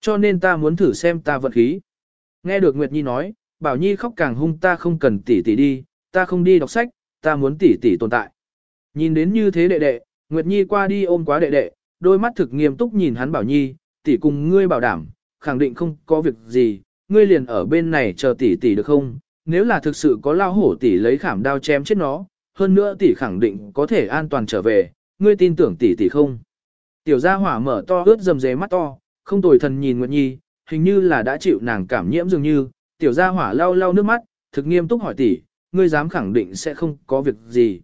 Cho nên ta muốn thử xem ta vận khí. Nghe được Nguyệt Nhi nói, Bảo Nhi khóc càng hung ta không cần tỷ tỷ đi, ta không đi đọc sách, ta muốn tỷ tỷ tồn tại. Nhìn đến như thế đệ đệ, Nguyệt Nhi qua đi ôm quá đệ đệ, đôi mắt thực nghiêm túc nhìn hắn Bảo Nhi, tỷ cùng ngươi bảo đảm, khẳng định không có việc gì, ngươi liền ở bên này chờ tỷ tỷ được không? Nếu là thực sự có lao hổ tỷ lấy khảm đao chém chết nó, hơn nữa tỷ khẳng định có thể an toàn trở về, ngươi tin tưởng tỷ tỷ không? Tiểu gia hỏa mở to ướt dầm dề mắt to, không tồi thần nhìn Nguyệt Nhi, hình như là đã chịu nàng cảm nhiễm dường như, tiểu gia hỏa lau lau nước mắt, thực nghiêm túc hỏi tỷ, ngươi dám khẳng định sẽ không có việc gì.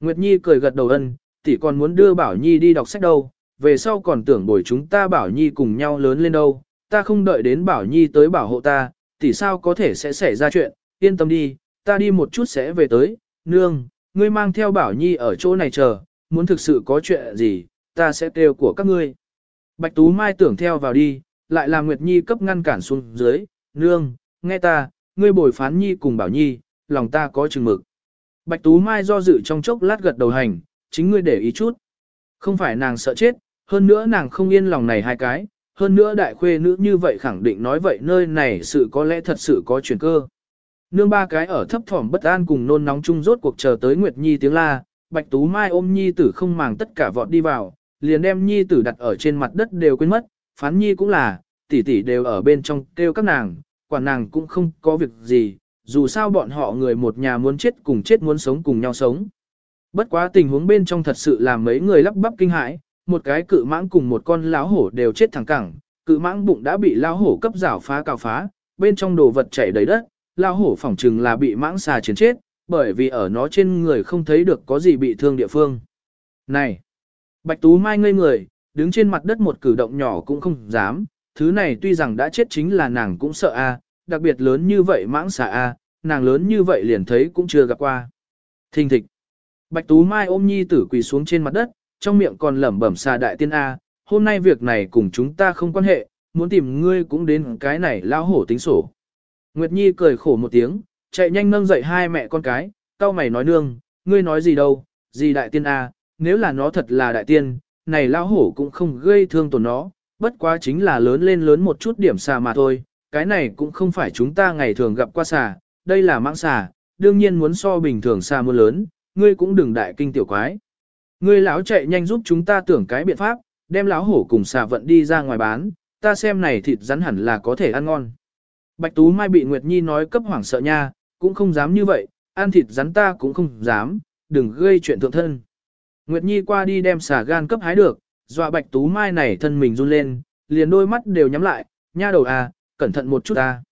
Nguyệt Nhi cười gật đầu ân, tỷ còn muốn đưa Bảo Nhi đi đọc sách đâu, về sau còn tưởng bồi chúng ta Bảo Nhi cùng nhau lớn lên đâu, ta không đợi đến Bảo Nhi tới bảo hộ ta, tỷ sao có thể sẽ xảy ra chuyện, yên tâm đi, ta đi một chút sẽ về tới, nương, ngươi mang theo Bảo Nhi ở chỗ này chờ, muốn thực sự có chuyện gì, ta sẽ kêu của các ngươi. Bạch Tú Mai tưởng theo vào đi, lại làm Nguyệt Nhi cấp ngăn cản xuống dưới, nương, nghe ta, ngươi bồi phán Nhi cùng Bảo Nhi, lòng ta có chừng mực. Bạch Tú Mai do dự trong chốc lát gật đầu hành, chính ngươi để ý chút. Không phải nàng sợ chết, hơn nữa nàng không yên lòng này hai cái, hơn nữa đại khuê nữ như vậy khẳng định nói vậy nơi này sự có lẽ thật sự có chuyển cơ. Nương ba cái ở thấp thỏm bất an cùng nôn nóng chung rốt cuộc chờ tới Nguyệt Nhi tiếng la, Bạch Tú Mai ôm Nhi tử không màng tất cả vọt đi vào, liền đem Nhi tử đặt ở trên mặt đất đều quên mất, phán Nhi cũng là, tỷ tỷ đều ở bên trong kêu các nàng, quả nàng cũng không có việc gì, dù sao bọn họ người một nhà muốn chết cùng chết muốn sống cùng nhau sống. Bất quá tình huống bên trong thật sự làm mấy người lắp bắp kinh hãi, một cái cự mãng cùng một con láo hổ đều chết thẳng cẳng, cự mãng bụng đã bị láo hổ cấp rảo phá cào phá, bên trong đồ vật chảy đầy đất, lao hổ phỏng chừng là bị mãng xà chiến chết, bởi vì ở nó trên người không thấy được có gì bị thương địa phương. Này! Bạch Tú Mai ngây người, đứng trên mặt đất một cử động nhỏ cũng không dám, thứ này tuy rằng đã chết chính là nàng cũng sợ a, đặc biệt lớn như vậy mãng xà a, nàng lớn như vậy liền thấy cũng chưa gặp qua. Thình thịch. Bạch Tú Mai ôm nhi tử quỳ xuống trên mặt đất, trong miệng còn lẩm bẩm xà đại tiên a, hôm nay việc này cùng chúng ta không quan hệ, muốn tìm ngươi cũng đến cái này lao hổ tính sổ. Nguyệt Nhi cười khổ một tiếng, chạy nhanh nâng dậy hai mẹ con cái, cao mày nói nương, ngươi nói gì đâu, gì đại tiên a, nếu là nó thật là đại tiên, này lao hổ cũng không gây thương tổn nó, bất quá chính là lớn lên lớn một chút điểm xà mà thôi, cái này cũng không phải chúng ta ngày thường gặp qua xà, đây là mạng xà, đương nhiên muốn so bình thường xà mưa lớn, ngươi cũng đừng đại kinh tiểu quái. Ngươi lão chạy nhanh giúp chúng ta tưởng cái biện pháp, đem lão hổ cùng xà vận đi ra ngoài bán, ta xem này thịt rắn hẳn là có thể ăn ngon. Bạch Tú Mai bị Nguyệt Nhi nói cấp hoảng sợ nha, cũng không dám như vậy, ăn thịt rắn ta cũng không dám, đừng gây chuyện thượng thân. Nguyệt Nhi qua đi đem xà gan cấp hái được, dọa Bạch Tú Mai này thân mình run lên, liền đôi mắt đều nhắm lại, nha đầu à, cẩn thận một chút à.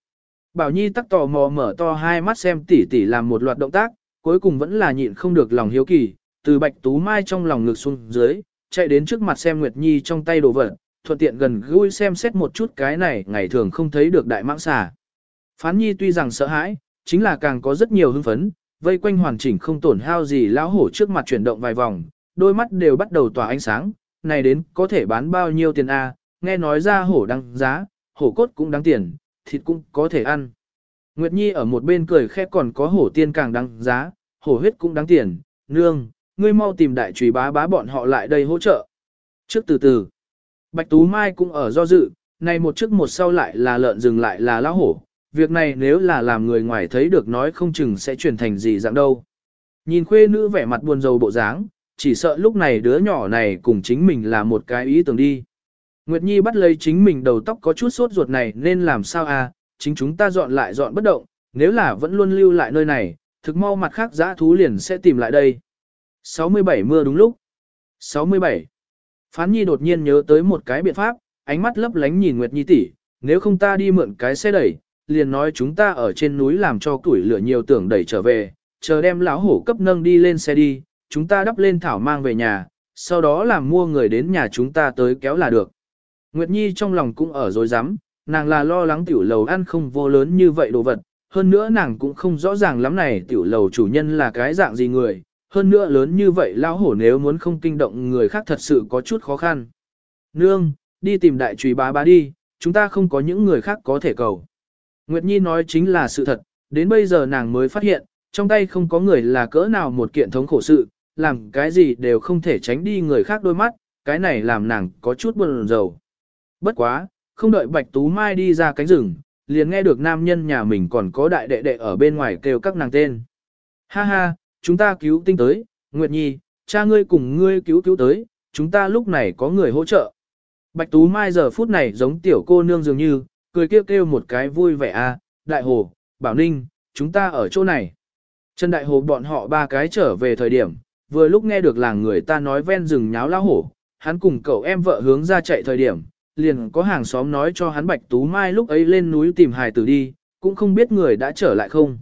Bảo Nhi tắc tò mò mở to hai mắt xem tỉ tỉ làm một loạt động tác, cuối cùng vẫn là nhịn không được lòng hiếu kỳ, từ Bạch Tú Mai trong lòng ngực xuống dưới, chạy đến trước mặt xem Nguyệt Nhi trong tay đồ vật, thuận tiện gần gũi xem xét một chút cái này ngày thường không thấy được đại mãng xà. Phán Nhi tuy rằng sợ hãi, chính là càng có rất nhiều hưng phấn, vây quanh hoàn chỉnh không tổn hao gì lão hổ trước mặt chuyển động vài vòng, đôi mắt đều bắt đầu tỏa ánh sáng, này đến có thể bán bao nhiêu tiền a? nghe nói ra hổ đăng giá, hổ cốt cũng đáng tiền, thịt cũng có thể ăn. Nguyệt Nhi ở một bên cười khẽ còn có hổ tiên càng đáng giá, hổ huyết cũng đáng tiền, nương, ngươi mau tìm đại trùy bá bá bọn họ lại đây hỗ trợ. Trước từ từ, Bạch Tú Mai cũng ở do dự, này một trước một sau lại là lợn dừng lại là lão hổ, việc này nếu là làm người ngoài thấy được nói không chừng sẽ chuyển thành gì dạng đâu. Nhìn khuê nữ vẻ mặt buồn rầu bộ dáng, chỉ sợ lúc này đứa nhỏ này cùng chính mình là một cái ý tưởng đi. Nguyệt Nhi bắt lấy chính mình đầu tóc có chút sốt ruột này nên làm sao à, chính chúng ta dọn lại dọn bất động, nếu là vẫn luôn lưu lại nơi này, thực mau mặt khác giã thú liền sẽ tìm lại đây. 67 mưa đúng lúc. 67. Phán Nhi đột nhiên nhớ tới một cái biện pháp, ánh mắt lấp lánh nhìn Nguyệt Nhi tỷ, nếu không ta đi mượn cái xe đẩy, liền nói chúng ta ở trên núi làm cho tuổi lửa nhiều tưởng đẩy trở về, chờ đem lão hổ cấp nâng đi lên xe đi, chúng ta đắp lên thảo mang về nhà, sau đó làm mua người đến nhà chúng ta tới kéo là được. Nguyệt Nhi trong lòng cũng ở dối rắm nàng là lo lắng tiểu lầu ăn không vô lớn như vậy đồ vật, hơn nữa nàng cũng không rõ ràng lắm này tiểu lầu chủ nhân là cái dạng gì người, hơn nữa lớn như vậy lão hổ nếu muốn không kinh động người khác thật sự có chút khó khăn. Nương, đi tìm đại trùy bá bá đi, chúng ta không có những người khác có thể cầu. Nguyệt Nhi nói chính là sự thật, đến bây giờ nàng mới phát hiện, trong tay không có người là cỡ nào một kiện thống khổ sự, làm cái gì đều không thể tránh đi người khác đôi mắt, cái này làm nàng có chút buồn rầu. Bất quá, không đợi Bạch Tú Mai đi ra cánh rừng, liền nghe được nam nhân nhà mình còn có đại đệ đệ ở bên ngoài kêu các nàng tên. Ha ha, chúng ta cứu tinh tới, Nguyệt Nhi, cha ngươi cùng ngươi cứu cứu tới, chúng ta lúc này có người hỗ trợ. Bạch Tú Mai giờ phút này giống tiểu cô nương dường như, cười kêu kêu một cái vui vẻ a, đại hồ, bảo ninh, chúng ta ở chỗ này. Trần đại hồ bọn họ ba cái trở về thời điểm, vừa lúc nghe được làng người ta nói ven rừng nháo lao hổ, hắn cùng cậu em vợ hướng ra chạy thời điểm, liền có hàng xóm nói cho hắn Bạch Tú Mai lúc ấy lên núi tìm hài tử đi, cũng không biết người đã trở lại không.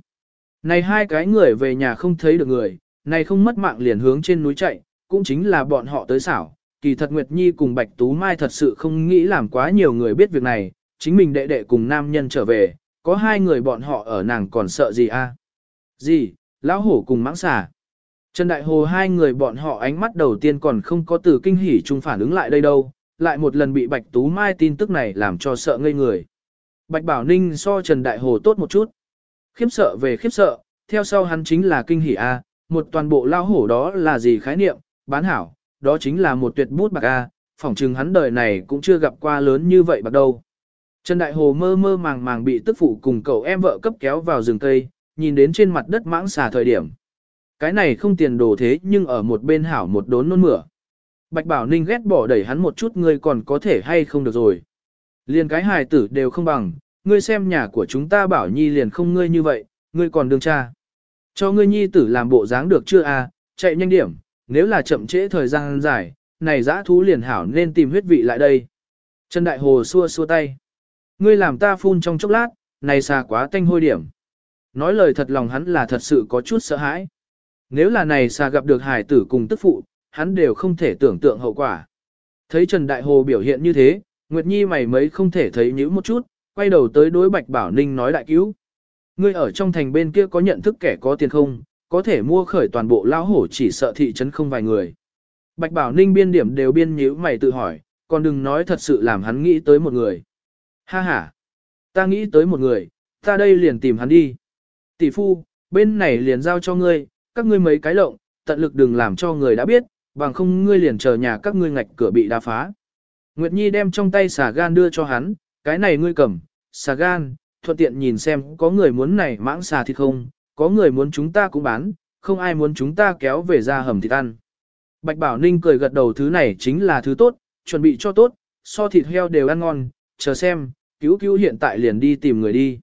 Này hai cái người về nhà không thấy được người, này không mất mạng liền hướng trên núi chạy, cũng chính là bọn họ tới xảo. Kỳ thật Nguyệt Nhi cùng Bạch Tú Mai thật sự không nghĩ làm quá nhiều người biết việc này, chính mình đệ đệ cùng nam nhân trở về, có hai người bọn họ ở nàng còn sợ gì a? Gì, lão hổ cùng mãng xà. Trần Đại Hồ hai người bọn họ ánh mắt đầu tiên còn không có từ kinh hỉ chung phản ứng lại đây đâu, lại một lần bị Bạch Tú Mai tin tức này làm cho sợ ngây người. Bạch Bảo Ninh so Trần Đại Hồ tốt một chút. Khiếp sợ về khiếp sợ, theo sau hắn chính là kinh hỉ A, một toàn bộ lao hổ đó là gì khái niệm, bán hảo, đó chính là một tuyệt bút bạc A, phỏng chừng hắn đời này cũng chưa gặp qua lớn như vậy bạc đâu. Trần Đại Hồ mơ mơ màng màng bị tức phụ cùng cậu em vợ cấp kéo vào rừng cây, nhìn đến trên mặt đất mãng xà thời điểm. Cái này không tiền đồ thế nhưng ở một bên hảo một đốn nôn mửa. Bạch Bảo Ninh ghét bỏ đẩy hắn một chút ngươi còn có thể hay không được rồi. Liền cái hài tử đều không bằng, ngươi xem nhà của chúng ta Bảo Nhi liền không ngươi như vậy, ngươi còn đương cha. Cho ngươi nhi tử làm bộ dáng được chưa à, chạy nhanh điểm, nếu là chậm trễ thời gian dài, này dã thú liền hảo nên tìm huyết vị lại đây. Trần Đại Hồ xua xua tay. Ngươi làm ta phun trong chốc lát, này xà quá tanh hôi điểm. Nói lời thật lòng hắn là thật sự có chút sợ hãi. Nếu là này xà gặp được hải tử cùng tức phụ, hắn đều không thể tưởng tượng hậu quả. Thấy Trần Đại Hồ biểu hiện như thế, Nguyệt Nhi mày mấy không thể thấy nhữ một chút, quay đầu tới đối Bạch Bảo Ninh nói đại cứu. Ngươi ở trong thành bên kia có nhận thức kẻ có tiền không, có thể mua khởi toàn bộ lão hổ chỉ sợ thị trấn không vài người. Bạch Bảo Ninh biên điểm đều biên nhữ mày tự hỏi, còn đừng nói thật sự làm hắn nghĩ tới một người. Ha ha, ta nghĩ tới một người, ta đây liền tìm hắn đi. Tỷ phu, bên này liền giao cho ngươi, các ngươi mấy cái lộng, tận lực đừng làm cho người đã biết, bằng không ngươi liền chờ nhà các ngươi ngạch cửa bị đá phá. Nguyệt Nhi đem trong tay xà gan đưa cho hắn, cái này ngươi cầm, xà gan, thuận tiện nhìn xem có người muốn này mãng xà thịt không, có người muốn chúng ta cũng bán, không ai muốn chúng ta kéo về ra hầm thịt ăn. Bạch Bảo Ninh cười gật đầu thứ này chính là thứ tốt, chuẩn bị cho tốt, so thịt heo đều ăn ngon, chờ xem, cứu cứu hiện tại liền đi tìm người đi.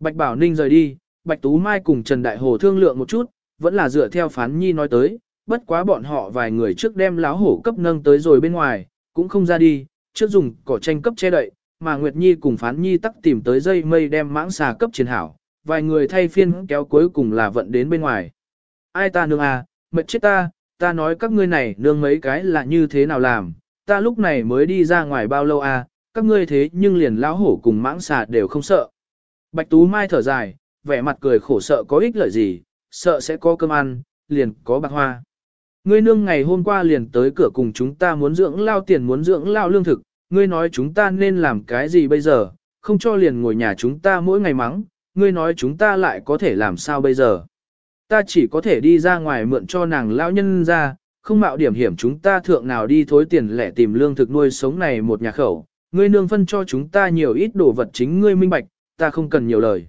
Bạch Bảo Ninh rời đi, Bạch Tú Mai cùng Trần Đại Hồ thương lượng một chút, vẫn là dựa theo phán nhi nói tới, bất quá bọn họ vài người trước đem láo hổ cấp nâng tới rồi bên ngoài, cũng không ra đi, trước dùng cỏ tranh cấp che đậy, mà Nguyệt Nhi cùng phán nhi tắc tìm tới dây mây đem mãng xà cấp chiến hảo, vài người thay phiên kéo cuối cùng là vận đến bên ngoài. Ai ta nương à, mệt chết ta, ta nói các ngươi này nương mấy cái là như thế nào làm, ta lúc này mới đi ra ngoài bao lâu à, các ngươi thế nhưng liền lão hổ cùng mãng xà đều không sợ. Bạch Tú Mai thở dài, vẻ mặt cười khổ sợ có ích lợi gì, sợ sẽ có cơm ăn, liền có bạc hoa. Ngươi nương ngày hôm qua liền tới cửa cùng chúng ta muốn dưỡng lao tiền muốn dưỡng lao lương thực, ngươi nói chúng ta nên làm cái gì bây giờ, không cho liền ngồi nhà chúng ta mỗi ngày mắng, ngươi nói chúng ta lại có thể làm sao bây giờ. Ta chỉ có thể đi ra ngoài mượn cho nàng lao nhân ra, không mạo điểm hiểm chúng ta thượng nào đi thối tiền lẻ tìm lương thực nuôi sống này một nhà khẩu, ngươi nương phân cho chúng ta nhiều ít đồ vật chính ngươi minh bạch, ta không cần nhiều lời.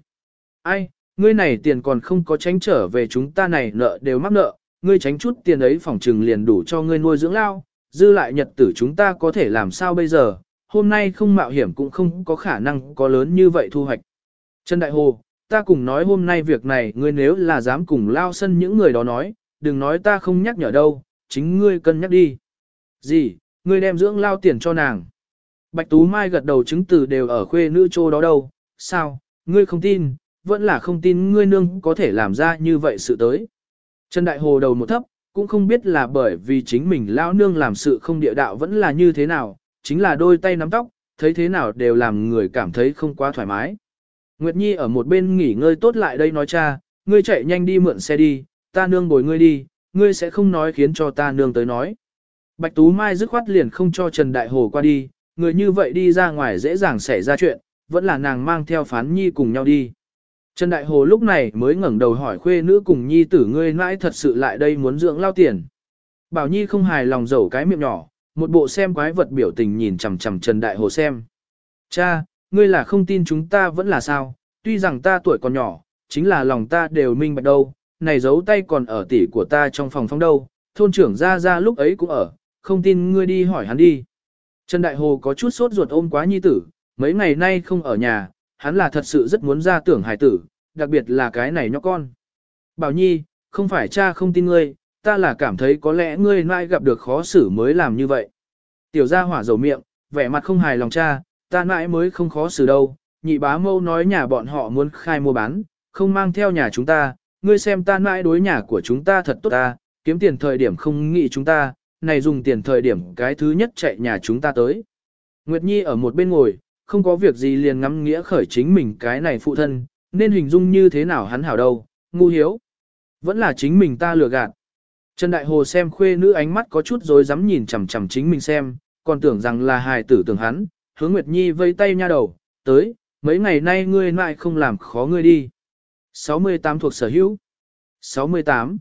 Ai, ngươi này tiền còn không có tránh trở về chúng ta này nợ đều mắc nợ, ngươi tránh chút tiền ấy phòng trừng liền đủ cho ngươi nuôi dưỡng lao, dư lại nhật tử chúng ta có thể làm sao bây giờ, hôm nay không mạo hiểm cũng không có khả năng có lớn như vậy thu hoạch. Trần Đại Hồ, ta cùng nói hôm nay việc này ngươi nếu là dám cùng lao sân những người đó nói, đừng nói ta không nhắc nhở đâu, chính ngươi cân nhắc đi. Gì, ngươi đem dưỡng lao tiền cho nàng. Bạch Tú Mai gật đầu chứng từ đều ở khuê nữ chỗ đó đâu, sao, ngươi không tin, vẫn là không tin ngươi nương có thể làm ra như vậy sự tới. Trần Đại Hồ đầu một thấp, cũng không biết là bởi vì chính mình lão nương làm sự không địa đạo vẫn là như thế nào, chính là đôi tay nắm tóc, thấy thế nào đều làm người cảm thấy không quá thoải mái. Nguyệt Nhi ở một bên nghỉ ngơi tốt lại đây nói cha, ngươi chạy nhanh đi mượn xe đi, ta nương bồi ngươi đi, ngươi sẽ không nói khiến cho ta nương tới nói. Bạch Tú Mai dứt khoát liền không cho Trần Đại Hồ qua đi, người như vậy đi ra ngoài dễ dàng xảy ra chuyện, vẫn là nàng mang theo phán nhi cùng nhau đi. Trần Đại Hồ lúc này mới ngẩng đầu hỏi khuê nữ cùng nhi tử ngươi nãi thật sự lại đây muốn dưỡng lao tiền. Bảo Nhi không hài lòng dầu cái miệng nhỏ, một bộ xem quái vật biểu tình nhìn chằm chằm Trần Đại Hồ xem. Cha, ngươi là không tin chúng ta vẫn là sao, tuy rằng ta tuổi còn nhỏ, chính là lòng ta đều minh bạch đâu, này giấu tay còn ở tỉ của ta trong phòng phong đâu, thôn trưởng ra ra lúc ấy cũng ở, không tin ngươi đi hỏi hắn đi. Trần Đại Hồ có chút sốt ruột ôm quá nhi tử, mấy ngày nay không ở nhà, hắn là thật sự rất muốn ra tưởng hài tử, đặc biệt là cái này nhóc con. Bảo Nhi, không phải cha không tin ngươi, ta là cảm thấy có lẽ ngươi nãi gặp được khó xử mới làm như vậy. Tiểu gia hỏa dầu miệng, vẻ mặt không hài lòng cha, ta nãi mới không khó xử đâu, nhị bá mâu nói nhà bọn họ muốn khai mua bán, không mang theo nhà chúng ta, ngươi xem ta nãi đối nhà của chúng ta thật tốt ta, kiếm tiền thời điểm không nghĩ chúng ta, này dùng tiền thời điểm cái thứ nhất chạy nhà chúng ta tới. Nguyệt Nhi ở một bên ngồi, không có việc gì liền ngắm nghĩa khởi chính mình cái này phụ thân, nên hình dung như thế nào hắn hảo đâu, ngu hiếu. Vẫn là chính mình ta lừa gạt. Trần Đại Hồ xem khuê nữ ánh mắt có chút rối dám nhìn chằm chằm chính mình xem, còn tưởng rằng là hài tử tưởng hắn, hướng Nguyệt Nhi vây tay nha đầu, tới, mấy ngày nay ngươi lại không làm khó ngươi đi. 68 thuộc sở hữu. 68.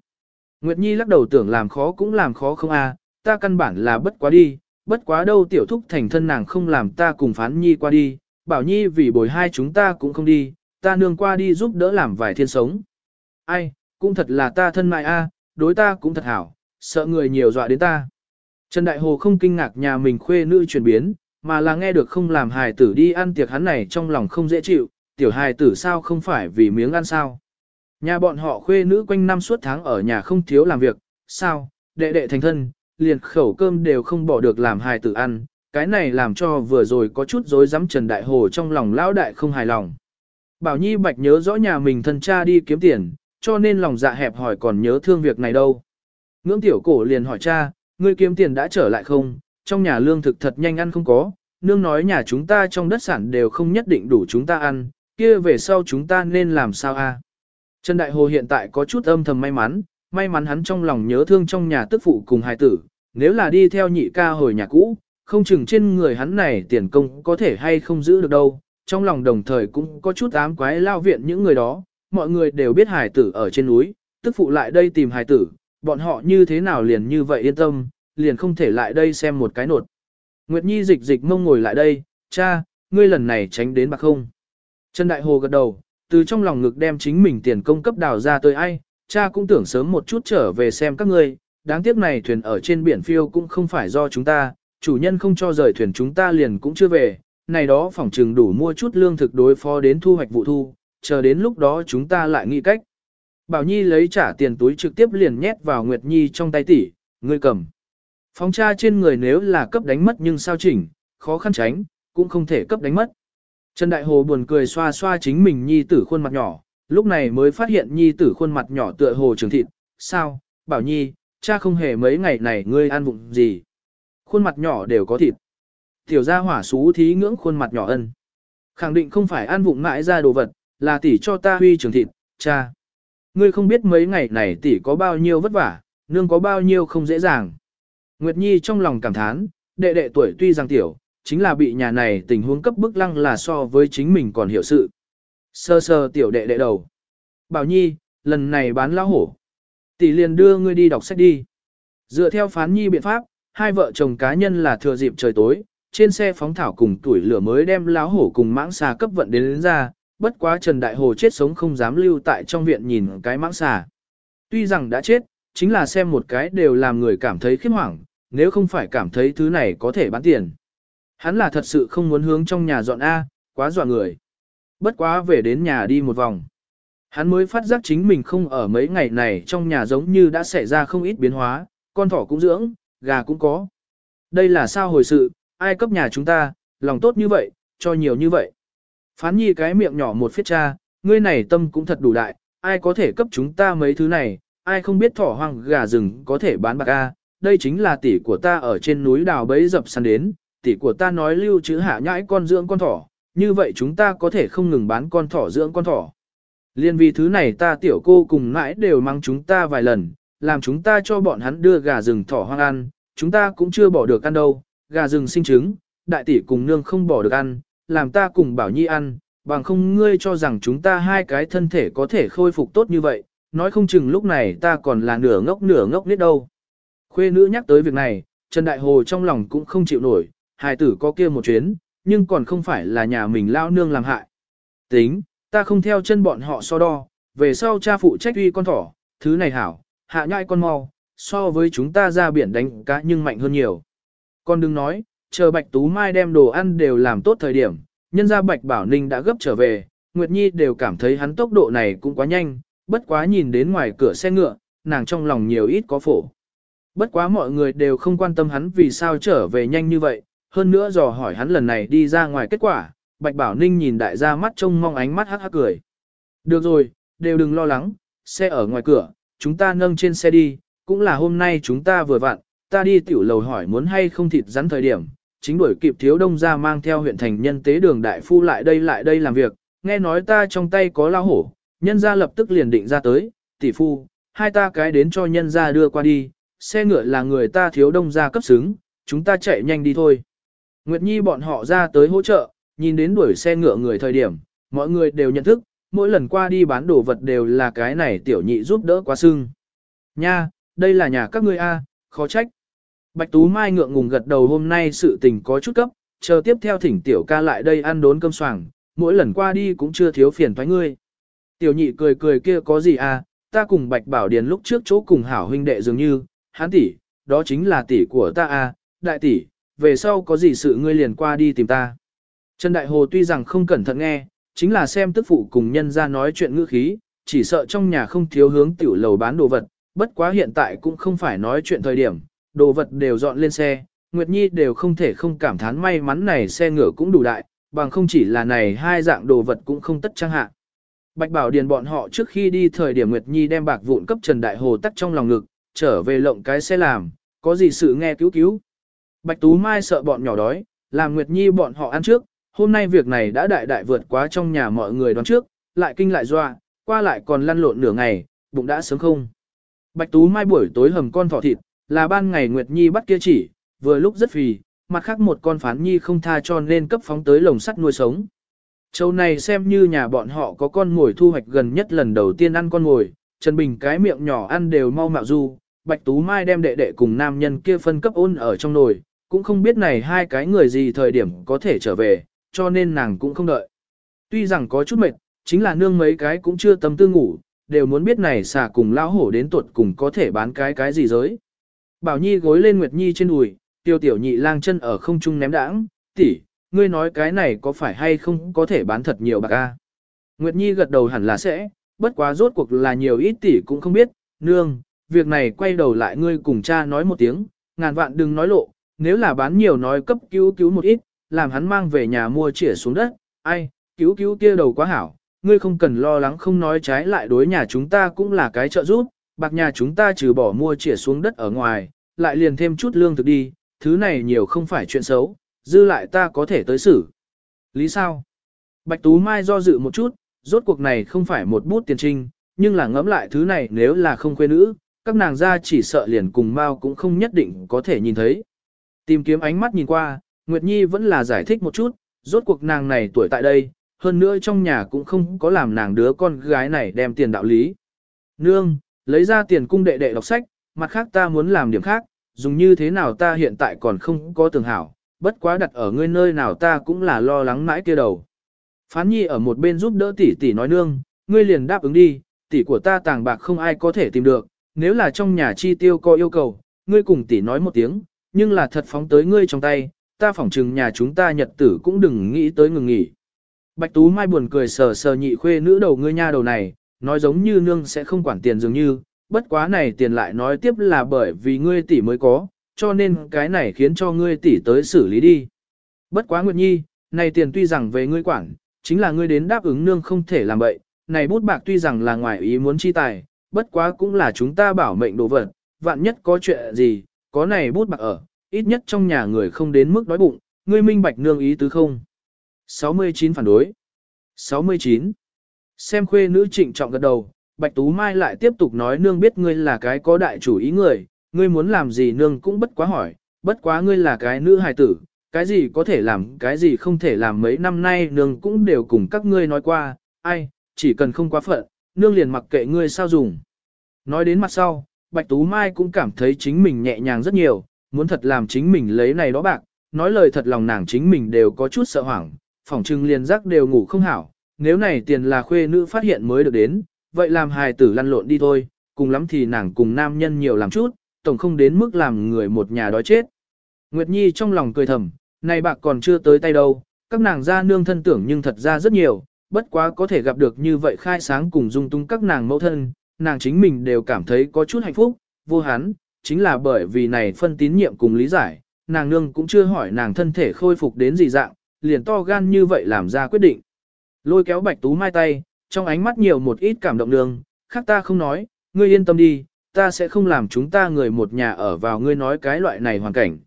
Nguyệt Nhi lắc đầu tưởng làm khó cũng làm khó không à, ta căn bản là bất quá đi, bất quá đâu tiểu thúc thành thân nàng không làm ta cùng phán Nhi qua đi, bảo Nhi vì bồi hai chúng ta cũng không đi, ta nương qua đi giúp đỡ làm vài thiên sống. Ai, cũng thật là ta thân mại a, đối ta cũng thật hảo, sợ người nhiều dọa đến ta. Trần Đại Hồ không kinh ngạc nhà mình khuê nữ chuyển biến, mà là nghe được không làm hài tử đi ăn tiệc hắn này trong lòng không dễ chịu, tiểu hài tử sao không phải vì miếng ăn sao. Nhà bọn họ khuê nữ quanh năm suốt tháng ở nhà không thiếu làm việc, sao, đệ đệ thành thân, liền khẩu cơm đều không bỏ được làm hài tử ăn, cái này làm cho vừa rồi có chút rối rắm Trần Đại Hồ trong lòng lão đại không hài lòng. Bảo Nhi Bạch nhớ rõ nhà mình thân cha đi kiếm tiền, cho nên lòng dạ hẹp hỏi còn nhớ thương việc này đâu. Ngưỡng tiểu cổ liền hỏi cha, ngươi kiếm tiền đã trở lại không, trong nhà lương thực thật nhanh ăn không có, nương nói nhà chúng ta trong đất sản đều không nhất định đủ chúng ta ăn, kia về sau chúng ta nên làm sao a? Trần Đại Hồ hiện tại có chút âm thầm may mắn, may mắn hắn trong lòng nhớ thương trong nhà tức phụ cùng hài tử, nếu là đi theo nhị ca hồi nhà cũ, không chừng trên người hắn này tiền công có thể hay không giữ được đâu, trong lòng đồng thời cũng có chút ám quái lao viện những người đó, mọi người đều biết Hải tử ở trên núi, tức phụ lại đây tìm Hải tử, bọn họ như thế nào liền như vậy yên tâm, liền không thể lại đây xem một cái nột. Nguyệt Nhi dịch dịch mông ngồi lại đây, cha, ngươi lần này tránh đến bạc không. Trần Đại Hồ gật đầu, từ trong lòng ngực đem chính mình tiền công cấp đào ra tới ai, cha cũng tưởng sớm một chút trở về xem các ngươi, đáng tiếc này thuyền ở trên biển phiêu cũng không phải do chúng ta, chủ nhân không cho rời thuyền chúng ta liền cũng chưa về, này đó phỏng trừng đủ mua chút lương thực đối phó đến thu hoạch vụ thu, chờ đến lúc đó chúng ta lại nghĩ cách. Bảo Nhi lấy trả tiền túi trực tiếp liền nhét vào Nguyệt Nhi trong tay tỷ, ngươi cầm. Phóng cha trên người nếu là cấp đánh mất nhưng sao chỉnh, khó khăn tránh, cũng không thể cấp đánh mất. Trần Đại Hồ buồn cười xoa xoa chính mình Nhi tử khuôn mặt nhỏ, lúc này mới phát hiện Nhi tử khuôn mặt nhỏ tựa hồ trường thịt, sao, Bảo Nhi, cha không hề mấy ngày này ngươi ăn vụng gì. Khuôn mặt nhỏ đều có thịt. Tiểu gia hỏa xú thí ngưỡng khuôn mặt nhỏ ân. Khẳng định không phải ăn vụng mãi ra đồ vật, là tỷ cho ta huy trường thịt, cha. Ngươi không biết mấy ngày này tỷ có bao nhiêu vất vả, nương có bao nhiêu không dễ dàng. Nguyệt Nhi trong lòng cảm thán, đệ đệ tuổi tuy rằng tiểu, chính là bị nhà này tình huống cấp bức lăng là so với chính mình còn hiểu sự. Sơ sơ tiểu đệ đệ đầu. Bảo Nhi, lần này bán lão hổ. Tỷ liền đưa ngươi đi đọc sách đi. Dựa theo phán nhi biện pháp, hai vợ chồng cá nhân là thừa dịp trời tối, trên xe phóng thảo cùng tuổi lửa mới đem lão hổ cùng mãng xà cấp vận đến, đến ra, bất quá Trần Đại Hồ chết sống không dám lưu tại trong viện nhìn cái mãng xà. Tuy rằng đã chết, chính là xem một cái đều làm người cảm thấy khiếp hoảng, nếu không phải cảm thấy thứ này có thể bán tiền. Hắn là thật sự không muốn hướng trong nhà dọn A, quá dọa người. Bất quá về đến nhà đi một vòng. Hắn mới phát giác chính mình không ở mấy ngày này trong nhà giống như đã xảy ra không ít biến hóa, con thỏ cũng dưỡng, gà cũng có. Đây là sao hồi sự, ai cấp nhà chúng ta, lòng tốt như vậy, cho nhiều như vậy. Phán nhi cái miệng nhỏ một phiết cha, ngươi này tâm cũng thật đủ đại, ai có thể cấp chúng ta mấy thứ này, ai không biết thỏ hoang gà rừng có thể bán bạc a. đây chính là tỷ của ta ở trên núi đào bấy dập săn đến, tỷ của ta nói lưu trữ hạ nhãi con dưỡng con thỏ, như vậy chúng ta có thể không ngừng bán con thỏ dưỡng con thỏ. Liên vì thứ này ta tiểu cô cùng mãi đều mang chúng ta vài lần, làm chúng ta cho bọn hắn đưa gà rừng thỏ hoang ăn, chúng ta cũng chưa bỏ được ăn đâu, gà rừng sinh trứng, đại tỷ cùng nương không bỏ được ăn, làm ta cùng bảo nhi ăn, bằng không ngươi cho rằng chúng ta hai cái thân thể có thể khôi phục tốt như vậy, nói không chừng lúc này ta còn là nửa ngốc nửa ngốc nít đâu. Khuê nữ nhắc tới việc này, Trần Đại Hồ trong lòng cũng không chịu nổi, hài tử có kia một chuyến, nhưng còn không phải là nhà mình lao nương làm hại. Tính, ta không theo chân bọn họ so đo, về sau cha phụ trách uy con thỏ, thứ này hảo, hạ nhai con mau, so với chúng ta ra biển đánh cá nhưng mạnh hơn nhiều. Con đừng nói, chờ Bạch Tú Mai đem đồ ăn đều làm tốt thời điểm, nhân ra Bạch Bảo Ninh đã gấp trở về, Nguyệt Nhi đều cảm thấy hắn tốc độ này cũng quá nhanh, bất quá nhìn đến ngoài cửa xe ngựa, nàng trong lòng nhiều ít có phổ. Bất quá mọi người đều không quan tâm hắn vì sao trở về nhanh như vậy, hơn nữa dò hỏi hắn lần này đi ra ngoài kết quả, Bạch Bảo Ninh nhìn đại gia mắt trông mong ánh mắt hắc hắc cười. Được rồi, đều đừng lo lắng, xe ở ngoài cửa, chúng ta nâng trên xe đi, cũng là hôm nay chúng ta vừa vặn, ta đi tiểu lầu hỏi muốn hay không thịt rắn thời điểm, chính đuổi kịp thiếu đông ra mang theo huyện thành nhân tế đường đại phu lại đây lại đây làm việc, nghe nói ta trong tay có lao hổ, nhân ra lập tức liền định ra tới, tỷ phu, hai ta cái đến cho nhân ra đưa qua đi, xe ngựa là người ta thiếu đông ra cấp xứng, chúng ta chạy nhanh đi thôi. Nguyệt Nhi bọn họ ra tới hỗ trợ, nhìn đến đuổi xe ngựa người thời điểm, mọi người đều nhận thức, mỗi lần qua đi bán đồ vật đều là cái này tiểu nhị giúp đỡ quá sưng. Nha, đây là nhà các ngươi A, khó trách. Bạch Tú Mai ngượng ngùng gật đầu hôm nay sự tình có chút cấp, chờ tiếp theo thỉnh tiểu ca lại đây ăn đốn cơm soảng, mỗi lần qua đi cũng chưa thiếu phiền toái ngươi. Tiểu nhị cười cười kia có gì à, ta cùng Bạch Bảo Điền lúc trước chỗ cùng hảo huynh đệ dường như, hắn tỷ, đó chính là tỷ của ta à, đại tỷ, về sau có gì sự ngươi liền qua đi tìm ta. Trần Đại Hồ tuy rằng không cẩn thận nghe, chính là xem tức phụ cùng nhân ra nói chuyện ngữ khí, chỉ sợ trong nhà không thiếu hướng tiểu lầu bán đồ vật, bất quá hiện tại cũng không phải nói chuyện thời điểm, đồ vật đều dọn lên xe, Nguyệt Nhi đều không thể không cảm thán may mắn này xe ngựa cũng đủ đại, bằng không chỉ là này hai dạng đồ vật cũng không tất trang hạ. Bạch Bảo Điền bọn họ trước khi đi thời điểm Nguyệt Nhi đem bạc vụn cấp Trần Đại Hồ tắt trong lòng ngực, trở về lộng cái xe làm, có gì sự nghe cứu cứu. Bạch Tú Mai sợ bọn nhỏ đói, làm Nguyệt Nhi bọn họ ăn trước, hôm nay việc này đã đại đại vượt quá trong nhà mọi người đoán trước, lại kinh lại doa, qua lại còn lăn lộn nửa ngày, bụng đã sớm không. Bạch Tú Mai buổi tối hầm con thỏ thịt, là ban ngày Nguyệt Nhi bắt kia chỉ, vừa lúc rất phì, mặt khác một con phán nhi không tha cho nên cấp phóng tới lồng sắt nuôi sống. Châu này xem như nhà bọn họ có con ngồi thu hoạch gần nhất lần đầu tiên ăn con ngồi, Trần Bình cái miệng nhỏ ăn đều mau mạo du, Bạch Tú Mai đem đệ đệ cùng nam nhân kia phân cấp ôn ở trong nồi, cũng không biết này hai cái người gì thời điểm có thể trở về, cho nên nàng cũng không đợi. Tuy rằng có chút mệt, chính là nương mấy cái cũng chưa tâm tư ngủ, đều muốn biết này xà cùng lao hổ đến tuột cùng có thể bán cái cái gì giới. Bảo Nhi gối lên Nguyệt Nhi trên đùi, tiêu tiểu nhị lang chân ở không trung ném đãng, tỷ, ngươi nói cái này có phải hay không có thể bán thật nhiều bạc a? Nguyệt Nhi gật đầu hẳn là sẽ, bất quá rốt cuộc là nhiều ít tỷ cũng không biết, nương, việc này quay đầu lại ngươi cùng cha nói một tiếng, ngàn vạn đừng nói lộ, nếu là bán nhiều nói cấp cứu cứu một ít, làm hắn mang về nhà mua chĩa xuống đất, ai, cứu cứu kia đầu quá hảo, ngươi không cần lo lắng không nói trái lại đối nhà chúng ta cũng là cái trợ giúp, bạc nhà chúng ta trừ bỏ mua chĩa xuống đất ở ngoài, lại liền thêm chút lương thực đi, thứ này nhiều không phải chuyện xấu, dư lại ta có thể tới xử. Lý sao? Bạch Tú Mai do dự một chút, rốt cuộc này không phải một bút tiền trinh, nhưng là ngẫm lại thứ này nếu là không quê nữ, các nàng ra chỉ sợ liền cùng Mao cũng không nhất định có thể nhìn thấy. Tìm kiếm ánh mắt nhìn qua, Nguyệt Nhi vẫn là giải thích một chút, rốt cuộc nàng này tuổi tại đây, hơn nữa trong nhà cũng không có làm nàng đứa con gái này đem tiền đạo lý. Nương, lấy ra tiền cung đệ đệ đọc sách, mặt khác ta muốn làm điểm khác, dùng như thế nào ta hiện tại còn không có tường hảo, bất quá đặt ở ngươi nơi nào ta cũng là lo lắng mãi kia đầu. Phán nhi ở một bên giúp đỡ tỷ tỷ nói nương, ngươi liền đáp ứng đi, tỷ của ta tàng bạc không ai có thể tìm được, nếu là trong nhà chi tiêu có yêu cầu, ngươi cùng tỷ nói một tiếng, nhưng là thật phóng tới ngươi trong tay, ta phỏng chừng nhà chúng ta nhật tử cũng đừng nghĩ tới ngừng nghỉ. Bạch Tú Mai buồn cười sờ sờ nhị khuê nữ đầu ngươi nha đầu này, nói giống như nương sẽ không quản tiền dường như, bất quá này tiền lại nói tiếp là bởi vì ngươi tỷ mới có, cho nên cái này khiến cho ngươi tỷ tới xử lý đi. Bất quá Nguyệt Nhi, này tiền tuy rằng về ngươi quản, chính là ngươi đến đáp ứng nương không thể làm vậy, này bút bạc tuy rằng là ngoài ý muốn chi tài, bất quá cũng là chúng ta bảo mệnh đồ vật, vạn nhất có chuyện gì, có này bút bạc ở, ít nhất trong nhà người không đến mức đói bụng, ngươi minh bạch nương ý tứ không. 69 phản đối. 69. Xem khuê nữ trịnh trọng gật đầu, Bạch Tú Mai lại tiếp tục nói nương biết ngươi là cái có đại chủ ý người, ngươi muốn làm gì nương cũng bất quá hỏi, bất quá ngươi là cái nữ hài tử, cái gì có thể làm, cái gì không thể làm mấy năm nay nương cũng đều cùng các ngươi nói qua, ai, chỉ cần không quá phận, nương liền mặc kệ ngươi sao dùng. Nói đến mặt sau, Bạch Tú Mai cũng cảm thấy chính mình nhẹ nhàng rất nhiều, muốn thật làm chính mình lấy này đó bạc, nói lời thật lòng nàng chính mình đều có chút sợ hoảng, phỏng trưng liền giác đều ngủ không hảo, nếu này tiền là khuê nữ phát hiện mới được đến, vậy làm hài tử lăn lộn đi thôi, cùng lắm thì nàng cùng nam nhân nhiều làm chút, tổng không đến mức làm người một nhà đói chết. Nguyệt Nhi trong lòng cười thầm, này bạc còn chưa tới tay đâu, các nàng ra nương thân tưởng nhưng thật ra rất nhiều, bất quá có thể gặp được như vậy khai sáng cùng dung tung các nàng mẫu thân, nàng chính mình đều cảm thấy có chút hạnh phúc, vô hán, chính là bởi vì này phân tín nhiệm cùng lý giải, nàng nương cũng chưa hỏi nàng thân thể khôi phục đến gì dạng, liền to gan như vậy làm ra quyết định. Lôi kéo bạch tú mai tay, trong ánh mắt nhiều một ít cảm động đường khác ta không nói, ngươi yên tâm đi, ta sẽ không làm chúng ta người một nhà ở vào ngươi nói cái loại này hoàn cảnh.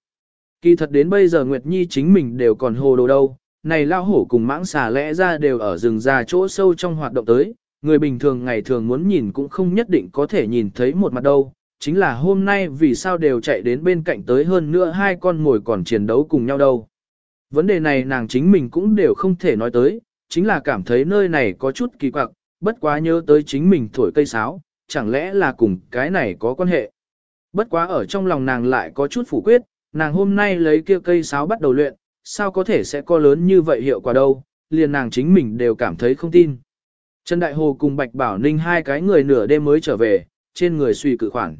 Kỳ thật đến bây giờ Nguyệt Nhi chính mình đều còn hồ đồ đâu, này lao hổ cùng mãng xà lẽ ra đều ở rừng già chỗ sâu trong hoạt động tới, người bình thường ngày thường muốn nhìn cũng không nhất định có thể nhìn thấy một mặt đâu, chính là hôm nay vì sao đều chạy đến bên cạnh tới hơn nữa hai con ngồi còn chiến đấu cùng nhau đâu. Vấn đề này nàng chính mình cũng đều không thể nói tới, chính là cảm thấy nơi này có chút kỳ quặc, bất quá nhớ tới chính mình thổi cây sáo, chẳng lẽ là cùng cái này có quan hệ. Bất quá ở trong lòng nàng lại có chút phủ quyết, nàng hôm nay lấy kia cây sáo bắt đầu luyện, sao có thể sẽ có lớn như vậy hiệu quả đâu, liền nàng chính mình đều cảm thấy không tin. Trần Đại Hồ cùng Bạch Bảo Ninh hai cái người nửa đêm mới trở về, trên người suy cự khoản.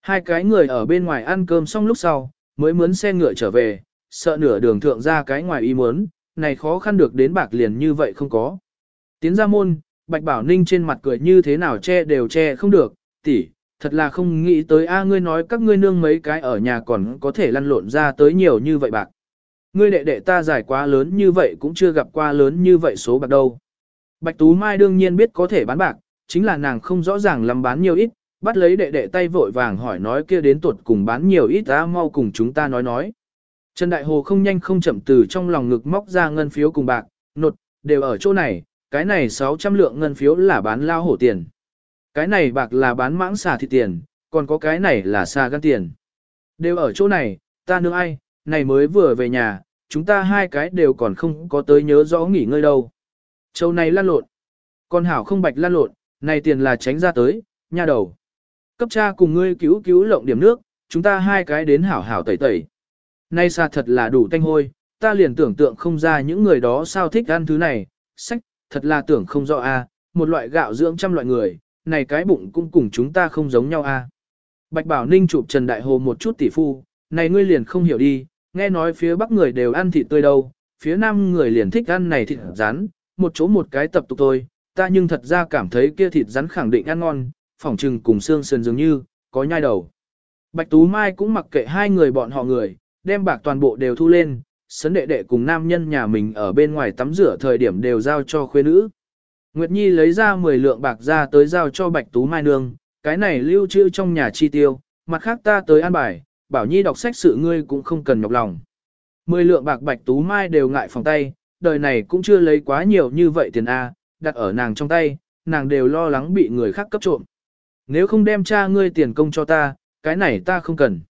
Hai cái người ở bên ngoài ăn cơm xong lúc sau, mới mướn xe ngựa trở về, sợ nửa đường thượng ra cái ngoài ý muốn, này khó khăn được đến bạc liền như vậy không có. Tiến ra môn, Bạch Bảo Ninh trên mặt cười như thế nào che đều che không được, tỷ, thật là không nghĩ tới a ngươi nói các ngươi nương mấy cái ở nhà còn có thể lăn lộn ra tới nhiều như vậy bạc. Ngươi đệ đệ ta giải quá lớn như vậy cũng chưa gặp qua lớn như vậy số bạc đâu. Bạch Tú Mai đương nhiên biết có thể bán bạc, chính là nàng không rõ ràng lắm bán nhiều ít, bắt lấy đệ đệ tay vội vàng hỏi nói kia đến tuột cùng bán nhiều ít ta mau cùng chúng ta nói nói. Trần Đại Hồ không nhanh không chậm từ trong lòng ngực móc ra ngân phiếu cùng bạc, nột, đều ở chỗ này, cái này 600 lượng ngân phiếu là bán lao hổ tiền. Cái này bạc là bán mãng xà thịt tiền, còn có cái này là xà gan tiền. Đều ở chỗ này, ta nương ai, này mới vừa về nhà, chúng ta hai cái đều còn không có tới nhớ rõ nghỉ ngơi đâu. Châu này lan lộn. Con hảo không bạch lan lộn, này tiền là tránh ra tới, nha đầu. Cấp cha cùng ngươi cứu cứu lộng điểm nước, chúng ta hai cái đến hảo hảo tẩy tẩy. Nay xa thật là đủ tanh hôi, ta liền tưởng tượng không ra những người đó sao thích ăn thứ này, sách, thật là tưởng không rõ a, một loại gạo dưỡng trăm loại người, này cái bụng cũng cùng chúng ta không giống nhau a. Bạch Bảo Ninh chụp Trần Đại Hồ một chút tỷ phu, này ngươi liền không hiểu đi, nghe nói phía bắc người đều ăn thịt tươi đâu, phía nam người liền thích ăn này thịt rắn, một chỗ một cái tập tục thôi, ta nhưng thật ra cảm thấy kia thịt rắn khẳng định ăn ngon, phỏng trừng cùng xương sườn dường như, có nhai đầu. Bạch Tú Mai cũng mặc kệ hai người bọn họ người, đem bạc toàn bộ đều thu lên, sấn đệ đệ cùng nam nhân nhà mình ở bên ngoài tắm rửa thời điểm đều giao cho khuê nữ. Nguyệt Nhi lấy ra 10 lượng bạc ra tới giao cho Bạch Tú Mai Nương, cái này lưu trữ trong nhà chi tiêu, mặt khác ta tới an bài, bảo Nhi đọc sách sự ngươi cũng không cần nhọc lòng. 10 lượng bạc Bạch Tú Mai đều ngại phòng tay, đời này cũng chưa lấy quá nhiều như vậy tiền A, đặt ở nàng trong tay, nàng đều lo lắng bị người khác cấp trộm. Nếu không đem cha ngươi tiền công cho ta, cái này ta không cần.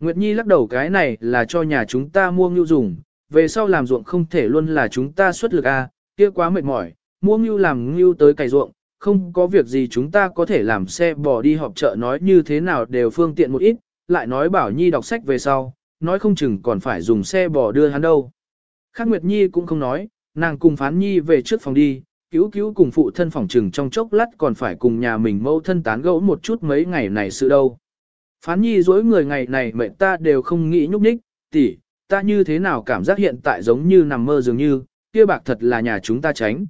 Nguyệt Nhi lắc đầu cái này là cho nhà chúng ta mua ngưu dùng, về sau làm ruộng không thể luôn là chúng ta xuất lực a, kia quá mệt mỏi, mua ngưu làm ngưu tới cày ruộng, không có việc gì chúng ta có thể làm xe bò đi họp chợ nói như thế nào đều phương tiện một ít, lại nói bảo Nhi đọc sách về sau, nói không chừng còn phải dùng xe bò đưa hắn đâu. Khác Nguyệt Nhi cũng không nói, nàng cùng phán Nhi về trước phòng đi, cứu cứu cùng phụ thân phòng trừng trong chốc lát còn phải cùng nhà mình mâu thân tán gẫu một chút mấy ngày này sự đâu. Phán nhi dối người ngày này mệnh ta đều không nghĩ nhúc nhích, tỷ, ta như thế nào cảm giác hiện tại giống như nằm mơ dường như, kia bạc thật là nhà chúng ta tránh.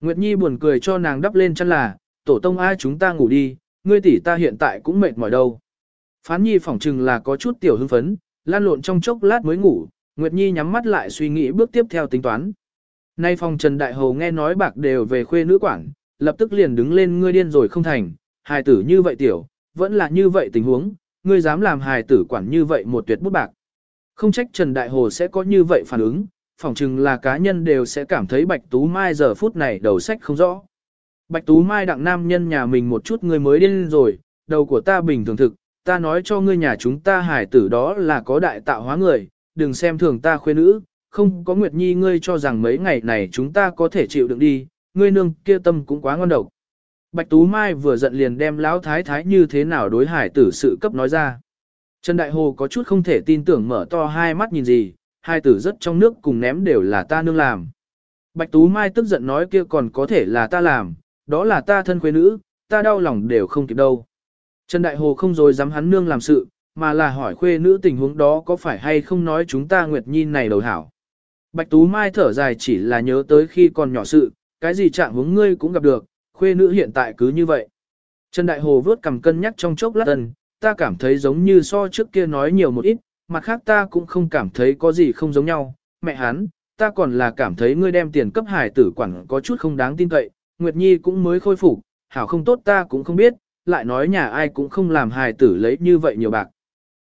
Nguyệt Nhi buồn cười cho nàng đắp lên chân là, tổ tông ai chúng ta ngủ đi, ngươi tỷ ta hiện tại cũng mệt mỏi đâu. Phán Nhi phỏng chừng là có chút tiểu hưng phấn, lan lộn trong chốc lát mới ngủ, Nguyệt Nhi nhắm mắt lại suy nghĩ bước tiếp theo tính toán. Nay phòng Trần Đại Hồ nghe nói bạc đều về khuê nữ quảng, lập tức liền đứng lên ngươi điên rồi không thành, hài tử như vậy tiểu, vẫn là như vậy tình huống, ngươi dám làm hài tử quản như vậy một tuyệt bút bạc. Không trách Trần Đại Hồ sẽ có như vậy phản ứng, phỏng chừng là cá nhân đều sẽ cảm thấy Bạch Tú Mai giờ phút này đầu sách không rõ. Bạch Tú Mai đặng nam nhân nhà mình một chút ngươi mới điên rồi, đầu của ta bình thường thực, ta nói cho ngươi nhà chúng ta hài tử đó là có đại tạo hóa người, đừng xem thường ta khuê nữ, không có Nguyệt Nhi ngươi cho rằng mấy ngày này chúng ta có thể chịu đựng đi, ngươi nương kia tâm cũng quá ngon độc. Bạch Tú Mai vừa giận liền đem lão thái thái như thế nào đối hải tử sự cấp nói ra. Trần Đại Hồ có chút không thể tin tưởng mở to hai mắt nhìn gì, hai tử rất trong nước cùng ném đều là ta nương làm. Bạch Tú Mai tức giận nói kia còn có thể là ta làm, đó là ta thân quê nữ, ta đau lòng đều không kịp đâu. Trần Đại Hồ không rồi dám hắn nương làm sự, mà là hỏi khuê nữ tình huống đó có phải hay không nói chúng ta Nguyệt Nhi này đầu hảo. Bạch Tú Mai thở dài chỉ là nhớ tới khi còn nhỏ sự, cái gì trạng hướng ngươi cũng gặp được, khuê nữ hiện tại cứ như vậy. Trần Đại Hồ vớt cầm cân nhắc trong chốc lát ân, ta cảm thấy giống như so trước kia nói nhiều một ít, mặt khác ta cũng không cảm thấy có gì không giống nhau, mẹ hắn, ta còn là cảm thấy ngươi đem tiền cấp hải tử quản có chút không đáng tin cậy, Nguyệt Nhi cũng mới khôi phục, hảo không tốt ta cũng không biết, lại nói nhà ai cũng không làm hài tử lấy như vậy nhiều bạc.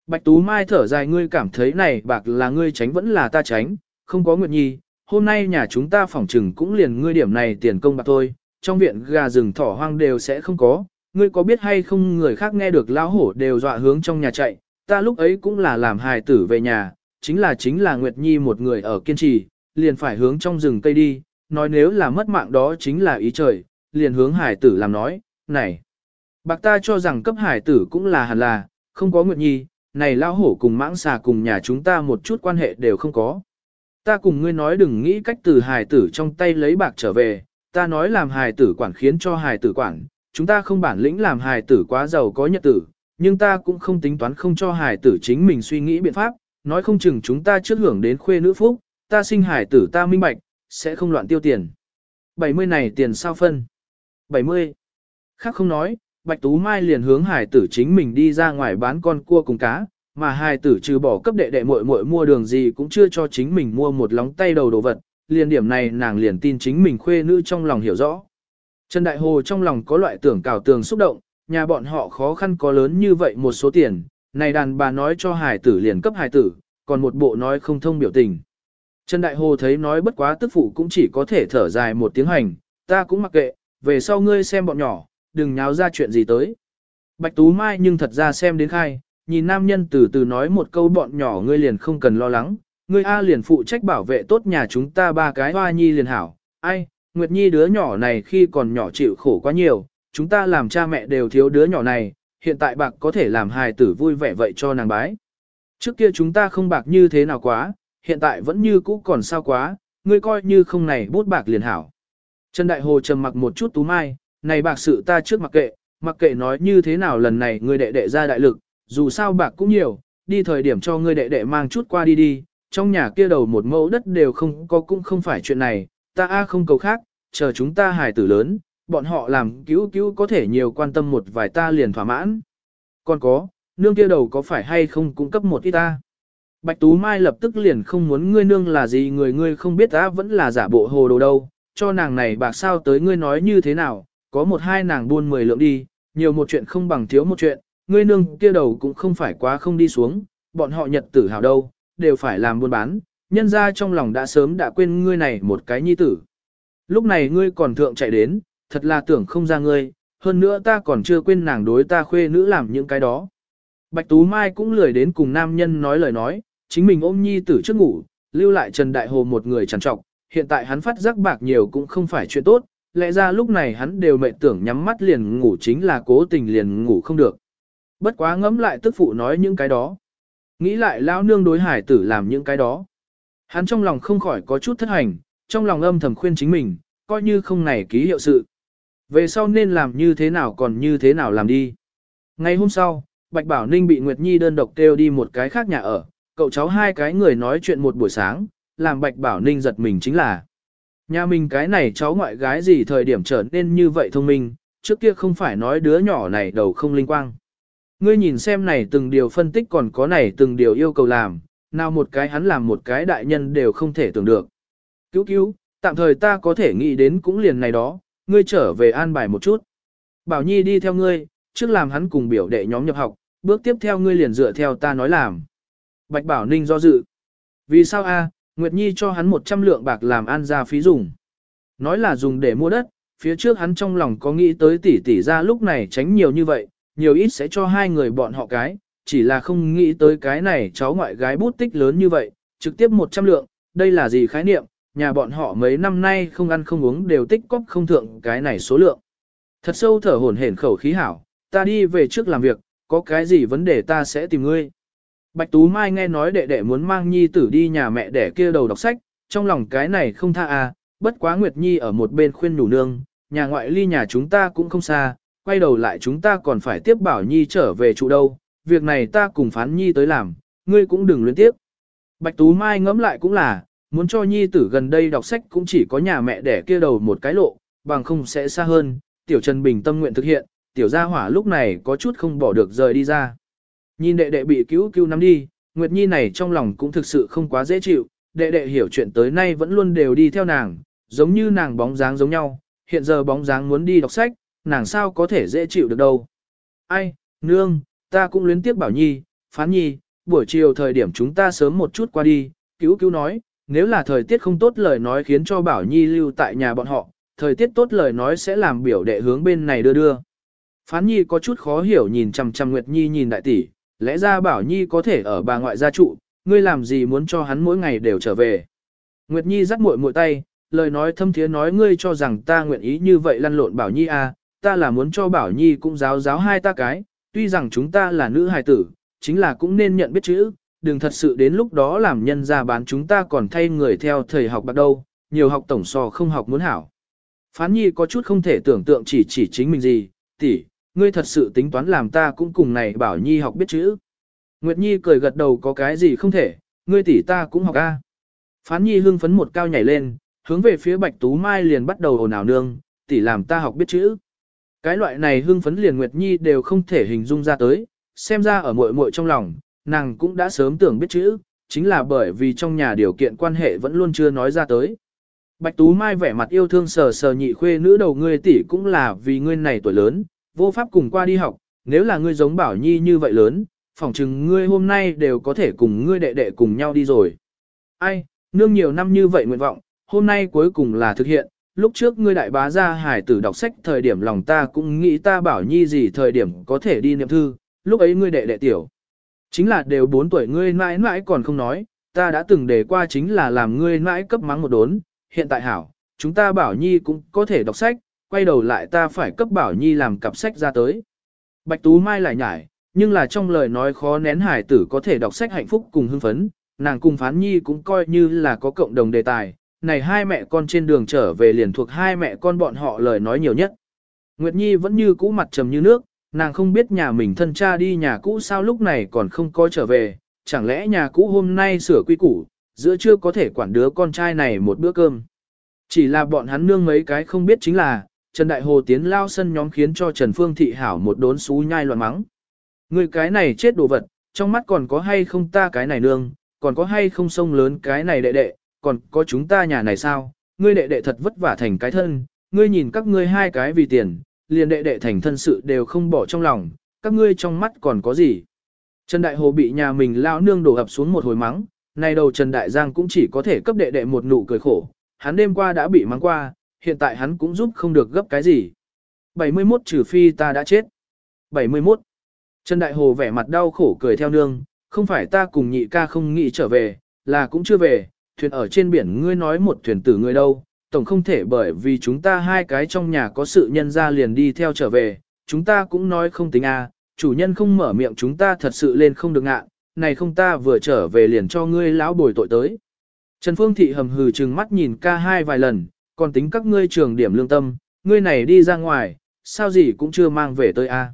Bạch Tú Mai thở dài ngươi cảm thấy này bạc là ngươi tránh vẫn là ta tránh, không có Nguyệt Nhi, hôm nay nhà chúng ta phỏng trừng cũng liền ngươi điểm này tiền công bạc thôi, trong viện gà rừng thỏ hoang đều sẽ không có, ngươi có biết hay không người khác nghe được lão hổ đều dọa hướng trong nhà chạy, ta lúc ấy cũng là làm hài tử về nhà, chính là chính là Nguyệt Nhi một người ở kiên trì, liền phải hướng trong rừng cây đi, nói nếu là mất mạng đó chính là ý trời, liền hướng hải tử làm nói, này, bạc ta cho rằng cấp hải tử cũng là hẳn là, không có Nguyệt Nhi, này lão hổ cùng mãng xà cùng nhà chúng ta một chút quan hệ đều không có. Ta cùng ngươi nói đừng nghĩ cách từ hài tử trong tay lấy bạc trở về, ta nói làm hài tử quản khiến cho hài tử quản, chúng ta không bản lĩnh làm hài tử quá giàu có nhật tử, nhưng ta cũng không tính toán không cho hài tử chính mình suy nghĩ biện pháp, nói không chừng chúng ta trước hưởng đến khuê nữ phúc, ta sinh hài tử ta minh bạch, sẽ không loạn tiêu tiền. 70 này tiền sao phân? 70. Khác không nói, Bạch Tú Mai liền hướng hài tử chính mình đi ra ngoài bán con cua cùng cá, mà hài tử trừ bỏ cấp đệ đệ muội muội mua đường gì cũng chưa cho chính mình mua một lóng tay đầu đồ vật, liền điểm này nàng liền tin chính mình khuê nữ trong lòng hiểu rõ. Trần Đại Hồ trong lòng có loại tưởng cào tường xúc động, nhà bọn họ khó khăn có lớn như vậy một số tiền, này đàn bà nói cho hài tử liền cấp hài tử, còn một bộ nói không thông biểu tình. Trần Đại Hồ thấy nói bất quá tức phụ cũng chỉ có thể thở dài một tiếng hành, ta cũng mặc kệ, về sau ngươi xem bọn nhỏ, đừng nháo ra chuyện gì tới. Bạch Tú Mai nhưng thật ra xem đến khai, nhìn nam nhân từ từ nói một câu bọn nhỏ ngươi liền không cần lo lắng, ngươi A liền phụ trách bảo vệ tốt nhà chúng ta ba cái hoa nhi liền hảo, ai, Nguyệt Nhi đứa nhỏ này khi còn nhỏ chịu khổ quá nhiều, chúng ta làm cha mẹ đều thiếu đứa nhỏ này, hiện tại bạc có thể làm hài tử vui vẻ vậy cho nàng bái. Trước kia chúng ta không bạc như thế nào quá, hiện tại vẫn như cũ còn sao quá, ngươi coi như không này bút bạc liền hảo. Trần Đại Hồ trầm mặc một chút tú mai, này bạc sự ta trước mặc kệ, mặc kệ nói như thế nào lần này ngươi đệ đệ ra đại lực, dù sao bạc cũng nhiều, đi thời điểm cho ngươi đệ đệ mang chút qua đi đi, trong nhà kia đầu một mẫu đất đều không có cũng không phải chuyện này, ta a không cầu khác, chờ chúng ta hài tử lớn, bọn họ làm cứu cứu có thể nhiều quan tâm một vài ta liền thỏa mãn. Còn có, nương kia đầu có phải hay không cung cấp một ít ta. Bạch Tú Mai lập tức liền không muốn ngươi nương là gì người ngươi không biết ta vẫn là giả bộ hồ đồ đâu, cho nàng này bạc sao tới ngươi nói như thế nào, có một hai nàng buôn mười lượng đi, nhiều một chuyện không bằng thiếu một chuyện, ngươi nương kia đầu cũng không phải quá không đi xuống, bọn họ nhật tử hào đâu, đều phải làm buôn bán, nhân ra trong lòng đã sớm đã quên ngươi này một cái nhi tử. Lúc này ngươi còn thượng chạy đến, thật là tưởng không ra ngươi, hơn nữa ta còn chưa quên nàng đối ta khuê nữ làm những cái đó. Bạch Tú Mai cũng lười đến cùng nam nhân nói lời nói, chính mình ôm nhi tử trước ngủ, lưu lại Trần Đại Hồ một người trằn trọc, hiện tại hắn phát giác bạc nhiều cũng không phải chuyện tốt, lẽ ra lúc này hắn đều mệt tưởng nhắm mắt liền ngủ chính là cố tình liền ngủ không được. Bất quá ngẫm lại tức phụ nói những cái đó. Nghĩ lại lão nương đối hải tử làm những cái đó. Hắn trong lòng không khỏi có chút thất hành, trong lòng âm thầm khuyên chính mình, coi như không này ký hiệu sự. Về sau nên làm như thế nào còn như thế nào làm đi. Ngày hôm sau, Bạch Bảo Ninh bị Nguyệt Nhi đơn độc kêu đi một cái khác nhà ở, cậu cháu hai cái người nói chuyện một buổi sáng, làm Bạch Bảo Ninh giật mình chính là. Nhà mình cái này cháu ngoại gái gì thời điểm trở nên như vậy thông minh, trước kia không phải nói đứa nhỏ này đầu không linh quang. Ngươi nhìn xem này từng điều phân tích còn có này từng điều yêu cầu làm, nào một cái hắn làm một cái đại nhân đều không thể tưởng được. Cứu cứu, tạm thời ta có thể nghĩ đến cũng liền này đó, ngươi trở về an bài một chút. Bảo Nhi đi theo ngươi, trước làm hắn cùng biểu đệ nhóm nhập học, bước tiếp theo ngươi liền dựa theo ta nói làm. Bạch Bảo Ninh do dự. Vì sao a? Nguyệt Nhi cho hắn 100 lượng bạc làm an gia phí dùng. Nói là dùng để mua đất, phía trước hắn trong lòng có nghĩ tới tỷ tỷ ra lúc này tránh nhiều như vậy, nhiều ít sẽ cho hai người bọn họ cái, chỉ là không nghĩ tới cái này cháu ngoại gái bút tích lớn như vậy, trực tiếp 100 lượng, đây là gì khái niệm, nhà bọn họ mấy năm nay không ăn không uống đều tích cóp không thượng cái này số lượng. Thật sâu thở hổn hển khẩu khí hảo, ta đi về trước làm việc, có cái gì vấn đề ta sẽ tìm ngươi. Bạch Tú Mai nghe nói đệ đệ muốn mang nhi tử đi nhà mẹ đẻ kia đầu đọc sách, trong lòng cái này không tha à, bất quá Nguyệt Nhi ở một bên khuyên nhủ nương, nhà ngoại ly nhà chúng ta cũng không xa, quay đầu lại chúng ta còn phải tiếp bảo Nhi trở về trụ đâu, việc này ta cùng phán Nhi tới làm, ngươi cũng đừng luyến tiếp. Bạch Tú Mai ngẫm lại cũng là, muốn cho Nhi tử gần đây đọc sách cũng chỉ có nhà mẹ đẻ kia đầu một cái lộ, bằng không sẽ xa hơn, Tiểu Trần Bình tâm nguyện thực hiện, Tiểu Gia Hỏa lúc này có chút không bỏ được rời đi ra. Nhìn đệ đệ bị cứu cứu nắm đi, Nguyệt Nhi này trong lòng cũng thực sự không quá dễ chịu, đệ đệ hiểu chuyện tới nay vẫn luôn đều đi theo nàng, giống như nàng bóng dáng giống nhau, hiện giờ bóng dáng muốn đi đọc sách, nàng sao có thể dễ chịu được đâu. Ai, nương, ta cũng luyến tiếc bảo Nhi, phán Nhi, buổi chiều thời điểm chúng ta sớm một chút qua đi, cứu cứu nói, nếu là thời tiết không tốt lời nói khiến cho bảo Nhi lưu tại nhà bọn họ, thời tiết tốt lời nói sẽ làm biểu đệ hướng bên này đưa đưa. Phán Nhi có chút khó hiểu nhìn chằm chằm Nguyệt Nhi nhìn đại tỷ, lẽ ra Bảo Nhi có thể ở bà ngoại gia trụ, ngươi làm gì muốn cho hắn mỗi ngày đều trở về. Nguyệt Nhi dắt muội muội tay, lời nói thâm thiế nói ngươi cho rằng ta nguyện ý như vậy lăn lộn Bảo Nhi à, ta là muốn cho Bảo Nhi cũng giáo giáo hai ta cái, tuy rằng chúng ta là nữ hài tử, chính là cũng nên nhận biết chữ, đừng thật sự đến lúc đó làm nhân ra bán chúng ta còn thay người theo thầy học bắt đầu, nhiều học tổng so không học muốn hảo. Phán Nhi có chút không thể tưởng tượng chỉ chỉ chính mình gì, tỷ, ngươi thật sự tính toán làm ta cũng cùng này bảo nhi học biết chữ. Nguyệt Nhi cười gật đầu có cái gì không thể, ngươi tỷ ta cũng học a. Phán Nhi hưng phấn một cao nhảy lên, hướng về phía Bạch Tú Mai liền bắt đầu ồn ào nương, tỷ làm ta học biết chữ. Cái loại này hưng phấn liền Nguyệt Nhi đều không thể hình dung ra tới, xem ra ở muội muội trong lòng, nàng cũng đã sớm tưởng biết chữ, chính là bởi vì trong nhà điều kiện quan hệ vẫn luôn chưa nói ra tới. Bạch Tú Mai vẻ mặt yêu thương sờ sờ nhị khuê nữ đầu ngươi tỷ cũng là vì ngươi này tuổi lớn, vô pháp cùng qua đi học, nếu là ngươi giống Bảo Nhi như vậy lớn, phỏng chừng ngươi hôm nay đều có thể cùng ngươi đệ đệ cùng nhau đi rồi. Ai, nương nhiều năm như vậy nguyện vọng, hôm nay cuối cùng là thực hiện, lúc trước ngươi đại bá ra hải tử đọc sách thời điểm lòng ta cũng nghĩ ta Bảo Nhi gì thời điểm có thể đi niệm thư, lúc ấy ngươi đệ đệ tiểu. Chính là đều 4 tuổi ngươi mãi mãi còn không nói, ta đã từng để qua chính là làm ngươi mãi cấp mắng một đốn, hiện tại hảo, chúng ta Bảo Nhi cũng có thể đọc sách, quay đầu lại ta phải cấp Bảo Nhi làm cặp sách ra tới. Bạch Tú Mai lại nhải, nhưng là trong lời nói khó nén hải tử có thể đọc sách hạnh phúc cùng hưng phấn, nàng cùng Phán Nhi cũng coi như là có cộng đồng đề tài, này hai mẹ con trên đường trở về liền thuộc hai mẹ con bọn họ lời nói nhiều nhất. Nguyệt Nhi vẫn như cũ mặt trầm như nước, nàng không biết nhà mình thân cha đi nhà cũ sao lúc này còn không có trở về, chẳng lẽ nhà cũ hôm nay sửa quy củ, giữa chưa có thể quản đứa con trai này một bữa cơm. Chỉ là bọn hắn nương mấy cái không biết chính là, Trần Đại Hồ tiến lao sân nhóm khiến cho Trần Phương Thị Hảo một đốn xú nhai loạn mắng. Người cái này chết đồ vật, trong mắt còn có hay không ta cái này nương, còn có hay không sông lớn cái này đệ đệ, còn có chúng ta nhà này sao, ngươi đệ đệ thật vất vả thành cái thân, ngươi nhìn các ngươi hai cái vì tiền, liền đệ đệ thành thân sự đều không bỏ trong lòng, các ngươi trong mắt còn có gì. Trần Đại Hồ bị nhà mình lao nương đổ ập xuống một hồi mắng, nay đầu Trần Đại Giang cũng chỉ có thể cấp đệ đệ một nụ cười khổ, hắn đêm qua đã bị mắng qua, hiện tại hắn cũng giúp không được gấp cái gì. 71 trừ phi ta đã chết. 71. Trần Đại Hồ vẻ mặt đau khổ cười theo nương, không phải ta cùng nhị ca không nghĩ trở về, là cũng chưa về, thuyền ở trên biển ngươi nói một thuyền tử ngươi đâu, tổng không thể bởi vì chúng ta hai cái trong nhà có sự nhân ra liền đi theo trở về, chúng ta cũng nói không tính a, chủ nhân không mở miệng chúng ta thật sự lên không được ngạ, này không ta vừa trở về liền cho ngươi lão bồi tội tới. Trần Phương Thị hầm hừ trừng mắt nhìn ca hai vài lần, còn tính các ngươi trường điểm lương tâm, ngươi này đi ra ngoài, sao gì cũng chưa mang về tới a.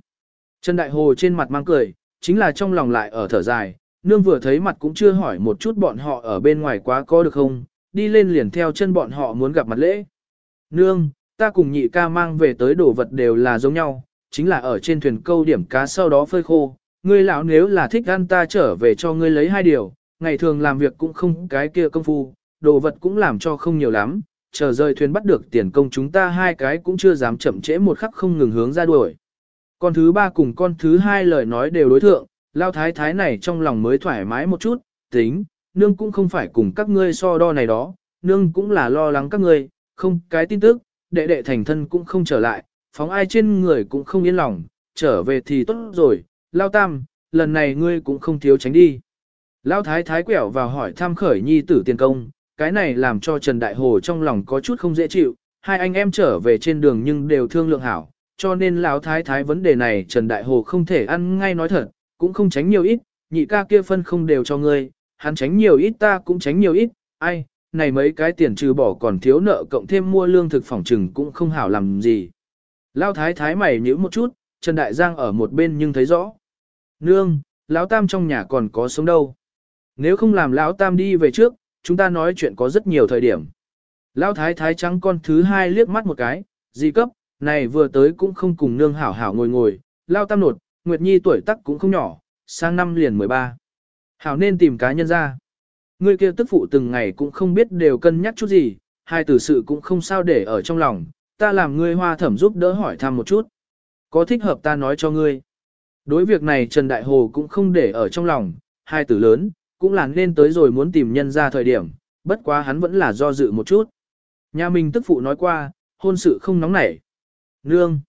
Trần Đại Hồ trên mặt mang cười, chính là trong lòng lại ở thở dài, nương vừa thấy mặt cũng chưa hỏi một chút bọn họ ở bên ngoài quá có được không, đi lên liền theo chân bọn họ muốn gặp mặt lễ. Nương, ta cùng nhị ca mang về tới đồ vật đều là giống nhau, chính là ở trên thuyền câu điểm cá sau đó phơi khô, ngươi lão nếu là thích ăn ta trở về cho ngươi lấy hai điều, ngày thường làm việc cũng không cái kia công phu, đồ vật cũng làm cho không nhiều lắm, chờ rời thuyền bắt được tiền công chúng ta hai cái cũng chưa dám chậm trễ một khắc không ngừng hướng ra đuổi. Con thứ ba cùng con thứ hai lời nói đều đối thượng, lao thái thái này trong lòng mới thoải mái một chút, tính, nương cũng không phải cùng các ngươi so đo này đó, nương cũng là lo lắng các ngươi, không cái tin tức, đệ đệ thành thân cũng không trở lại, phóng ai trên người cũng không yên lòng, trở về thì tốt rồi, lao tam, lần này ngươi cũng không thiếu tránh đi. Lao thái thái quẹo vào hỏi tham khởi nhi tử tiền công, cái này làm cho Trần Đại Hồ trong lòng có chút không dễ chịu, hai anh em trở về trên đường nhưng đều thương lượng hảo, cho nên lão thái thái vấn đề này Trần Đại Hồ không thể ăn ngay nói thật, cũng không tránh nhiều ít, nhị ca kia phân không đều cho ngươi, hắn tránh nhiều ít ta cũng tránh nhiều ít, ai, này mấy cái tiền trừ bỏ còn thiếu nợ cộng thêm mua lương thực phòng trừng cũng không hảo làm gì. Lão thái thái mày nhíu một chút, Trần Đại Giang ở một bên nhưng thấy rõ. Nương, lão tam trong nhà còn có sống đâu. Nếu không làm lão tam đi về trước, chúng ta nói chuyện có rất nhiều thời điểm. Lão thái thái trắng con thứ hai liếc mắt một cái, gì cấp, này vừa tới cũng không cùng nương hảo hảo ngồi ngồi, lao tam nột, Nguyệt Nhi tuổi tắc cũng không nhỏ, sang năm liền 13. Hảo nên tìm cá nhân ra. Người kia tức phụ từng ngày cũng không biết đều cân nhắc chút gì, hai tử sự cũng không sao để ở trong lòng, ta làm ngươi hoa thẩm giúp đỡ hỏi thăm một chút. Có thích hợp ta nói cho ngươi. Đối việc này Trần Đại Hồ cũng không để ở trong lòng, hai tử lớn, cũng là nên tới rồi muốn tìm nhân ra thời điểm, bất quá hắn vẫn là do dự một chút. Nhà mình tức phụ nói qua, hôn sự không nóng nảy. Nương,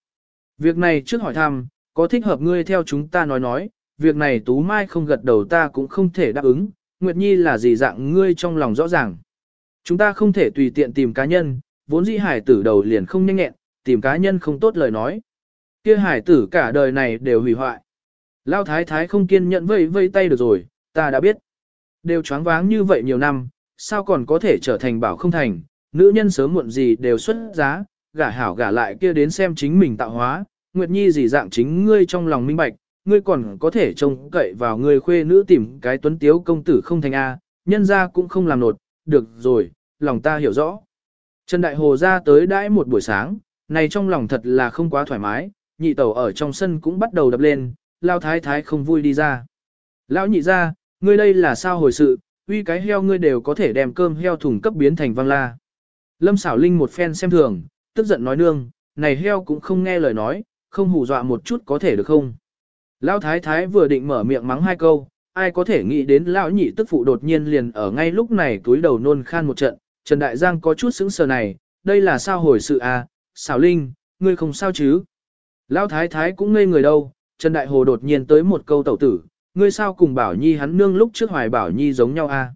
việc này trước hỏi thăm, có thích hợp ngươi theo chúng ta nói nói, việc này Tú Mai không gật đầu ta cũng không thể đáp ứng, Nguyệt Nhi là gì dạng ngươi trong lòng rõ ràng. Chúng ta không thể tùy tiện tìm cá nhân, vốn dĩ hải tử đầu liền không nhanh nhẹn, tìm cá nhân không tốt lời nói. kia hải tử cả đời này đều hủy hoại. Lao thái thái không kiên nhẫn vây vây tay được rồi, ta đã biết. Đều choáng váng như vậy nhiều năm, sao còn có thể trở thành bảo không thành, nữ nhân sớm muộn gì đều xuất giá, gả hảo gả lại kia đến xem chính mình tạo hóa, Nguyệt Nhi gì dạng chính ngươi trong lòng minh bạch, ngươi còn có thể trông cậy vào ngươi khuê nữ tìm cái tuấn tiếu công tử không thành A, nhân ra cũng không làm nột, được rồi, lòng ta hiểu rõ. Trần Đại Hồ ra tới đãi một buổi sáng, này trong lòng thật là không quá thoải mái, nhị tẩu ở trong sân cũng bắt đầu đập lên, lao thái thái không vui đi ra. Lão nhị ra, ngươi đây là sao hồi sự, uy cái heo ngươi đều có thể đem cơm heo thùng cấp biến thành văng la. Lâm xảo linh một phen xem thường, tức giận nói nương, này heo cũng không nghe lời nói, không hù dọa một chút có thể được không. Lão thái thái vừa định mở miệng mắng hai câu, ai có thể nghĩ đến lão nhị tức phụ đột nhiên liền ở ngay lúc này túi đầu nôn khan một trận, Trần Đại Giang có chút sững sờ này, đây là sao hồi sự à, xảo linh, ngươi không sao chứ. Lão thái thái cũng ngây người đâu, Trần Đại Hồ đột nhiên tới một câu tẩu tử, ngươi sao cùng Bảo Nhi hắn nương lúc trước hoài Bảo Nhi giống nhau a? À?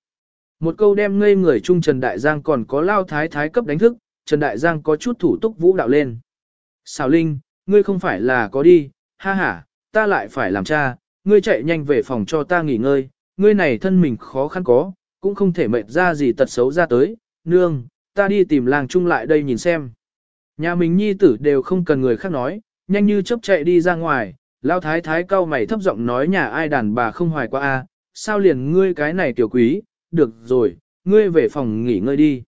Một câu đem ngây người chung Trần Đại Giang còn có lao thái thái cấp đánh thức, Trần Đại Giang có chút thủ túc vũ đạo lên. Xảo Linh, ngươi không phải là có đi, ha ha, ta lại phải làm cha, ngươi chạy nhanh về phòng cho ta nghỉ ngơi, ngươi này thân mình khó khăn có, cũng không thể mệt ra gì tật xấu ra tới, nương, ta đi tìm làng chung lại đây nhìn xem. Nhà mình nhi tử đều không cần người khác nói, nhanh như chớp chạy đi ra ngoài, lao thái thái cao mày thấp giọng nói nhà ai đàn bà không hoài qua a, sao liền ngươi cái này tiểu quý, được rồi, ngươi về phòng nghỉ ngơi đi.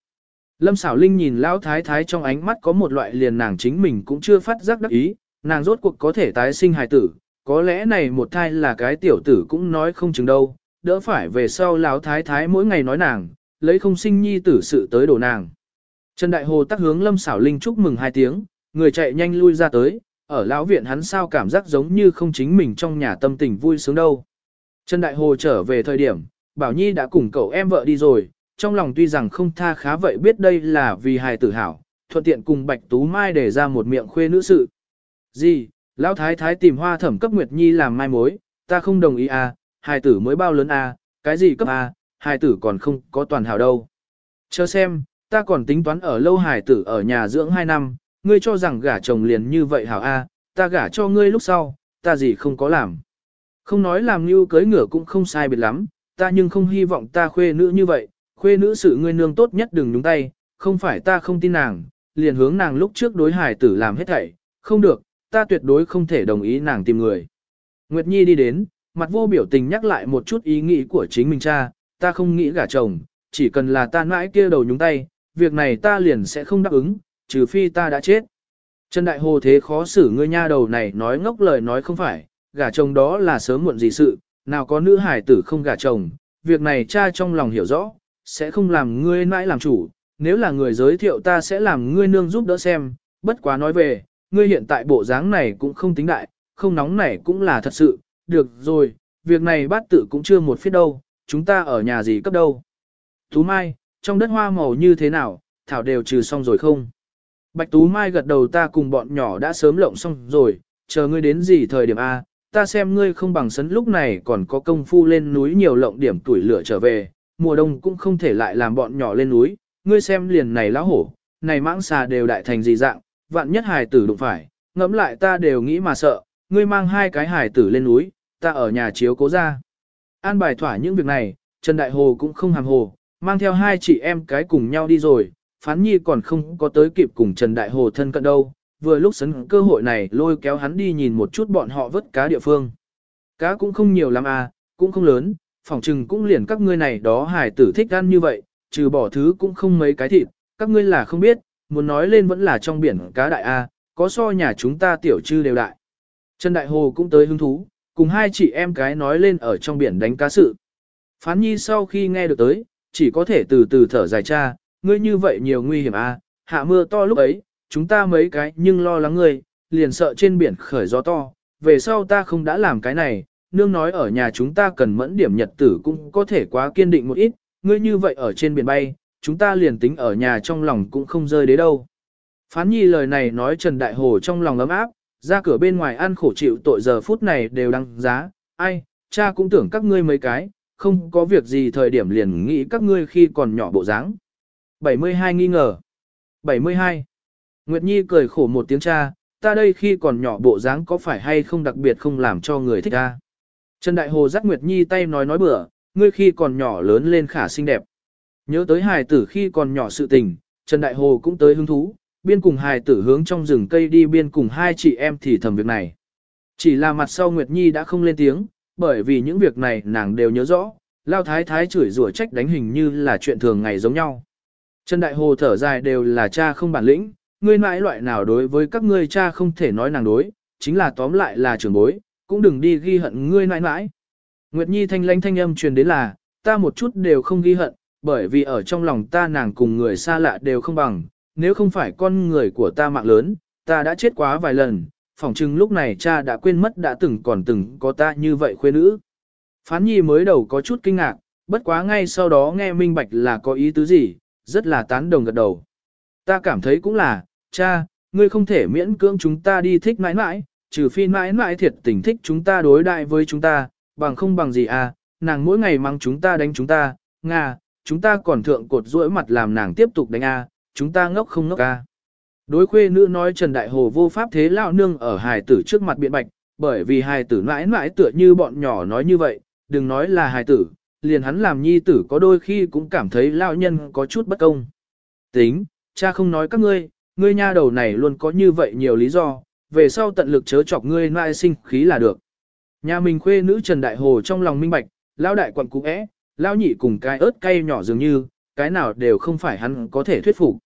Lâm xảo linh nhìn lão thái thái trong ánh mắt có một loại liền nàng chính mình cũng chưa phát giác đắc ý, nàng rốt cuộc có thể tái sinh hài tử, có lẽ này một thai là cái tiểu tử cũng nói không chừng đâu, đỡ phải về sau lão thái thái mỗi ngày nói nàng, lấy không sinh nhi tử sự tới đổ nàng. Trần Đại Hồ tắc hướng Lâm xảo linh chúc mừng hai tiếng, người chạy nhanh lui ra tới, ở lão viện hắn sao cảm giác giống như không chính mình trong nhà tâm tình vui sướng đâu. Trần Đại Hồ trở về thời điểm, Bảo Nhi đã cùng cậu em vợ đi rồi, trong lòng tuy rằng không tha khá vậy biết đây là vì hài tử hảo, thuận tiện cùng Bạch Tú Mai để ra một miệng khuê nữ sự. Gì, Lão Thái Thái tìm hoa thẩm cấp Nguyệt Nhi làm mai mối, ta không đồng ý à, hài tử mới bao lớn à, cái gì cấp à, hài tử còn không có toàn hảo đâu. Chờ xem, ta còn tính toán ở lâu hài tử ở nhà dưỡng 2 năm, ngươi cho rằng gả chồng liền như vậy hảo a, à, ta gả cho ngươi lúc sau, ta gì không có làm. Không nói làm như cưới ngửa cũng không sai biệt lắm, ta nhưng không hy vọng ta khuê nữ như vậy, khuê nữ sự ngươi nương tốt nhất đừng nhúng tay, không phải ta không tin nàng, liền hướng nàng lúc trước đối hải tử làm hết thảy, không được, ta tuyệt đối không thể đồng ý nàng tìm người. Nguyệt Nhi đi đến, mặt vô biểu tình nhắc lại một chút ý nghĩ của chính mình cha, ta không nghĩ gả chồng, chỉ cần là ta mãi kia đầu nhúng tay, việc này ta liền sẽ không đáp ứng, trừ phi ta đã chết. Trần Đại Hồ thế khó xử ngươi nha đầu này nói ngốc lời nói không phải, gả chồng đó là sớm muộn gì sự, nào có nữ hải tử không gả chồng, việc này cha trong lòng hiểu rõ, sẽ không làm ngươi mãi làm chủ, nếu là người giới thiệu ta sẽ làm ngươi nương giúp đỡ xem, bất quá nói về, ngươi hiện tại bộ dáng này cũng không tính đại, không nóng này cũng là thật sự, được rồi, việc này bát tự cũng chưa một phía đâu, chúng ta ở nhà gì cấp đâu. Tú Mai, trong đất hoa màu như thế nào, thảo đều trừ xong rồi không? Bạch Tú Mai gật đầu ta cùng bọn nhỏ đã sớm lộng xong rồi, chờ ngươi đến gì thời điểm A, ta xem ngươi không bằng sấn lúc này còn có công phu lên núi nhiều lộng điểm tuổi lửa trở về, mùa đông cũng không thể lại làm bọn nhỏ lên núi, ngươi xem liền này lão hổ, này mãng xà đều đại thành gì dạng, vạn nhất hài tử đụng phải, ngẫm lại ta đều nghĩ mà sợ, ngươi mang hai cái hài tử lên núi, ta ở nhà chiếu cố ra. An bài thỏa những việc này, Trần Đại Hồ cũng không hàm hồ, mang theo hai chị em cái cùng nhau đi rồi, Phán Nhi còn không có tới kịp cùng Trần Đại Hồ thân cận đâu, vừa lúc sấn cơ hội này lôi kéo hắn đi nhìn một chút bọn họ vớt cá địa phương. Cá cũng không nhiều lắm à, cũng không lớn, phỏng chừng cũng liền các ngươi này đó hải tử thích ăn như vậy, trừ bỏ thứ cũng không mấy cái thịt, các ngươi là không biết, muốn nói lên vẫn là trong biển cá đại A, có so nhà chúng ta tiểu trư đều đại. Trần Đại Hồ cũng tới hứng thú, cùng hai chị em cái nói lên ở trong biển đánh cá sự. Phán Nhi sau khi nghe được tới, chỉ có thể từ từ thở dài cha, ngươi như vậy nhiều nguy hiểm A, hạ mưa to lúc ấy, chúng ta mấy cái nhưng lo lắng ngươi, liền sợ trên biển khởi gió to, về sau ta không đã làm cái này, nương nói ở nhà chúng ta cần mẫn điểm nhật tử cũng có thể quá kiên định một ít, ngươi như vậy ở trên biển bay, chúng ta liền tính ở nhà trong lòng cũng không rơi đến đâu. Phán nhi lời này nói Trần Đại Hồ trong lòng ấm áp, ra cửa bên ngoài ăn khổ chịu tội giờ phút này đều đăng giá, ai, cha cũng tưởng các ngươi mấy cái, không có việc gì thời điểm liền nghĩ các ngươi khi còn nhỏ bộ dáng. 72 nghi ngờ. 72. Nguyệt Nhi cười khổ một tiếng cha, ta đây khi còn nhỏ bộ dáng có phải hay không đặc biệt không làm cho người thích ta. Trần Đại Hồ dắt Nguyệt Nhi tay nói nói bừa, ngươi khi còn nhỏ lớn lên khả xinh đẹp. Nhớ tới hài tử khi còn nhỏ sự tình, Trần Đại Hồ cũng tới hứng thú, biên cùng hài tử hướng trong rừng cây đi biên cùng hai chị em thì thầm việc này. Chỉ là mặt sau Nguyệt Nhi đã không lên tiếng, bởi vì những việc này nàng đều nhớ rõ, lao thái thái chửi rủa trách đánh hình như là chuyện thường ngày giống nhau. Trần Đại Hồ thở dài đều là cha không bản lĩnh, ngươi mãi loại nào đối với các ngươi cha không thể nói nàng đối, chính là tóm lại là trưởng bối, cũng đừng đi ghi hận ngươi nãi nãi. Nguyệt Nhi thanh lãnh thanh âm truyền đến là, ta một chút đều không ghi hận, bởi vì ở trong lòng ta nàng cùng người xa lạ đều không bằng, nếu không phải con người của ta mạng lớn, ta đã chết quá vài lần, phỏng chừng lúc này cha đã quên mất đã từng còn từng có ta như vậy khuê nữ. Phán Nhi mới đầu có chút kinh ngạc, bất quá ngay sau đó nghe minh bạch là có ý tứ gì, rất là tán đồng gật đầu. Ta cảm thấy cũng là, cha, ngươi không thể miễn cưỡng chúng ta đi thích mãi mãi, trừ phi mãi mãi thiệt tình thích chúng ta đối đại với chúng ta, bằng không bằng gì à, nàng mỗi ngày mang chúng ta đánh chúng ta, Nga, chúng ta còn thượng cột rũi mặt làm nàng tiếp tục đánh a, chúng ta ngốc không ngốc a. Đối khuê nữ nói Trần Đại Hồ vô pháp thế lão nương ở hài tử trước mặt biện bạch, bởi vì hài tử mãi mãi tựa như bọn nhỏ nói như vậy, đừng nói là hài tử, liền hắn làm nhi tử có đôi khi cũng cảm thấy lão nhân có chút bất công. Tính, cha không nói các ngươi, ngươi nha đầu này luôn có như vậy nhiều lý do, về sau tận lực chớ chọc ngươi nai sinh khí là được. Nhà mình khuê nữ Trần Đại Hồ trong lòng minh bạch, lão đại quận cũ é, lão nhị cùng cái ớt cay nhỏ dường như, cái nào đều không phải hắn có thể thuyết phục.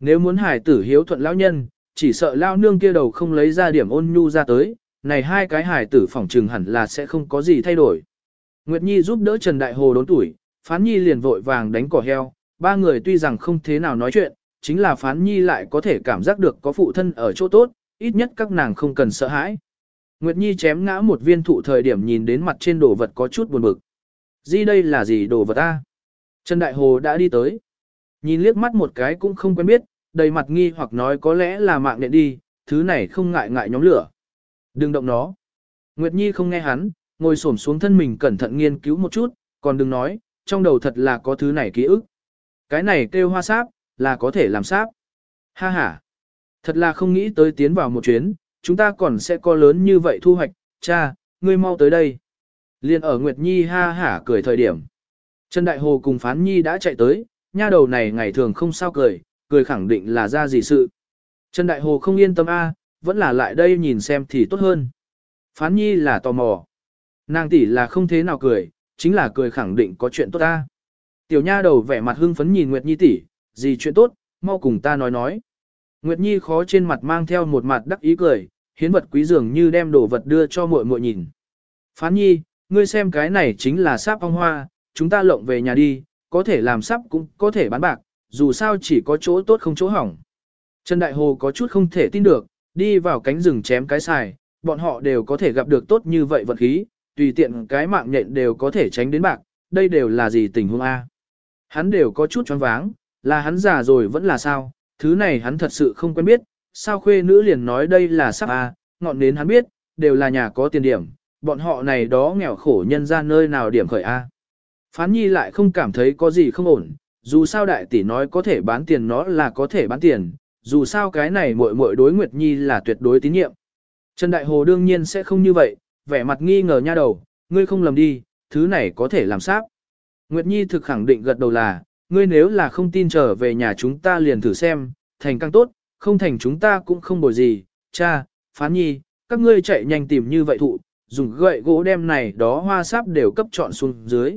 Nếu muốn Hải tử hiếu thuận lão nhân, chỉ sợ lão nương kia đầu không lấy ra điểm ôn nhu ra tới, này hai cái Hải tử phỏng trừng hẳn là sẽ không có gì thay đổi. Nguyệt Nhi giúp đỡ Trần Đại Hồ đốn tuổi, Phán Nhi liền vội vàng đánh cỏ heo, ba người tuy rằng không thế nào nói chuyện, chính là Phán Nhi lại có thể cảm giác được có phụ thân ở chỗ tốt, ít nhất các nàng không cần sợ hãi. Nguyệt Nhi chém ngã một viên thụ thời điểm nhìn đến mặt trên đồ vật có chút buồn bực. Di đây là gì đồ vật ta? Trần Đại Hồ đã đi tới. Nhìn liếc mắt một cái cũng không quen biết, đầy mặt nghi hoặc nói có lẽ là mạng nện đi, thứ này không ngại ngại nhóm lửa. Đừng động nó. Nguyệt Nhi không nghe hắn, ngồi xổm xuống thân mình cẩn thận nghiên cứu một chút, còn đừng nói, trong đầu thật là có thứ này ký ức. Cái này kêu hoa sáp, là có thể làm sáp. Ha ha. Thật là không nghĩ tới tiến vào một chuyến, chúng ta còn sẽ có lớn như vậy thu hoạch, cha, ngươi mau tới đây. Liên ở Nguyệt Nhi ha hả cười thời điểm. Trần Đại Hồ cùng Phán Nhi đã chạy tới, nha đầu này ngày thường không sao cười, cười khẳng định là ra gì sự. Trần Đại Hồ không yên tâm a, vẫn là lại đây nhìn xem thì tốt hơn. Phán Nhi là tò mò. Nàng tỷ là không thế nào cười, chính là cười khẳng định có chuyện tốt ta. Tiểu nha đầu vẻ mặt hưng phấn nhìn Nguyệt Nhi tỷ, gì chuyện tốt, mau cùng ta nói nói. Nguyệt Nhi khó trên mặt mang theo một mặt đắc ý cười, hiến vật quý dường như đem đồ vật đưa cho muội muội nhìn. Phán Nhi, ngươi xem cái này chính là sáp ong hoa, chúng ta lộng về nhà đi, có thể làm sáp cũng có thể bán bạc, dù sao chỉ có chỗ tốt không chỗ hỏng. Trần Đại Hồ có chút không thể tin được, đi vào cánh rừng chém cái xài, bọn họ đều có thể gặp được tốt như vậy vật khí, tùy tiện cái mạng nhện đều có thể tránh đến bạc, đây đều là gì tình huống A. Hắn đều có chút choáng váng, là hắn già rồi vẫn là sao, thứ này hắn thật sự không quen biết, sao khuê nữ liền nói đây là sắp A, ngọn đến hắn biết, đều là nhà có tiền điểm, bọn họ này đó nghèo khổ nhân ra nơi nào điểm khởi A. Phán nhi lại không cảm thấy có gì không ổn, dù sao đại tỷ nói có thể bán tiền nó là có thể bán tiền, dù sao cái này muội muội đối Nguyệt Nhi là tuyệt đối tín nhiệm. Trần Đại Hồ đương nhiên sẽ không như vậy, vẻ mặt nghi ngờ nha đầu, ngươi không lầm đi, thứ này có thể làm sáp. Nguyệt Nhi thực khẳng định gật đầu là, ngươi nếu là không tin trở về nhà chúng ta liền thử xem, thành càng tốt, không thành chúng ta cũng không bồi gì, cha, phán nhi, các ngươi chạy nhanh tìm như vậy thụ, dùng gậy gỗ đem này đó hoa sáp đều cấp chọn xuống dưới.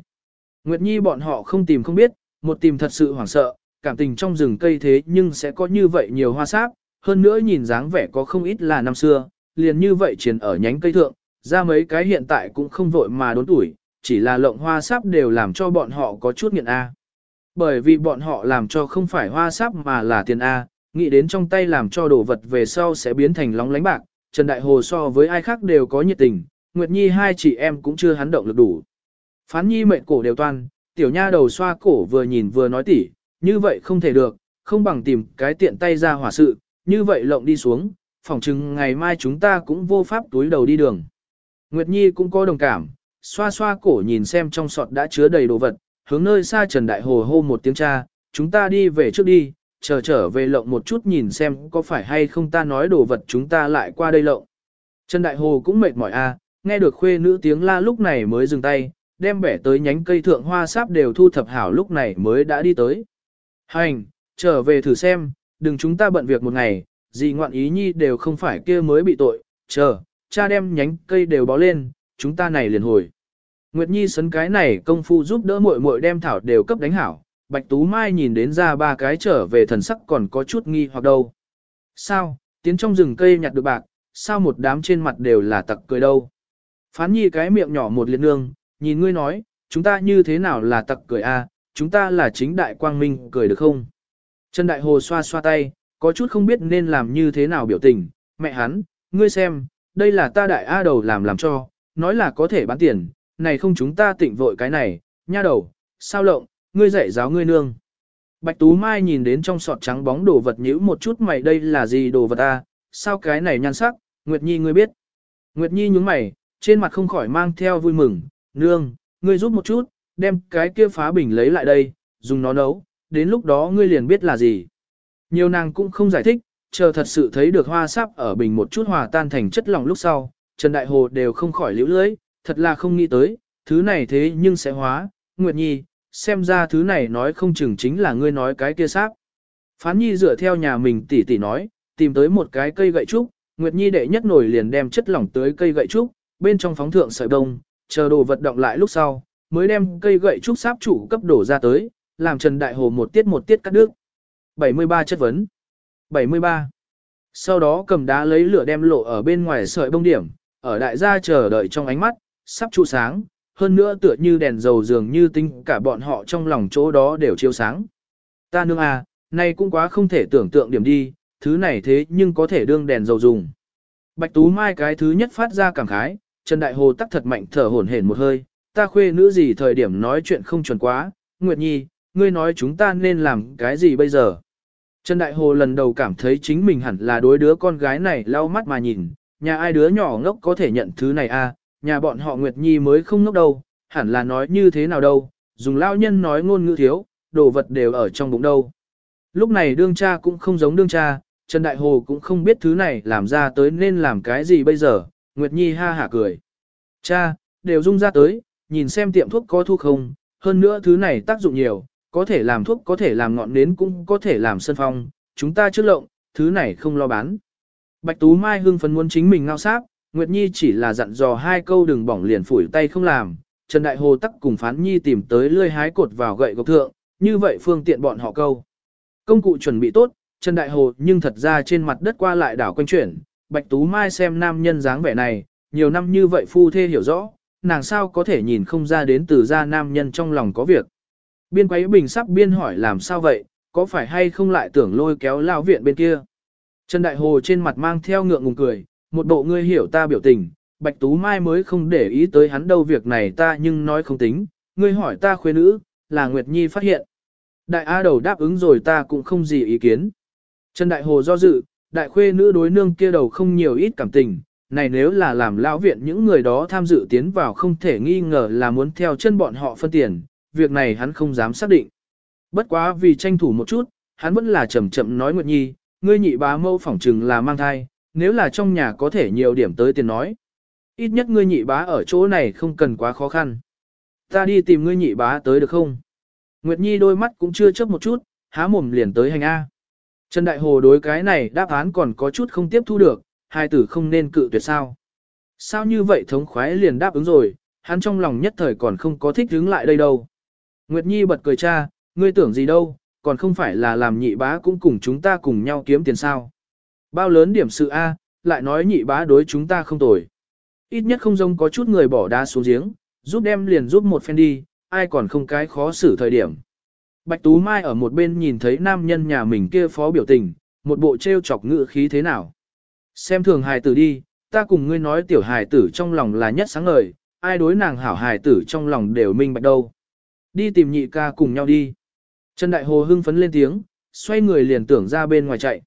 Nguyệt Nhi bọn họ không tìm không biết, một tìm thật sự hoảng sợ, cảm tình trong rừng cây thế nhưng sẽ có như vậy nhiều hoa sáp, hơn nữa nhìn dáng vẻ có không ít là năm xưa, liền như vậy chiến ở nhánh cây thượng, ra mấy cái hiện tại cũng không vội mà đốn tuổi, chỉ là lộng hoa sáp đều làm cho bọn họ có chút nghiện A. Bởi vì bọn họ làm cho không phải hoa sáp mà là tiền A, nghĩ đến trong tay làm cho đồ vật về sau sẽ biến thành lóng lánh bạc, Trần Đại Hồ so với ai khác đều có nhiệt tình, Nguyệt Nhi hai chị em cũng chưa hắn động lực đủ. Phán Nhi mệnh cổ đều toan, tiểu nha đầu xoa cổ vừa nhìn vừa nói tỉ, như vậy không thể được, không bằng tìm cái tiện tay ra hỏa sự, như vậy lộng đi xuống, phỏng chừng ngày mai chúng ta cũng vô pháp túi đầu đi đường. Nguyệt Nhi cũng có đồng cảm, xoa xoa cổ nhìn xem trong sọt đã chứa đầy đồ vật, hướng nơi xa Trần Đại Hồ hô một tiếng cha, chúng ta đi về trước đi, chờ trở về lộng một chút nhìn xem có phải hay không ta nói đồ vật chúng ta lại qua đây lộng. Trần Đại Hồ cũng mệt mỏi a, à, nghe được khuê nữ tiếng la lúc này mới dừng tay, đem bẻ tới nhánh cây thượng hoa sáp đều thu thập hảo lúc này mới đã đi tới. Hành, trở về thử xem, đừng chúng ta bận việc một ngày, gì ngoạn ý nhi đều không phải kia mới bị tội, chờ, cha đem nhánh cây đều bó lên, chúng ta này liền hồi. Nguyệt Nhi sấn cái này công phu giúp đỡ muội muội đem thảo đều cấp đánh hảo, Bạch Tú Mai nhìn đến ra ba cái trở về thần sắc còn có chút nghi hoặc đâu. Sao, tiến trong rừng cây nhặt được bạc, sao một đám trên mặt đều là tặc cười đâu. Phán Nhi cái miệng nhỏ một liệt nương, nhìn ngươi nói, chúng ta như thế nào là tặc cười a, chúng ta là chính đại quang minh cười được không? Trần Đại Hồ xoa xoa tay, có chút không biết nên làm như thế nào biểu tình, mẹ hắn, ngươi xem, đây là ta đại A đầu làm làm cho, nói là có thể bán tiền, này không chúng ta tịnh vội cái này, nha đầu, sao lộng, ngươi dạy giáo ngươi nương. Bạch Tú Mai nhìn đến trong sọt trắng bóng đồ vật nhữ một chút mày đây là gì đồ vật ta? sao cái này nhan sắc, Nguyệt Nhi ngươi biết. Nguyệt Nhi nhúng mày, trên mặt không khỏi mang theo vui mừng, nương, ngươi giúp một chút, đem cái kia phá bình lấy lại đây, dùng nó nấu, đến lúc đó ngươi liền biết là gì. Nhiều nàng cũng không giải thích, chờ thật sự thấy được hoa sáp ở bình một chút hòa tan thành chất lỏng lúc sau, Trần Đại Hồ đều không khỏi liễu lưới, thật là không nghĩ tới, thứ này thế nhưng sẽ hóa, Nguyệt Nhi, xem ra thứ này nói không chừng chính là ngươi nói cái kia sáp. Phán Nhi dựa theo nhà mình tỉ tỉ nói, tìm tới một cái cây gậy trúc, Nguyệt Nhi đệ nhất nổi liền đem chất lỏng tới cây gậy trúc, bên trong phóng thượng sợi bông, chờ đồ vật động lại lúc sau, mới đem cây gậy trúc sáp chủ cấp đổ ra tới, làm Trần Đại Hồ một tiết một tiết cắt đứt. 73 chất vấn. 73. Sau đó cầm đá lấy lửa đem lộ ở bên ngoài sợi bông điểm, ở đại gia chờ đợi trong ánh mắt, sắp trụ sáng, hơn nữa tựa như đèn dầu dường như tinh cả bọn họ trong lòng chỗ đó đều chiếu sáng. Ta nương à, nay cũng quá không thể tưởng tượng điểm đi, thứ này thế nhưng có thể đương đèn dầu dùng. Bạch Tú Mai cái thứ nhất phát ra cảm khái, Trần Đại Hồ tắc thật mạnh thở hổn hển một hơi, ta khuê nữ gì thời điểm nói chuyện không chuẩn quá, Nguyệt Nhi, ngươi nói chúng ta nên làm cái gì bây giờ? Trần Đại Hồ lần đầu cảm thấy chính mình hẳn là đối đứa con gái này lau mắt mà nhìn, nhà ai đứa nhỏ ngốc có thể nhận thứ này à, nhà bọn họ Nguyệt Nhi mới không ngốc đâu, hẳn là nói như thế nào đâu, dùng lao nhân nói ngôn ngữ thiếu, đồ vật đều ở trong bụng đâu. Lúc này đương cha cũng không giống đương cha, Trần Đại Hồ cũng không biết thứ này làm ra tới nên làm cái gì bây giờ, Nguyệt Nhi ha hả cười. Cha, đều dung ra tới, nhìn xem tiệm thuốc có thu không, hơn nữa thứ này tác dụng nhiều, có thể làm thuốc có thể làm ngọn nến cũng có thể làm sân phong, chúng ta trước lộng, thứ này không lo bán. Bạch Tú Mai hưng phấn muốn chính mình ngao sáp, Nguyệt Nhi chỉ là dặn dò hai câu đừng bỏng liền phủi tay không làm, Trần Đại Hồ tắc cùng Phán Nhi tìm tới lươi hái cột vào gậy gộc thượng, như vậy phương tiện bọn họ câu. Công cụ chuẩn bị tốt, Trần Đại Hồ nhưng thật ra trên mặt đất qua lại đảo quanh chuyển, Bạch Tú Mai xem nam nhân dáng vẻ này, nhiều năm như vậy phu thê hiểu rõ, nàng sao có thể nhìn không ra đến từ ra nam nhân trong lòng có việc. Biên quấy bình sắp biên hỏi làm sao vậy, có phải hay không lại tưởng lôi kéo lao viện bên kia. Trần Đại Hồ trên mặt mang theo ngượng ngùng cười, một bộ ngươi hiểu ta biểu tình, Bạch Tú Mai mới không để ý tới hắn đâu việc này ta nhưng nói không tính, ngươi hỏi ta khuê nữ, là Nguyệt Nhi phát hiện. Đại A đầu đáp ứng rồi ta cũng không gì ý kiến. Trần Đại Hồ do dự, đại khuê nữ đối nương kia đầu không nhiều ít cảm tình, này nếu là làm lão viện những người đó tham dự tiến vào không thể nghi ngờ là muốn theo chân bọn họ phân tiền, việc này hắn không dám xác định. Bất quá vì tranh thủ một chút, hắn vẫn là chậm chậm nói Nguyệt Nhi, ngươi nhị bá mâu phỏng trừng là mang thai, nếu là trong nhà có thể nhiều điểm tới tiền nói. Ít nhất ngươi nhị bá ở chỗ này không cần quá khó khăn. Ta đi tìm ngươi nhị bá tới được không? Nguyệt Nhi đôi mắt cũng chưa chớp một chút, há mồm liền tới hành A. Trần Đại Hồ đối cái này đáp án còn có chút không tiếp thu được, hai tử không nên cự tuyệt sao. Sao như vậy thống khoái liền đáp ứng rồi, hắn trong lòng nhất thời còn không có thích đứng lại đây đâu. Nguyệt Nhi bật cười cha, ngươi tưởng gì đâu, còn không phải là làm nhị bá cũng cùng chúng ta cùng nhau kiếm tiền sao. Bao lớn điểm sự A, lại nói nhị bá đối chúng ta không tồi. Ít nhất không giống có chút người bỏ đá xuống giếng, giúp đem liền giúp một phen đi, ai còn không cái khó xử thời điểm. Bạch Tú Mai ở một bên nhìn thấy nam nhân nhà mình kia phó biểu tình, một bộ treo chọc ngựa khí thế nào. Xem thường hài tử đi, ta cùng ngươi nói tiểu hài tử trong lòng là nhất sáng ngời, ai đối nàng hảo hài tử trong lòng đều minh bạch đâu. Đi tìm nhị ca cùng nhau đi. Trần Đại Hồ hưng phấn lên tiếng, xoay người liền tưởng ra bên ngoài chạy.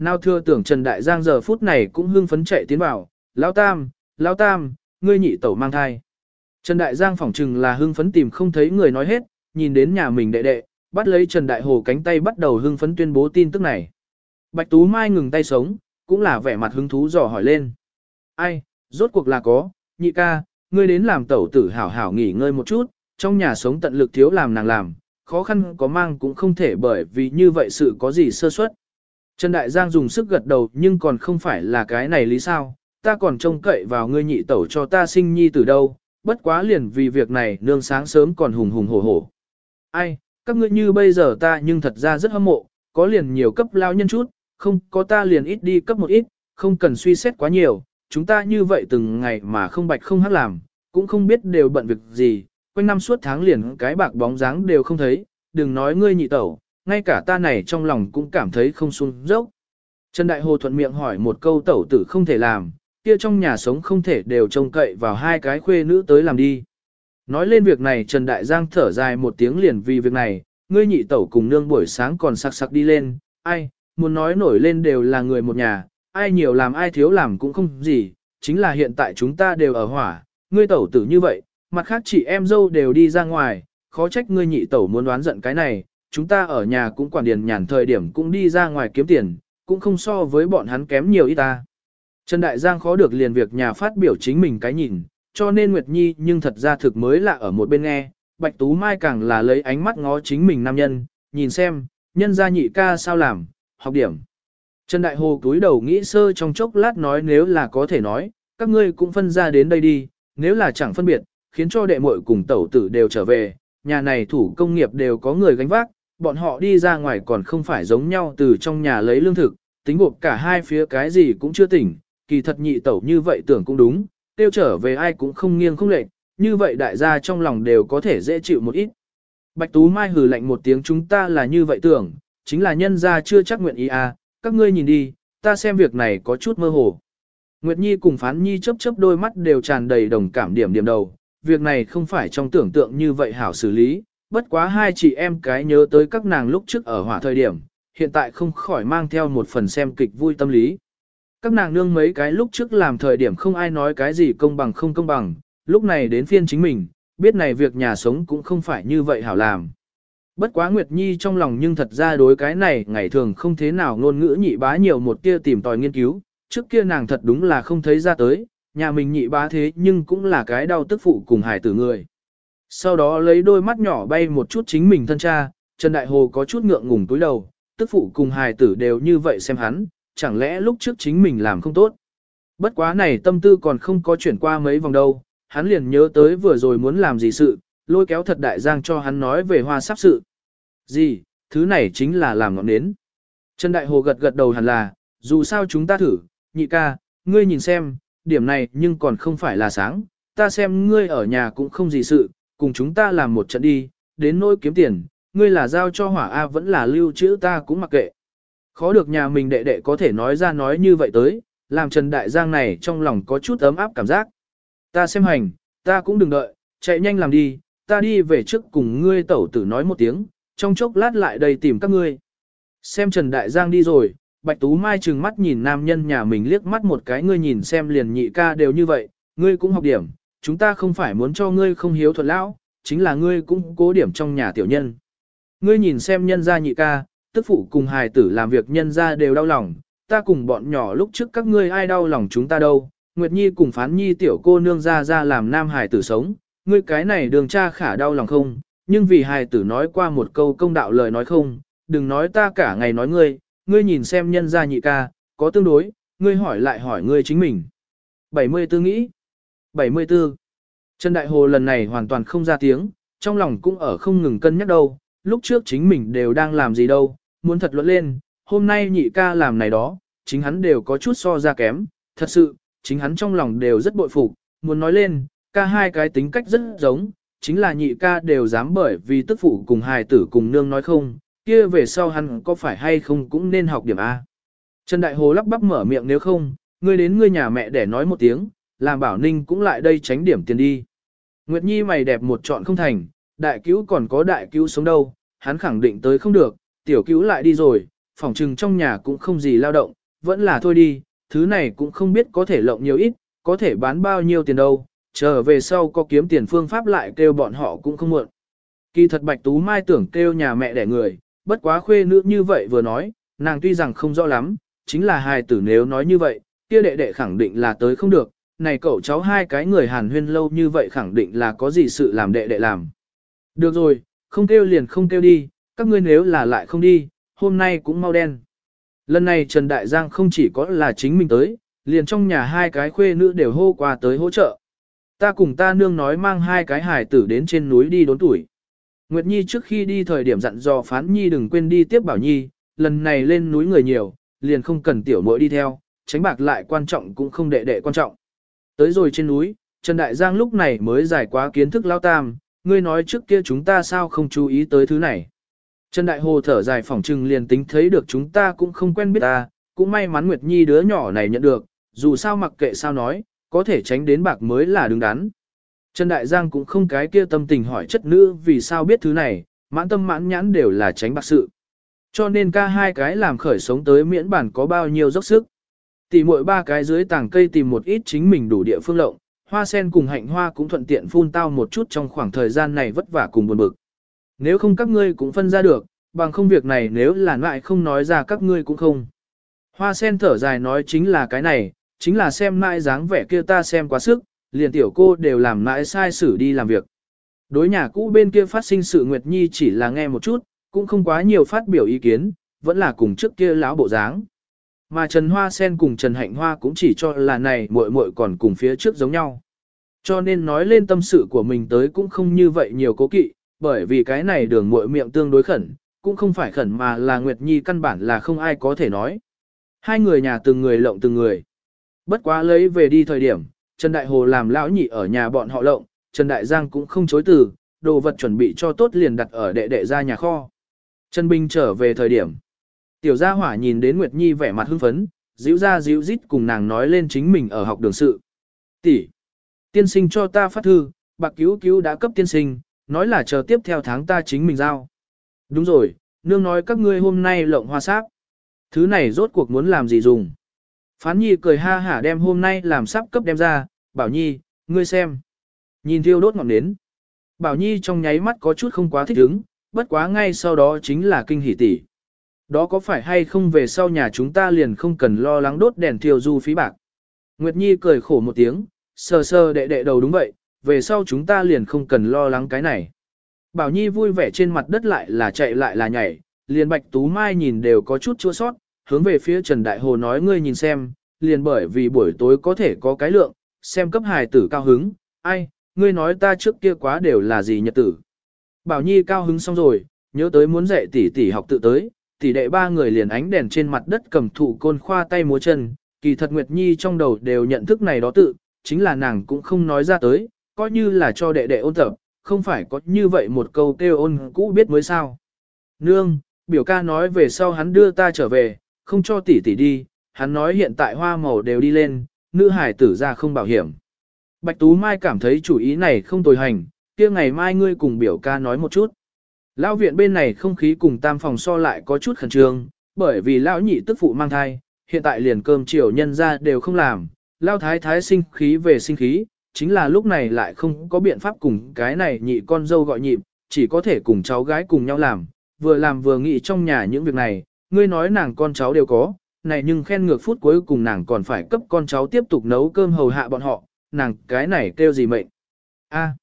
Nào thưa tưởng Trần Đại Giang giờ phút này cũng hưng phấn chạy tiến vào, Lão Tam, Lão Tam, ngươi nhị tẩu mang thai. Trần Đại Giang phỏng chừng là hưng phấn tìm không thấy người nói hết, nhìn đến nhà mình đệ đệ, bắt lấy Trần Đại Hồ cánh tay bắt đầu hưng phấn tuyên bố tin tức này. Bạch Tú Mai ngừng tay sống, cũng là vẻ mặt hứng thú dò hỏi lên. Ai, rốt cuộc là có, nhị ca, ngươi đến làm tẩu tử hảo hảo nghỉ ngơi một chút, trong nhà sống tận lực thiếu làm nàng làm, khó khăn có mang cũng không thể bởi vì như vậy sự có gì sơ suất. Trần Đại Giang dùng sức gật đầu nhưng còn không phải là cái này lý sao, ta còn trông cậy vào ngươi nhị tẩu cho ta sinh nhi từ đâu, bất quá liền vì việc này nương sáng sớm còn hùng hùng hổ hổ. Ai, các ngươi như bây giờ ta nhưng thật ra rất hâm mộ, có liền nhiều cấp lao nhân chút, không có ta liền ít đi cấp một ít, không cần suy xét quá nhiều, chúng ta như vậy từng ngày mà không bạch không hát làm, Cũng không biết đều bận việc gì, quanh năm suốt tháng liền cái bạc bóng dáng đều không thấy, đừng nói ngươi nhị tẩu, ngay cả ta này trong lòng cũng cảm thấy không xuống dốc. Trần Đại Hồ thuận miệng hỏi một câu tẩu tử không thể làm, kia trong nhà sống không thể đều trông cậy vào hai cái khuê nữ tới làm đi. Nói lên việc này Trần Đại Giang thở dài một tiếng liền vì việc này, ngươi nhị tẩu cùng nương buổi sáng còn sặc sặc đi lên, ai, muốn nói nổi lên đều là người một nhà, ai nhiều làm ai thiếu làm cũng không gì, chính là hiện tại chúng ta đều ở hỏa, ngươi tẩu tử như vậy, mặt khác chị em dâu đều đi ra ngoài, khó trách ngươi nhị tẩu muốn đoán giận cái này, chúng ta ở nhà cũng quản điền nhàn thời điểm cũng đi ra ngoài kiếm tiền, cũng không so với bọn hắn kém nhiều ít ta. Trần Đại Giang khó được liền việc nhà phát biểu chính mình cái nhìn, cho nên Nguyệt Nhi nhưng thật ra thực mới là ở một bên nghe, Bạch Tú Mai càng là lấy ánh mắt ngó chính mình nam nhân, nhìn xem, nhân gia nhị ca sao làm, học điểm. Trần Đại Hồ túi đầu nghĩ sơ trong chốc lát nói nếu là có thể nói, các ngươi cũng phân ra đến đây đi, nếu là chẳng phân biệt, khiến cho đệ muội cùng tẩu tử đều trở về, nhà này thủ công nghiệp đều có người gánh vác, bọn họ đi ra ngoài còn không phải giống nhau từ trong nhà lấy lương thực, tính gộp cả hai phía cái gì cũng chưa tỉnh, kỳ thật nhị tẩu như vậy tưởng cũng đúng, tiêu trở về ai cũng không nghiêng không lệch, như vậy đại gia trong lòng đều có thể dễ chịu một ít. Bạch Tú Mai hừ lạnh một tiếng chúng ta là như vậy tưởng, chính là nhân gia chưa chắc nguyện ý à, các ngươi nhìn đi, ta xem việc này có chút mơ hồ. Nguyệt Nhi cùng Phán Nhi chớp chớp đôi mắt đều tràn đầy đồng cảm điểm điểm đầu, việc này không phải trong tưởng tượng như vậy hảo xử lý, bất quá hai chị em cái nhớ tới các nàng lúc trước ở hỏa thời điểm, hiện tại không khỏi mang theo một phần xem kịch vui tâm lý. Các nàng nương mấy cái lúc trước làm thời điểm không ai nói cái gì công bằng không công bằng, lúc này đến phiên chính mình, biết này việc nhà sống cũng không phải như vậy hảo làm. Bất quá Nguyệt Nhi trong lòng nhưng thật ra đối cái này ngày thường không thế nào ngôn ngữ nhị bá nhiều một tia tìm tòi nghiên cứu, trước kia nàng thật đúng là không thấy ra tới, nhà mình nhị bá thế nhưng cũng là cái đau tức phụ cùng hài tử người. Sau đó lấy đôi mắt nhỏ bay một chút chính mình thân cha, Trần Đại Hồ có chút ngượng ngùng túi đầu, tức phụ cùng hài tử đều như vậy xem hắn, chẳng lẽ lúc trước chính mình làm không tốt. Bất quá này tâm tư còn không có chuyển qua mấy vòng đâu, hắn liền nhớ tới vừa rồi muốn làm gì sự, lôi kéo thật đại giang cho hắn nói về hoa sắp sự. Gì, thứ này chính là làm ngọn nến. Trần Đại Hồ gật gật đầu hẳn là, dù sao chúng ta thử, nhị ca, ngươi nhìn xem, điểm này nhưng còn không phải là sáng, ta xem ngươi ở nhà cũng không gì sự, cùng chúng ta làm một trận đi, đến nỗi kiếm tiền, ngươi là giao cho hỏa A vẫn là lưu trữ ta cũng mặc kệ. Khó được nhà mình đệ đệ có thể nói ra nói như vậy tới, làm Trần Đại Giang này trong lòng có chút ấm áp cảm giác. Ta xem hành, ta cũng đừng đợi, chạy nhanh làm đi, ta đi về trước cùng ngươi tẩu tử nói một tiếng, trong chốc lát lại đây tìm các ngươi. Xem Trần Đại Giang đi rồi, Bạch Tú Mai trừng mắt nhìn nam nhân nhà mình liếc mắt một cái ngươi nhìn xem liền nhị ca đều như vậy, ngươi cũng học điểm, chúng ta không phải muốn cho ngươi không hiếu thuận lão, chính là ngươi cũng cố điểm trong nhà tiểu nhân. Ngươi nhìn xem nhân gia nhị ca, tức phụ cùng hài tử làm việc nhân gia đều đau lòng, ta cùng bọn nhỏ lúc trước các ngươi ai đau lòng chúng ta đâu, Nguyệt Nhi cùng phán nhi tiểu cô nương ra ra làm nam hài tử sống, ngươi cái này đường cha khả đau lòng không, nhưng vì hài tử nói qua một câu công đạo lời nói không, đừng nói ta cả ngày nói ngươi, ngươi nhìn xem nhân gia nhị ca, có tương đối, ngươi hỏi lại hỏi ngươi chính mình. 74 nghĩ. 74. Trần Đại Hồ lần này hoàn toàn không ra tiếng, trong lòng cũng ở không ngừng cân nhắc đâu, lúc trước chính mình đều đang làm gì đâu, muốn thật luận lên, hôm nay nhị ca làm này đó, chính hắn đều có chút so ra kém, thật sự, chính hắn trong lòng đều rất bội phục, muốn nói lên, ca hai cái tính cách rất giống, chính là nhị ca đều dám bởi vì tức phụ cùng hài tử cùng nương nói không, kia về sau hắn có phải hay không cũng nên học điểm A. Trần Đại Hồ lắp bắp mở miệng nếu không, ngươi đến ngươi nhà mẹ để nói một tiếng, làm bảo ninh cũng lại đây tránh điểm tiền đi. Nguyệt Nhi mày đẹp một chọn không thành, đại cứu còn có đại cứu sống đâu, hắn khẳng định tới không được, tiểu cứu lại đi rồi, phòng trừng trong nhà cũng không gì lao động, vẫn là thôi đi, thứ này cũng không biết có thể lộng nhiều ít, có thể bán bao nhiêu tiền đâu, chờ về sau có kiếm tiền phương pháp lại kêu bọn họ cũng không muộn. Kỳ thật Bạch Tú Mai tưởng kêu nhà mẹ đẻ người, bất quá khuê nữ như vậy vừa nói, nàng tuy rằng không rõ lắm, chính là hài tử nếu nói như vậy, kia đệ đệ khẳng định là tới không được, này cậu cháu hai cái người hàn huyên lâu như vậy khẳng định là có gì sự làm đệ đệ làm. Được rồi, không kêu liền không kêu đi, các ngươi nếu là lại không đi, hôm nay cũng mau đen. Lần này Trần Đại Giang không chỉ có là chính mình tới, liền trong nhà hai cái khuê nữ đều hô qua tới hỗ trợ. Ta cùng ta nương nói mang hai cái hải tử đến trên núi đi đốn tuổi. Nguyệt Nhi trước khi đi thời điểm dặn dò Phán Nhi đừng quên đi tiếp Bảo Nhi, lần này lên núi người nhiều, liền không cần tiểu muội đi theo, tránh bạc lại quan trọng cũng không đệ đệ quan trọng. Tới rồi trên núi, Trần Đại Giang lúc này mới giải quá kiến thức lao tam, ngươi nói trước kia chúng ta sao không chú ý tới thứ này. Trần Đại Hồ thở dài phỏng trừng liền tính thấy được chúng ta cũng không quen biết ta, cũng may mắn Nguyệt Nhi đứa nhỏ này nhận được, dù sao mặc kệ sao nói, có thể tránh đến bạc mới là đứng đắn. Trần Đại Giang cũng không cái kia tâm tình hỏi chất nữ vì sao biết thứ này, mãn tâm mãn nhãn đều là tránh bạc sự. Cho nên ca hai cái làm khởi sống tới miễn bản có bao nhiêu dốc sức. Tỷ muội ba cái dưới tảng cây tìm một ít chính mình đủ địa phương lộng, hoa sen cùng hạnh hoa cũng thuận tiện phun tao một chút trong khoảng thời gian này vất vả cùng buồn bực. Nếu không các ngươi cũng phân ra được, bằng không việc này nếu là lại không nói ra các ngươi cũng không. Hoa sen thở dài nói chính là cái này, chính là xem mãi dáng vẻ kia ta xem quá sức, liền tiểu cô đều làm mãi sai xử đi làm việc. Đối nhà cũ bên kia phát sinh sự Nguyệt Nhi chỉ là nghe một chút, cũng không quá nhiều phát biểu ý kiến, vẫn là cùng trước kia lão bộ dáng. Mà Trần Hoa Sen cùng Trần Hạnh Hoa cũng chỉ cho là này muội muội còn cùng phía trước giống nhau. Cho nên nói lên tâm sự của mình tới cũng không như vậy nhiều cố kỵ, bởi vì cái này đường muội miệng tương đối khẩn, cũng không phải khẩn mà là Nguyệt Nhi căn bản là không ai có thể nói. Hai người nhà từng người lộng từng người. Bất quá lấy về đi thời điểm, Trần Đại Hồ làm lão nhị ở nhà bọn họ lộng, Trần Đại Giang cũng không chối từ, đồ vật chuẩn bị cho tốt liền đặt ở đệ đệ ra nhà kho. Trần Bình trở về thời điểm. Tiểu gia hỏa nhìn đến Nguyệt Nhi vẻ mặt hưng phấn, dịu ra dịu rít cùng nàng nói lên chính mình ở học đường sự. Tỷ, tiên sinh cho ta phát thư, bạc cứu cứu đã cấp tiên sinh, nói là chờ tiếp theo tháng ta chính mình giao. Đúng rồi, nương nói các ngươi hôm nay lộng hoa sáp. Thứ này rốt cuộc muốn làm gì dùng. Phán nhi cười ha hả đem hôm nay làm sắp cấp đem ra, bảo nhi, ngươi xem. Nhìn thiêu đốt ngọn nến. Bảo nhi trong nháy mắt có chút không quá thích ứng, bất quá ngay sau đó chính là kinh hỉ tỷ. Đó có phải hay không về sau nhà chúng ta liền không cần lo lắng đốt đèn thiêu du phí bạc. Nguyệt Nhi cười khổ một tiếng, sờ sờ đệ đệ đầu đúng vậy, về sau chúng ta liền không cần lo lắng cái này. Bảo Nhi vui vẻ trên mặt đất lại là chạy lại là nhảy, liền Bạch Tú Mai nhìn đều có chút chua sót, hướng về phía Trần Đại Hồ nói ngươi nhìn xem, liền bởi vì buổi tối có thể có cái lượng, xem cấp hài tử cao hứng, ai, ngươi nói ta trước kia quá đều là gì nhật tử. Bảo Nhi cao hứng xong rồi, nhớ tới muốn dạy tỷ tỷ học tự tới, tỷ đệ ba người liền ánh đèn trên mặt đất cầm thụ côn khoa tay múa chân, kỳ thật Nguyệt Nhi trong đầu đều nhận thức này đó tự, chính là nàng cũng không nói ra tới, coi như là cho đệ đệ ôn tập, không phải có như vậy một câu kêu ôn cũ biết mới sao. Nương, biểu ca nói về sau hắn đưa ta trở về, không cho tỷ tỷ đi, hắn nói hiện tại hoa màu đều đi lên, nữ hải tử ra không bảo hiểm. Bạch Tú Mai cảm thấy chủ ý này không tồi hành, kia ngày mai ngươi cùng biểu ca nói một chút. Lão viện bên này không khí cùng tam phòng so lại có chút khẩn trương, bởi vì lão nhị tức phụ mang thai, hiện tại liền cơm chiều nhân ra đều không làm, lão thái thái sinh khí về sinh khí, chính là lúc này lại không có biện pháp cùng cái này nhị con dâu gọi nhịp, chỉ có thể cùng cháu gái cùng nhau làm, vừa làm vừa nghĩ trong nhà những việc này, ngươi nói nàng con cháu đều có, này nhưng khen ngược phút cuối cùng nàng còn phải cấp con cháu tiếp tục nấu cơm hầu hạ bọn họ, nàng cái này kêu gì mệnh. A.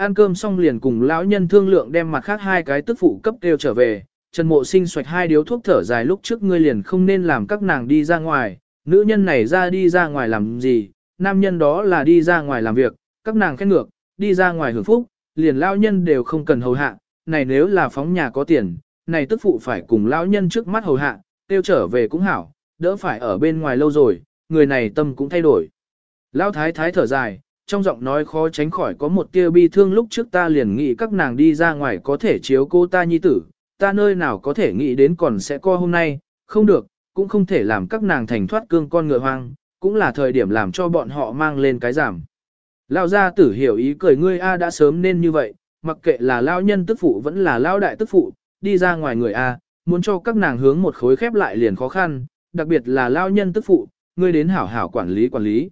Ăn cơm xong liền cùng lão nhân thương lượng đem mặt khác hai cái tức phụ cấp kêu trở về, Trần Mộ Sinh xoạch hai điếu thuốc thở dài lúc trước ngươi liền không nên làm các nàng đi ra ngoài, nữ nhân này ra đi ra ngoài làm gì, nam nhân đó là đi ra ngoài làm việc, các nàng khen ngược, đi ra ngoài hưởng phúc, liền lão nhân đều không cần hầu hạ, này nếu là phóng nhà có tiền, này tức phụ phải cùng lão nhân trước mắt hầu hạ, tiêu trở về cũng hảo, đỡ phải ở bên ngoài lâu rồi, người này tâm cũng thay đổi. Lão thái thái thở dài, trong giọng nói khó tránh khỏi có một tia bi thương lúc trước ta liền nghĩ các nàng đi ra ngoài có thể chiếu cô ta nhi tử, ta nơi nào có thể nghĩ đến còn sẽ co hôm nay, không được, cũng không thể làm các nàng thành thoát cương con ngựa hoang, cũng là thời điểm làm cho bọn họ mang lên cái giảm. Lão gia tử hiểu ý cười ngươi A đã sớm nên như vậy, mặc kệ là lão nhân tức phụ vẫn là lão đại tức phụ, đi ra ngoài người A, muốn cho các nàng hướng một khối khép lại liền khó khăn, đặc biệt là lão nhân tức phụ, ngươi đến hảo hảo quản lý quản lý.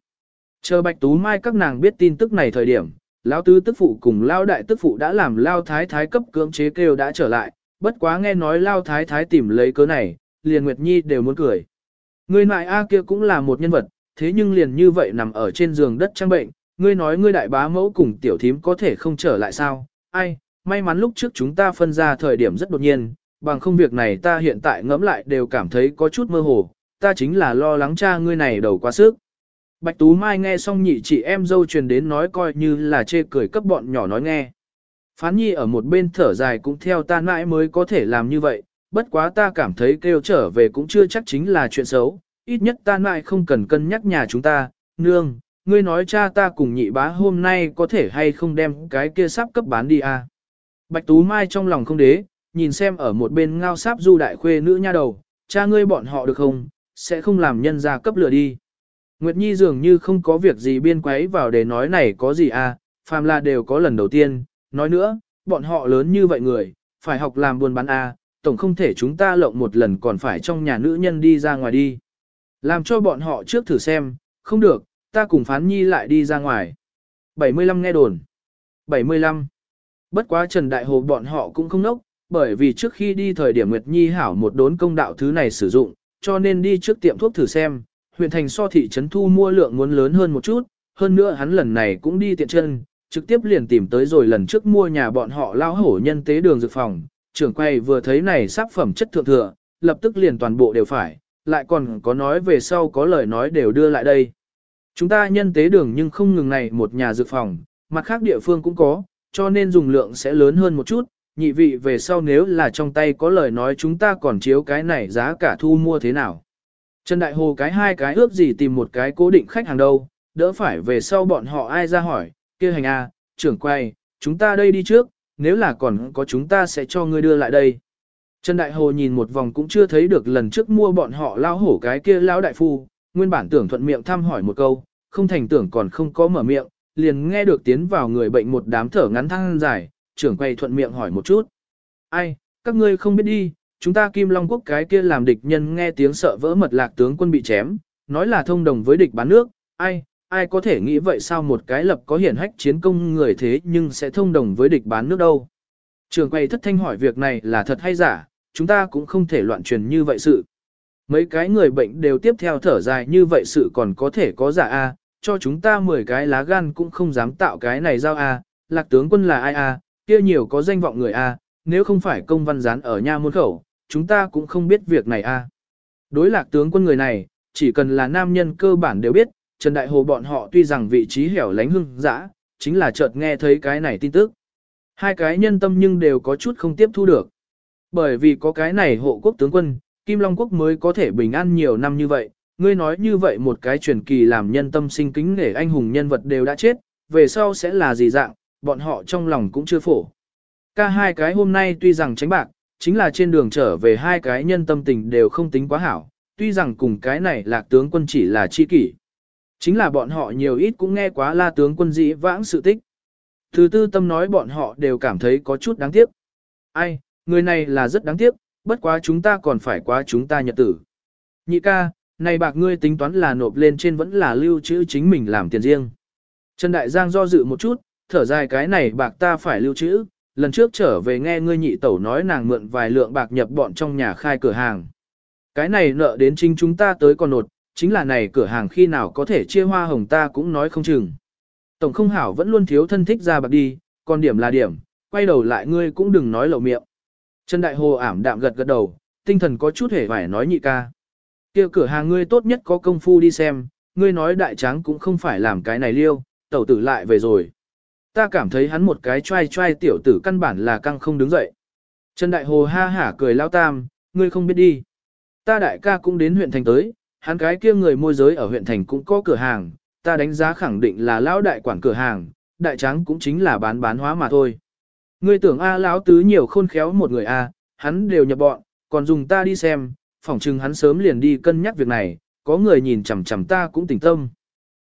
Chờ Bạch Tú Mai các nàng biết tin tức này thời điểm, lão tứ tức phụ cùng lão đại tức phụ đã làm lao thái thái cấp cưỡng chế kêu đã trở lại, bất quá nghe nói lao thái thái tìm lấy cớ này, liền Nguyệt Nhi đều muốn cười. Người nại A kia cũng là một nhân vật, thế nhưng liền như vậy nằm ở trên giường đất trang bệnh, ngươi nói ngươi đại bá mẫu cùng tiểu thím có thể không trở lại sao, ai, may mắn lúc trước chúng ta phân ra thời điểm rất đột nhiên, bằng không việc này ta hiện tại ngẫm lại đều cảm thấy có chút mơ hồ, ta chính là lo lắng cha ngươi này đầu quá sức. Bạch Tú Mai nghe xong nhị chị em dâu truyền đến nói coi như là chê cười cấp bọn nhỏ nói nghe. Phán nhi ở một bên thở dài cũng theo ta mãi mới có thể làm như vậy, bất quá ta cảm thấy kêu trở về cũng chưa chắc chính là chuyện xấu, ít nhất ta mãi không cần cân nhắc nhà chúng ta, nương, ngươi nói cha ta cùng nhị bá hôm nay có thể hay không đem cái kia sắp cấp bán đi à. Bạch Tú Mai trong lòng không đế, nhìn xem ở một bên ngao sáp du đại khuê nữ nha đầu, cha ngươi bọn họ được không, sẽ không làm nhân gia cấp lửa đi. Nguyệt Nhi dường như không có việc gì biên quấy vào để nói này có gì à, phàm là đều có lần đầu tiên, nói nữa, bọn họ lớn như vậy người, phải học làm buôn bán à, tổng không thể chúng ta lộng một lần còn phải trong nhà nữ nhân đi ra ngoài đi. Làm cho bọn họ trước thử xem, không được, ta cùng phán nhi lại đi ra ngoài. 75 nghe đồn. 75. Bất quá Trần Đại Hồ bọn họ cũng không nốc, bởi vì trước khi đi thời điểm Nguyệt Nhi hảo một đốn công đạo thứ này sử dụng, cho nên đi trước tiệm thuốc thử xem, huyện thành so thị trấn thu mua lượng muốn lớn hơn một chút, hơn nữa hắn lần này cũng đi tiện chân, trực tiếp liền tìm tới rồi lần trước mua nhà bọn họ lao hổ nhân tế đường dược phòng, trưởng quay vừa thấy này sắp phẩm chất thượng thừa, lập tức liền toàn bộ đều phải, lại còn có nói về sau có lời nói đều đưa lại đây. Chúng ta nhân tế đường nhưng không ngừng này một nhà dược phòng, mặt khác địa phương cũng có, cho nên dùng lượng sẽ lớn hơn một chút, nhị vị về sau nếu là trong tay có lời nói chúng ta còn chiếu cái này giá cả thu mua thế nào. Trần Đại Hồ cái hai cái ước gì tìm một cái cố định khách hàng đâu, đỡ phải về sau bọn họ ai ra hỏi, kia hành A, trưởng quay, chúng ta đây đi trước, nếu là còn có chúng ta sẽ cho ngươi đưa lại đây. Trần Đại Hồ nhìn một vòng cũng chưa thấy được lần trước mua bọn họ lao hổ cái kia lao đại phu, nguyên bản tưởng thuận miệng thăm hỏi một câu, không thành tưởng còn không có mở miệng, liền nghe được tiến vào người bệnh một đám thở ngắn thăng dài, trưởng quay thuận miệng hỏi một chút. Ai, các ngươi không biết đi, chúng ta Kim Long Quốc cái kia làm địch nhân nghe tiếng sợ vỡ mật lạc tướng quân bị chém, nói là thông đồng với địch bán nước, ai, ai có thể nghĩ vậy sao một cái lập có hiển hách chiến công người thế nhưng sẽ thông đồng với địch bán nước đâu. Trường quay thất thanh hỏi việc này là thật hay giả, chúng ta cũng không thể loạn truyền như vậy sự. Mấy cái người bệnh đều tiếp theo thở dài như vậy sự còn có thể có giả a, cho chúng ta 10 cái lá gan cũng không dám tạo cái này giao a, lạc tướng quân là ai a, kia nhiều có danh vọng người a, nếu không phải công văn gián ở nha môn khẩu, chúng ta cũng không biết việc này a. Đối lạc tướng quân người này, chỉ cần là nam nhân cơ bản đều biết, Trần Đại Hồ bọn họ tuy rằng vị trí hẻo lánh hưng dã, chính là chợt nghe thấy cái này tin tức. Hai cái nhân tâm nhưng đều có chút không tiếp thu được. Bởi vì có cái này hộ quốc tướng quân, Kim Long Quốc mới có thể bình an nhiều năm như vậy. Ngươi nói như vậy một cái truyền kỳ làm nhân tâm sinh kính để anh hùng nhân vật đều đã chết, về sau sẽ là gì dạng, bọn họ trong lòng cũng chưa phổ. Ca hai cái hôm nay tuy rằng tránh bạc, chính là trên đường trở về hai cái nhân tâm tình đều không tính quá hảo, tuy rằng cùng cái này lạc tướng quân chỉ là chi kỷ. Chính là bọn họ nhiều ít cũng nghe quá la tướng quân dĩ vãng sự tích. Thứ tư tâm nói bọn họ đều cảm thấy có chút đáng tiếc. Ai, người này là rất đáng tiếc, bất quá chúng ta còn phải quá chúng ta nhật tử. Nhị ca, này bạc ngươi tính toán là nộp lên trên vẫn là lưu trữ chính mình làm tiền riêng. Trần Đại Giang do dự một chút, thở dài cái này bạc ta phải lưu trữ, lần trước trở về nghe ngươi nhị tẩu nói nàng mượn vài lượng bạc nhập bọn trong nhà khai cửa hàng. Cái này nợ đến chính chúng ta tới còn nột, chính là này cửa hàng khi nào có thể chia hoa hồng ta cũng nói không chừng. Tổng không hảo vẫn luôn thiếu thân thích ra bạc đi, còn điểm là điểm, quay đầu lại ngươi cũng đừng nói lậu miệng. Trần Đại Hồ ảm đạm gật gật đầu, tinh thần có chút hề phải nói nhị ca. kia cửa hàng ngươi tốt nhất có công phu đi xem, ngươi nói đại tráng cũng không phải làm cái này liêu, tẩu tử lại về rồi. Ta cảm thấy hắn một cái trai trai tiểu tử căn bản là căng không đứng dậy. Trần Đại Hồ ha hả cười lao tam, ngươi không biết đi. Ta đại ca cũng đến huyện thành tới, hắn cái kia người môi giới ở huyện thành cũng có cửa hàng, ta đánh giá khẳng định là lão đại quản cửa hàng, đại tráng cũng chính là bán bán hóa mà thôi. Ngươi tưởng A lão tứ nhiều khôn khéo một người A, hắn đều nhập bọn, còn dùng ta đi xem, phỏng chừng hắn sớm liền đi cân nhắc việc này, có người nhìn chằm chằm ta cũng tỉnh tâm.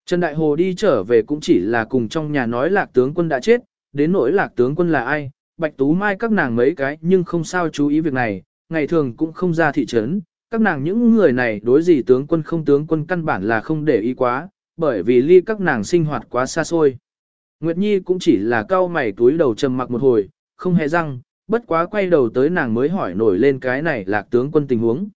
Trần Đại Hồ đi trở về cũng chỉ là cùng trong nhà nói lạc tướng quân đã chết, đến nỗi lạc tướng quân là ai, Bạch Tú Mai các nàng mấy cái nhưng không sao chú ý việc này, ngày thường cũng không ra thị trấn, các nàng những người này đối gì tướng quân không tướng quân căn bản là không để ý quá, bởi vì ly các nàng sinh hoạt quá xa xôi. Nguyệt Nhi cũng chỉ là cau mày túi đầu trầm mặc một hồi, không hề răng, bất quá quay đầu tới nàng mới hỏi nổi lên cái này lạc tướng quân tình huống.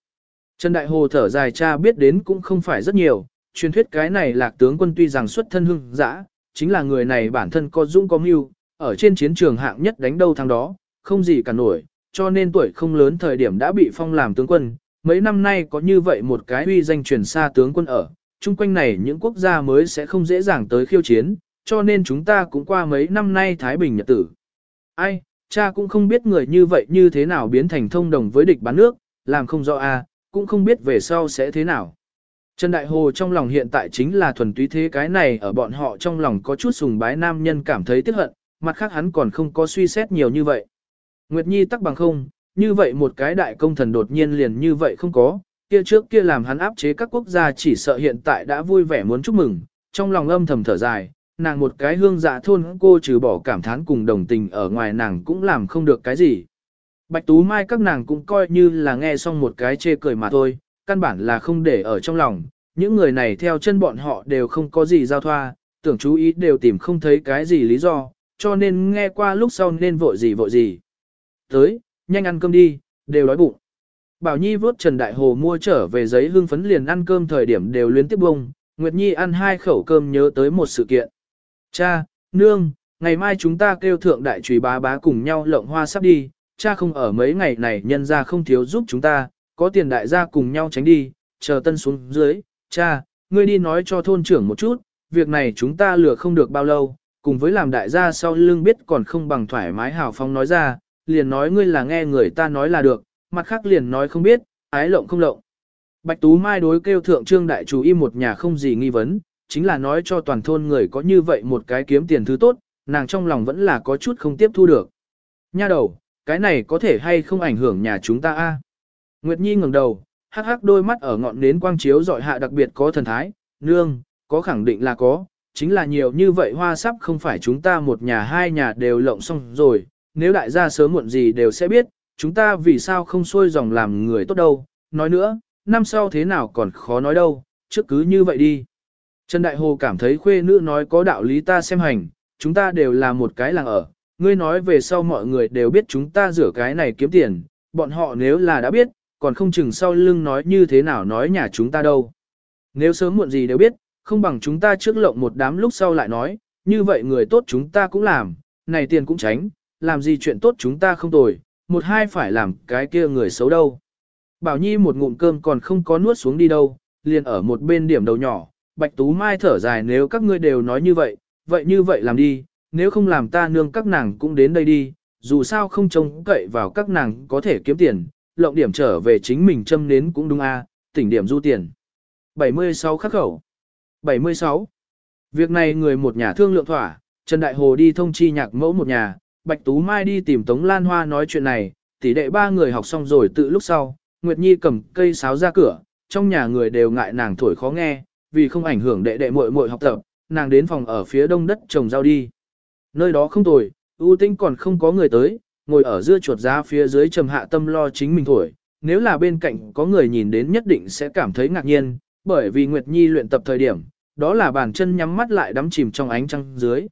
Trần Đại Hồ thở dài cha biết đến cũng không phải rất nhiều, truyền thuyết cái này lạc tướng quân tuy rằng xuất thân hưng dã, chính là người này bản thân có dũng có mưu, ở trên chiến trường hạng nhất đánh đâu thằng đó, không gì cả nổi, cho nên tuổi không lớn thời điểm đã bị phong làm tướng quân, mấy năm nay có như vậy một cái uy danh truyền xa tướng quân ở, chung quanh này những quốc gia mới sẽ không dễ dàng tới khiêu chiến, cho nên chúng ta cũng qua mấy năm nay Thái Bình Nhật tử. Ai, cha cũng không biết người như vậy như thế nào biến thành thông đồng với địch bán nước, làm không rõ a, cũng không biết về sau sẽ thế nào. Trần Đại Hồ trong lòng hiện tại chính là thuần túy thế cái này ở bọn họ trong lòng có chút sùng bái nam nhân cảm thấy tiếc hận, mặt khác hắn còn không có suy xét nhiều như vậy. Nguyệt Nhi tắc bằng không, như vậy một cái đại công thần đột nhiên liền như vậy không có, kia trước kia làm hắn áp chế các quốc gia chỉ sợ hiện tại đã vui vẻ muốn chúc mừng, trong lòng âm thầm thở dài, nàng một cái hương dạ thôn cô trừ bỏ cảm thán cùng đồng tình ở ngoài nàng cũng làm không được cái gì. Bạch Tú Mai các nàng cũng coi như là nghe xong một cái chê cười mà thôi, căn bản là không để ở trong lòng, những người này theo chân bọn họ đều không có gì giao thoa, tưởng chú ý đều tìm không thấy cái gì lý do, cho nên nghe qua lúc sau nên vội gì vội gì. Tới, nhanh ăn cơm đi, đều đói bụng. Bảo Nhi vớt Trần Đại Hồ mua trở về giấy hương phấn liền ăn cơm thời điểm đều luyến tiếp bông, Nguyệt Nhi ăn hai khẩu cơm nhớ tới một sự kiện. Cha, nương, ngày mai chúng ta kêu thượng đại trùy bá bá cùng nhau lộng hoa sắp đi, cha không ở mấy ngày này nhân ra không thiếu giúp chúng ta, có tiền đại gia cùng nhau tránh đi, chờ tân xuống dưới, cha, ngươi đi nói cho thôn trưởng một chút, việc này chúng ta lừa không được bao lâu, cùng với làm đại gia sau lưng biết còn không bằng thoải mái hào phong nói ra, liền nói ngươi là nghe người ta nói là được, mặt khác liền nói không biết, ái lộng không lộng. Bạch Tú Mai đối kêu thượng trương đại chủ im một nhà không gì nghi vấn, chính là nói cho toàn thôn người có như vậy một cái kiếm tiền thứ tốt, nàng trong lòng vẫn là có chút không tiếp thu được. Nha đầu, cái này có thể hay không ảnh hưởng nhà chúng ta a? Nguyệt Nhi ngẩng đầu, hắc hắc đôi mắt ở ngọn nến quang chiếu dọi hạ đặc biệt có thần thái, nương, có khẳng định là có, chính là nhiều như vậy hoa sắp không phải chúng ta một nhà hai nhà đều lộng xong rồi, nếu đại gia sớm muộn gì đều sẽ biết, chúng ta vì sao không xuôi dòng làm người tốt đâu, nói nữa, năm sau thế nào còn khó nói đâu, trước cứ như vậy đi. Trần Đại Hồ cảm thấy khuê nữ nói có đạo lý ta xem hành, chúng ta đều là một cái làng ở, ngươi nói về sau mọi người đều biết chúng ta rửa cái này kiếm tiền, bọn họ nếu là đã biết, còn không chừng sau lưng nói như thế nào nói nhà chúng ta đâu. Nếu sớm muộn gì đều biết, không bằng chúng ta trước lộng một đám lúc sau lại nói, như vậy người tốt chúng ta cũng làm, này tiền cũng tránh, làm gì chuyện tốt chúng ta không tồi, một hai phải làm cái kia người xấu đâu. Bảo Nhi một ngụm cơm còn không có nuốt xuống đi đâu, liền ở một bên điểm đầu nhỏ, Bạch Tú Mai thở dài nếu các ngươi đều nói như vậy, vậy như vậy làm đi, nếu không làm ta nương các nàng cũng đến đây đi, dù sao không trông cậy vào các nàng có thể kiếm tiền, lộng điểm trở về chính mình châm nến cũng đúng a, tỉnh điểm du tiền. 76 khắc khẩu 76. Việc này người một nhà thương lượng thỏa, Trần Đại Hồ đi thông chi nhạc mẫu một nhà, Bạch Tú Mai đi tìm Tống Lan Hoa nói chuyện này, tỷ đệ ba người học xong rồi tự lúc sau, Nguyệt Nhi cầm cây sáo ra cửa, trong nhà người đều ngại nàng thổi khó nghe, vì không ảnh hưởng đệ đệ muội muội học tập, nàng đến phòng ở phía đông đất trồng rau đi. Nơi đó không tồi, ưu tinh còn không có người tới, ngồi ở giữa chuột giá phía dưới trầm hạ tâm lo chính mình thổi. Nếu là bên cạnh có người nhìn đến nhất định sẽ cảm thấy ngạc nhiên, bởi vì Nguyệt Nhi luyện tập thời điểm, đó là bàn chân nhắm mắt lại đắm chìm trong ánh trăng dưới.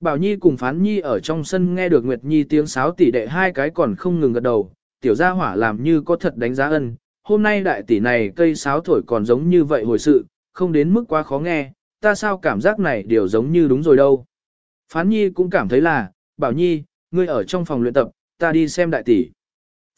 Bảo Nhi cùng Phán Nhi ở trong sân nghe được Nguyệt Nhi tiếng sáo tỷ đệ hai cái còn không ngừng gật đầu, tiểu gia hỏa làm như có thật đánh giá ân, hôm nay đại tỷ này cây sáo thổi còn giống như vậy hồi sự, không đến mức quá khó nghe, ta sao cảm giác này đều giống như đúng rồi đâu. Phán Nhi cũng cảm thấy là, Bảo Nhi, ngươi ở trong phòng luyện tập, ta đi xem đại tỷ.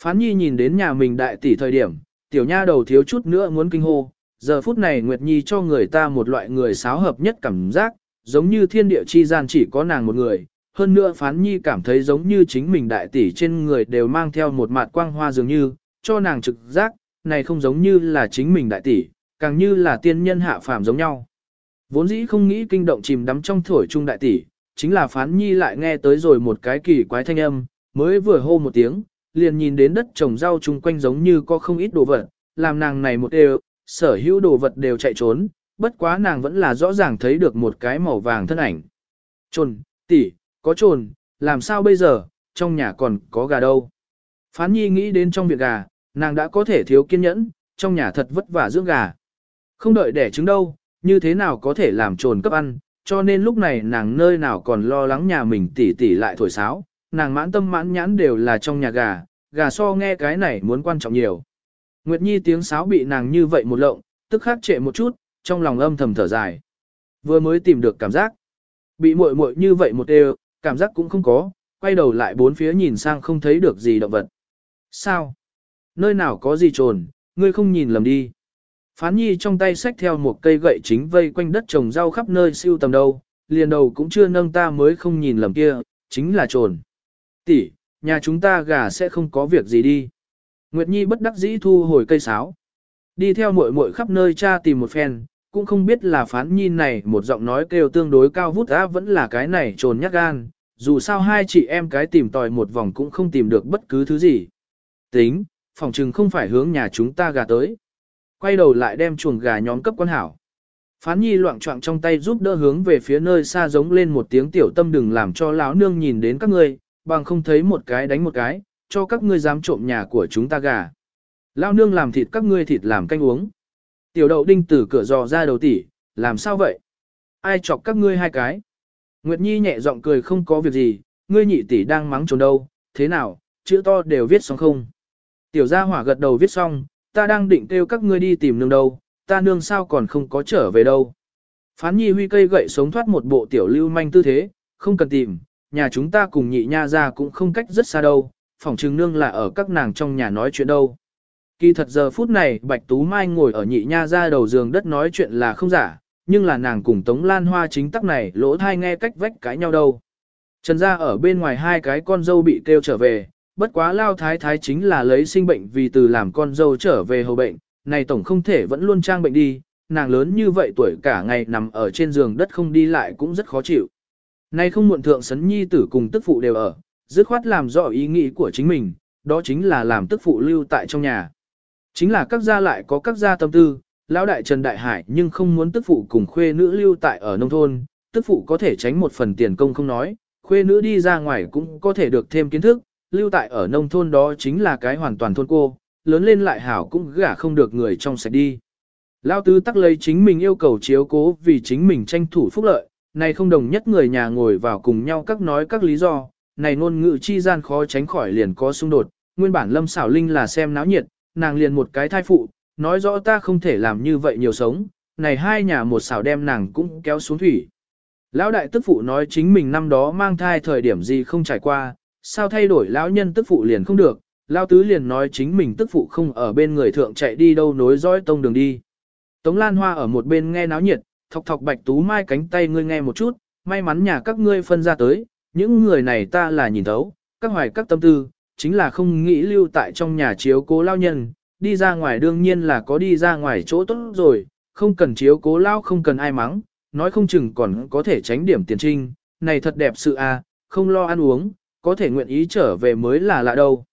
Phán Nhi nhìn đến nhà mình đại tỷ thời điểm, tiểu nha đầu thiếu chút nữa muốn kinh hô, giờ phút này Nguyệt Nhi cho người ta một loại người sáo hợp nhất cảm giác, giống như thiên địa chi gian chỉ có nàng một người. Hơn nữa Phán Nhi cảm thấy giống như chính mình đại tỷ trên người đều mang theo một mạt quang hoa dường như, cho nàng trực giác, này không giống như là chính mình đại tỷ, càng như là tiên nhân hạ phàm giống nhau. Vốn dĩ không nghĩ kinh động chìm đắm trong thổi trung đại tỷ, chính là phán nhi lại nghe tới rồi một cái kỳ quái thanh âm, mới vừa hô một tiếng, liền nhìn đến đất trồng rau chung quanh giống như có không ít đồ vật, làm nàng này một đều, sở hữu đồ vật đều chạy trốn, bất quá nàng vẫn là rõ ràng thấy được một cái màu vàng thân ảnh. Trồn, tỷ, có trồn, làm sao bây giờ, trong nhà còn có gà đâu. Phán nhi nghĩ đến trong việc gà, nàng đã có thể thiếu kiên nhẫn, trong nhà thật vất vả dưỡng gà. Không đợi đẻ trứng đâu, như thế nào có thể làm trồn cấp ăn, cho nên lúc này nàng nơi nào còn lo lắng nhà mình tỉ tỉ lại thổi sáo, nàng mãn tâm mãn nhãn đều là trong nhà gà, gà so nghe cái này muốn quan trọng nhiều. Nguyệt Nhi tiếng sáo bị nàng như vậy một lộng, tức khắc trệ một chút, trong lòng âm thầm thở dài. Vừa mới tìm được cảm giác, bị muội muội như vậy một đều, cảm giác cũng không có, quay đầu lại bốn phía nhìn sang không thấy được gì động vật. Sao? Nơi nào có gì trồn, ngươi không nhìn lầm đi. Phán nhi trong tay xách theo một cây gậy chính vây quanh đất trồng rau khắp nơi siêu tầm đâu, liền đầu cũng chưa nâng ta mới không nhìn lầm kia, chính là trồn. Tỷ, nhà chúng ta gà sẽ không có việc gì đi. Nguyệt Nhi bất đắc dĩ thu hồi cây sáo. Đi theo muội muội khắp nơi cha tìm một phen, cũng không biết là phán nhi này một giọng nói kêu tương đối cao vút á vẫn là cái này trồn nhát gan, dù sao hai chị em cái tìm tòi một vòng cũng không tìm được bất cứ thứ gì. Tính, phòng trừng không phải hướng nhà chúng ta gà tới. Quay đầu lại đem chuồng gà nhóm cấp quan hảo. Phán nhi loạn trọng trong tay giúp đỡ hướng về phía nơi xa giống lên một tiếng tiểu tâm đừng làm cho lão nương nhìn đến các ngươi, bằng không thấy một cái đánh một cái, cho các ngươi dám trộm nhà của chúng ta gà. Lão nương làm thịt các ngươi thịt làm canh uống. Tiểu đậu đinh từ cửa dò ra đầu tỉ, làm sao vậy? Ai chọc các ngươi hai cái? Nguyệt Nhi nhẹ giọng cười không có việc gì, ngươi nhị tỷ đang mắng trốn đâu, thế nào, chữ to đều viết xong không? Tiểu gia hỏa gật đầu viết xong, ta đang định kêu các ngươi đi tìm nương đâu, ta nương sao còn không có trở về đâu. Phán Nhi huy cây gậy sống thoát một bộ tiểu lưu manh tư thế, không cần tìm, nhà chúng ta cùng nhị nha ra cũng không cách rất xa đâu, phòng trừng nương là ở các nàng trong nhà nói chuyện đâu. Kỳ thật giờ phút này Bạch Tú Mai ngồi ở nhị nha ra đầu giường đất nói chuyện là không giả, nhưng là nàng cùng Tống Lan Hoa chính tắc này lỗ thai nghe cách vách cãi nhau đâu. Trần ra ở bên ngoài hai cái con dâu bị kêu trở về, bất quá lao thái thái chính là lấy sinh bệnh vì từ làm con dâu trở về hầu bệnh, này tổng không thể vẫn luôn trang bệnh đi, nàng lớn như vậy tuổi cả ngày nằm ở trên giường đất không đi lại cũng rất khó chịu. Nay không muộn thượng sấn nhi tử cùng tức phụ đều ở, dứt khoát làm rõ ý nghĩ của chính mình, đó chính là làm tức phụ lưu tại trong nhà. Chính là các gia lại có các gia tâm tư, lão đại Trần Đại Hải nhưng không muốn tức phụ cùng khuê nữ lưu tại ở nông thôn, tức phụ có thể tránh một phần tiền công không nói, khuê nữ đi ra ngoài cũng có thể được thêm kiến thức, lưu tại ở nông thôn đó chính là cái hoàn toàn thôn cô, lớn lên lại hảo cũng gả không được người trong sạch đi. Lão tứ tắc lấy chính mình yêu cầu chiếu cố vì chính mình tranh thủ phúc lợi, này không đồng nhất người nhà ngồi vào cùng nhau các nói các lý do, này ngôn ngữ chi gian khó tránh khỏi liền có xung đột, nguyên bản lâm xảo linh là xem náo nhiệt, nàng liền một cái thai phụ, nói rõ ta không thể làm như vậy nhiều sống, này hai nhà một xảo đem nàng cũng kéo xuống thủy. Lão đại tức phụ nói chính mình năm đó mang thai thời điểm gì không trải qua, sao thay đổi lão nhân tức phụ liền không được, lão tứ liền nói chính mình tức phụ không ở bên người thượng chạy đi đâu nối dõi tông đường đi. Tống Lan Hoa ở một bên nghe náo nhiệt, thọc thọc bạch tú mai cánh tay ngươi nghe một chút, may mắn nhà các ngươi phân ra tới, những người này ta là nhìn thấu, các hoài các tâm tư, chính là không nghĩ lưu tại trong nhà chiếu cố lao nhân, đi ra ngoài đương nhiên là có đi ra ngoài chỗ tốt rồi, không cần chiếu cố lao không cần ai mắng, nói không chừng còn có thể tránh điểm tiền trinh, này thật đẹp sự à, không lo ăn uống, có thể nguyện ý trở về mới là lạ đâu.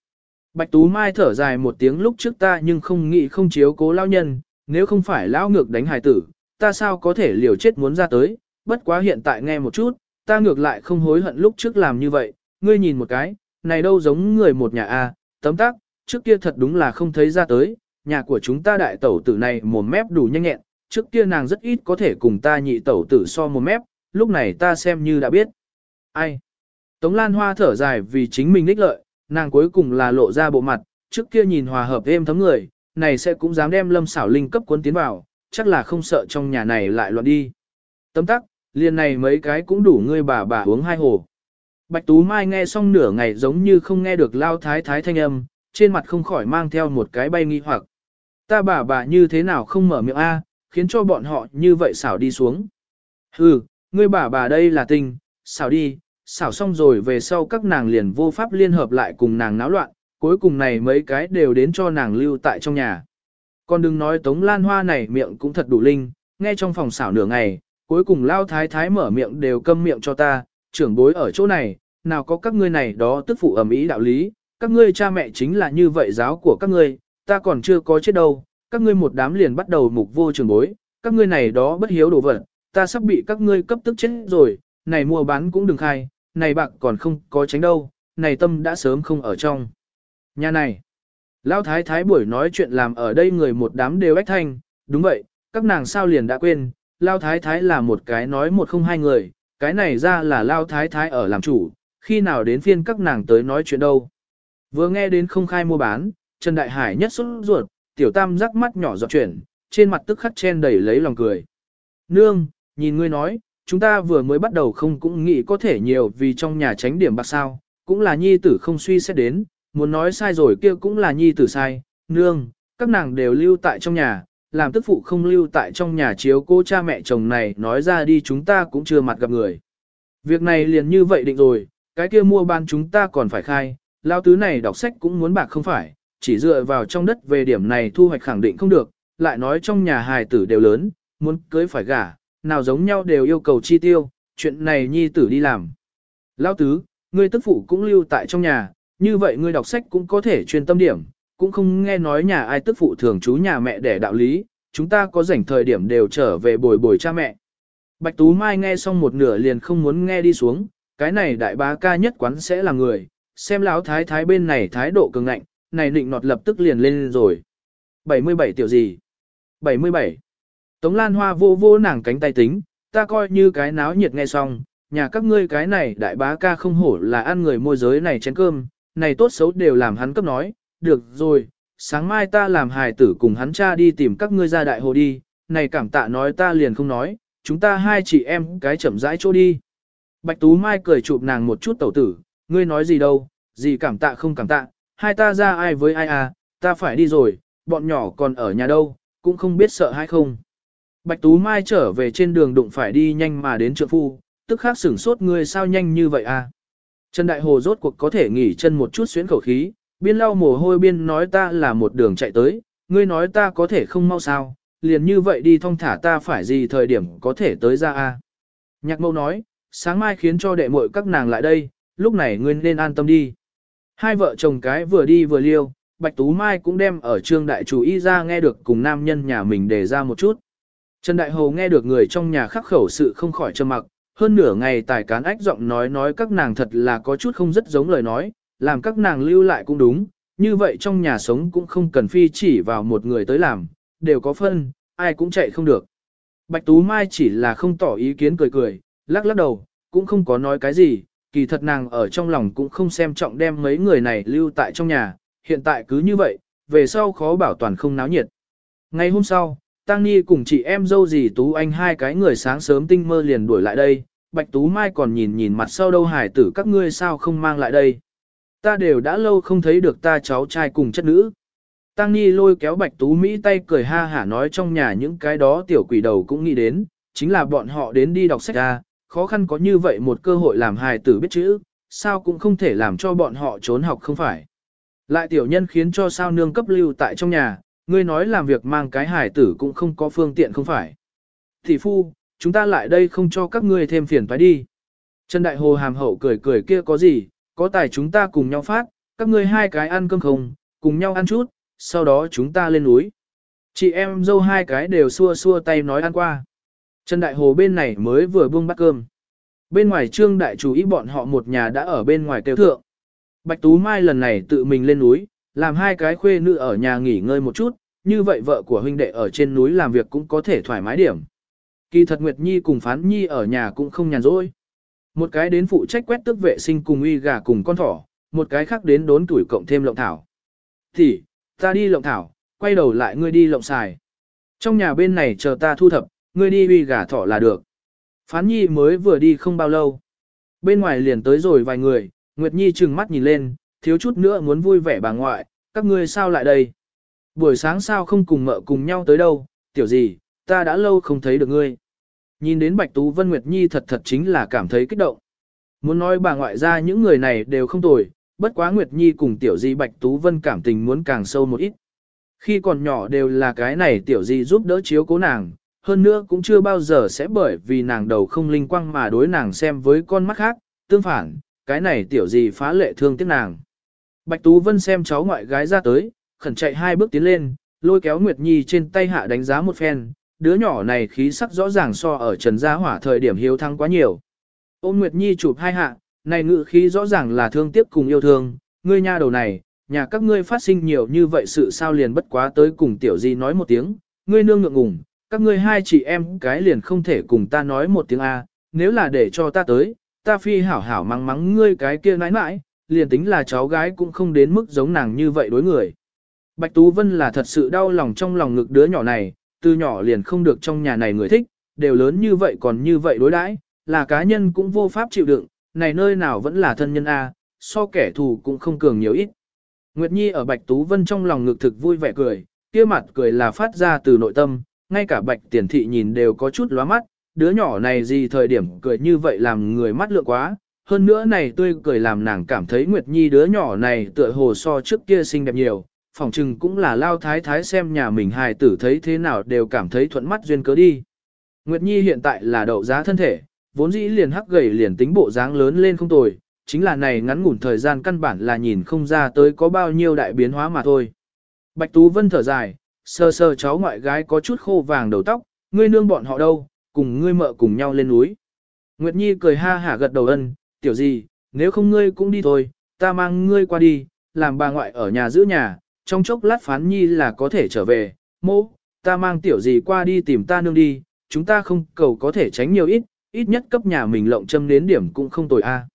Bạch Tú Mai thở dài một tiếng lúc trước ta nhưng không nghĩ không chiếu cố lao nhân, nếu không phải lão ngược đánh hài tử, ta sao có thể liều chết muốn ra tới, bất quá hiện tại nghe một chút, ta ngược lại không hối hận lúc trước làm như vậy, ngươi nhìn một cái, này đâu giống người một nhà a, tấm tắc, trước kia thật đúng là không thấy ra tới, nhà của chúng ta đại tẩu tử này mồm mép đủ nhanh nhẹn, trước kia nàng rất ít có thể cùng ta nhị tẩu tử so mồm mép, lúc này ta xem như đã biết. Ai? Tống Lan Hoa thở dài vì chính mình ních lợi, nàng cuối cùng là lộ ra bộ mặt, trước kia nhìn hòa hợp êm thấm người, này sẽ cũng dám đem lâm xảo linh cấp cuốn tiến vào, chắc là không sợ trong nhà này lại loạn đi. Tấm tắc, liền này mấy cái cũng đủ ngươi bà bà uống hai hồ. Bạch Tú Mai nghe xong nửa ngày giống như không nghe được lao thái thái thanh âm, trên mặt không khỏi mang theo một cái bay nghi hoặc. Ta bà bà như thế nào không mở miệng A, khiến cho bọn họ như vậy xảo đi xuống. Hừ, ngươi bà bà đây là tình, xảo đi, xảo xong rồi về sau các nàng liền vô pháp liên hợp lại cùng nàng náo loạn, cuối cùng này mấy cái đều đến cho nàng lưu tại trong nhà. Còn đừng nói tống lan hoa này miệng cũng thật đủ linh, nghe trong phòng xảo nửa ngày, cuối cùng lao thái thái mở miệng đều câm miệng cho ta, trưởng bối ở chỗ này, nào có các ngươi này đó tức phụ ẩm ý đạo lý, các ngươi cha mẹ chính là như vậy giáo của các ngươi, ta còn chưa có chết đâu, các ngươi một đám liền bắt đầu mục vô trưởng bối, các ngươi này đó bất hiếu đồ vật, ta sắp bị các ngươi cấp tức chết rồi, này mua bán cũng đừng khai, này bạc còn không có tránh đâu, này tâm đã sớm không ở trong. Nhà này, Lão thái thái buổi nói chuyện làm ở đây người một đám đều ách thanh, đúng vậy, các nàng sao liền đã quên, Lão thái thái là một cái nói một không hai người, cái này ra là Lão thái thái ở làm chủ, khi nào đến phiên các nàng tới nói chuyện đâu. Vừa nghe đến không khai mua bán, Trần Đại Hải nhất xuất ruột, tiểu tam rắc mắt nhỏ giọt chuyển, trên mặt tức khắc chen đầy lấy lòng cười. Nương, nhìn ngươi nói, chúng ta vừa mới bắt đầu không cũng nghĩ có thể nhiều vì trong nhà tránh điểm bạc sao, cũng là nhi tử không suy xét đến, muốn nói sai rồi kia cũng là nhi tử sai, nương, các nàng đều lưu tại trong nhà, làm tức phụ không lưu tại trong nhà chiếu cô cha mẹ chồng này nói ra đi chúng ta cũng chưa mặt gặp người. Việc này liền như vậy định rồi, cái kia mua bán chúng ta còn phải khai, lao tứ này đọc sách cũng muốn bạc không phải, chỉ dựa vào trong đất về điểm này thu hoạch khẳng định không được, lại nói trong nhà hài tử đều lớn, muốn cưới phải gả, nào giống nhau đều yêu cầu chi tiêu, chuyện này nhi tử đi làm. Lão tứ, ngươi tức phụ cũng lưu tại trong nhà, như vậy ngươi đọc sách cũng có thể chuyên tâm điểm, cũng không nghe nói nhà ai tức phụ thường chú nhà mẹ để đạo lý, chúng ta có rảnh thời điểm đều trở về bồi bồi cha mẹ. Bạch Tú Mai nghe xong một nửa liền không muốn nghe đi xuống, cái này đại bá ca nhất quán sẽ là người, xem lão thái thái bên này thái độ cường ngạnh, này định nọt lập tức liền lên rồi. 77 tiểu gì? 77. Tống Lan Hoa vô vô nàng cánh tay tính, ta coi như cái náo nhiệt nghe xong, nhà các ngươi cái này đại bá ca không hổ là ăn người môi giới này chén cơm, này tốt xấu đều làm hắn cấp nói, được rồi, sáng mai ta làm hài tử cùng hắn cha đi tìm các ngươi ra đại hồ đi, này cảm tạ nói ta liền không nói, chúng ta hai chị em cái chậm rãi chỗ đi. Bạch Tú Mai cười chụp nàng một chút tẩu tử, ngươi nói gì đâu, gì cảm tạ không cảm tạ, hai ta ra ai với ai à, ta phải đi rồi, bọn nhỏ còn ở nhà đâu, cũng không biết sợ hay không. Bạch Tú Mai trở về trên đường đụng phải đi nhanh mà đến trượng phu, tức khắc sửng sốt ngươi sao nhanh như vậy à. Trần Đại Hồ rốt cuộc có thể nghỉ chân một chút xuyến khẩu khí, biên lau mồ hôi biên nói ta là một đường chạy tới, ngươi nói ta có thể không mau sao, liền như vậy đi thong thả ta phải gì thời điểm có thể tới ra a. Nhạc mâu nói, sáng mai khiến cho đệ muội các nàng lại đây, lúc này ngươi nên an tâm đi. Hai vợ chồng cái vừa đi vừa liêu, Bạch Tú Mai cũng đem ở trương đại chủ y ra nghe được cùng nam nhân nhà mình để ra một chút. Trần Đại Hồ nghe được người trong nhà khắc khẩu sự không khỏi trầm mặc, hơn nửa ngày tài cán ách giọng nói nói các nàng thật là có chút không rất giống lời nói, làm các nàng lưu lại cũng đúng, như vậy trong nhà sống cũng không cần phi chỉ vào một người tới làm, đều có phân, ai cũng chạy không được. Bạch Tú Mai chỉ là không tỏ ý kiến cười cười, lắc lắc đầu, cũng không có nói cái gì, kỳ thật nàng ở trong lòng cũng không xem trọng đem mấy người này lưu tại trong nhà, hiện tại cứ như vậy, về sau khó bảo toàn không náo nhiệt. Ngày hôm sau, Tăng Nhi cùng chị em dâu dì Tú Anh hai cái người sáng sớm tinh mơ liền đuổi lại đây, Bạch Tú Mai còn nhìn nhìn mặt sau đâu hải tử các ngươi sao không mang lại đây. Ta đều đã lâu không thấy được ta cháu trai cùng chất nữ. Tăng Nhi lôi kéo Bạch Tú Mỹ tay cười ha hả nói trong nhà những cái đó tiểu quỷ đầu cũng nghĩ đến, chính là bọn họ đến đi đọc sách ra, khó khăn có như vậy một cơ hội làm hài tử biết chữ, sao cũng không thể làm cho bọn họ trốn học không phải. Lại tiểu nhân khiến cho sao nương cấp lưu tại trong nhà, ngươi nói làm việc mang cái hải tử cũng không có phương tiện không phải. Thị phu, chúng ta lại đây không cho các ngươi thêm phiền phải đi. Trần Đại Hồ hàm hậu cười cười kia có gì, có tài chúng ta cùng nhau phát, các ngươi hai cái ăn cơm không, cùng nhau ăn chút, sau đó chúng ta lên núi. Chị em dâu hai cái đều xua xua tay nói ăn qua. Trần Đại Hồ bên này mới vừa buông bát cơm. Bên ngoài trương đại chú ý bọn họ một nhà đã ở bên ngoài kêu thượng. Bạch Tú Mai lần này tự mình lên núi, làm hai cái khuê nữ ở nhà nghỉ ngơi một chút, như vậy vợ của huynh đệ ở trên núi làm việc cũng có thể thoải mái điểm. Kỳ thật Nguyệt Nhi cùng Phán Nhi ở nhà cũng không nhàn rỗi. Một cái đến phụ trách quét tước vệ sinh cùng uy gà cùng con thỏ, một cái khác đến đốn tuổi cộng thêm lộng thảo. Thì, ta đi lộng thảo, quay đầu lại ngươi đi lộng xài. Trong nhà bên này chờ ta thu thập, ngươi đi uy gà thỏ là được. Phán Nhi mới vừa đi không bao lâu. Bên ngoài liền tới rồi vài người, Nguyệt Nhi trừng mắt nhìn lên, thiếu chút nữa muốn vui vẻ bà ngoại, các ngươi sao lại đây? Buổi sáng sao không cùng mợ cùng nhau tới đâu, tiểu gì, ta đã lâu không thấy được ngươi. Nhìn đến Bạch Tú Vân Nguyệt Nhi thật thật chính là cảm thấy kích động. Muốn nói bà ngoại ra những người này đều không tồi, bất quá Nguyệt Nhi cùng tiểu di Bạch Tú Vân cảm tình muốn càng sâu một ít. Khi còn nhỏ đều là cái này tiểu di giúp đỡ chiếu cố nàng, hơn nữa cũng chưa bao giờ sẽ bởi vì nàng đầu không linh quang mà đối nàng xem với con mắt khác, tương phản, cái này tiểu gì phá lệ thương tiếc nàng. Bạch Tú Vân xem cháu ngoại gái ra tới, khẩn chạy hai bước tiến lên, lôi kéo Nguyệt Nhi trên tay hạ đánh giá một phen, đứa nhỏ này khí sắc rõ ràng so ở Trần Gia Hỏa thời điểm hiếu thắng quá nhiều. Ôn Nguyệt Nhi chụp hai hạ, này ngự khí rõ ràng là thương tiếc cùng yêu thương, ngươi nha đầu này, nhà các ngươi phát sinh nhiều như vậy sự sao liền bất quá tới cùng tiểu di nói một tiếng, ngươi nương ngượng ngùng, các ngươi hai chị em cái liền không thể cùng ta nói một tiếng A, nếu là để cho ta tới, ta phi hảo hảo mắng mắng ngươi cái kia nãi nãi, liền tính là cháu gái cũng không đến mức giống nàng như vậy đối người. Bạch Tú Vân là thật sự đau lòng trong lòng ngực đứa nhỏ này, từ nhỏ liền không được trong nhà này người thích, đều lớn như vậy còn như vậy đối đãi, là cá nhân cũng vô pháp chịu đựng, này nơi nào vẫn là thân nhân A, so kẻ thù cũng không cường nhiều ít. Nguyệt Nhi ở Bạch Tú Vân trong lòng ngực thực vui vẻ cười, kia mặt cười là phát ra từ nội tâm, ngay cả Bạch Tiền Thị nhìn đều có chút lóa mắt, đứa nhỏ này gì thời điểm cười như vậy làm người mắt lượng quá, hơn nữa này tươi cười làm nàng cảm thấy Nguyệt Nhi đứa nhỏ này tựa hồ so trước kia xinh đẹp nhiều, phỏng chừng cũng là lao thái thái xem nhà mình hài tử thấy thế nào đều cảm thấy thuận mắt duyên cớ đi. Nguyệt Nhi hiện tại là đậu giá thân thể, vốn dĩ liền hắc gầy liền tính bộ dáng lớn lên không tồi, chính là này ngắn ngủn thời gian căn bản là nhìn không ra tới có bao nhiêu đại biến hóa mà thôi. Bạch Tú Vân thở dài, sơ sơ cháu ngoại gái có chút khô vàng đầu tóc, ngươi nương bọn họ đâu, cùng ngươi mợ cùng nhau lên núi. Nguyệt Nhi cười ha hả gật đầu ân, tiểu gì, nếu không ngươi cũng đi thôi, ta mang ngươi qua đi, làm bà ngoại ở nhà giữ nhà, trong chốc lát phán nhi là có thể trở về, mô, ta mang tiểu gì qua đi tìm ta nương đi, chúng ta không cầu có thể tránh nhiều ít, ít nhất cấp nhà mình lộng châm đến điểm cũng không tồi a. À.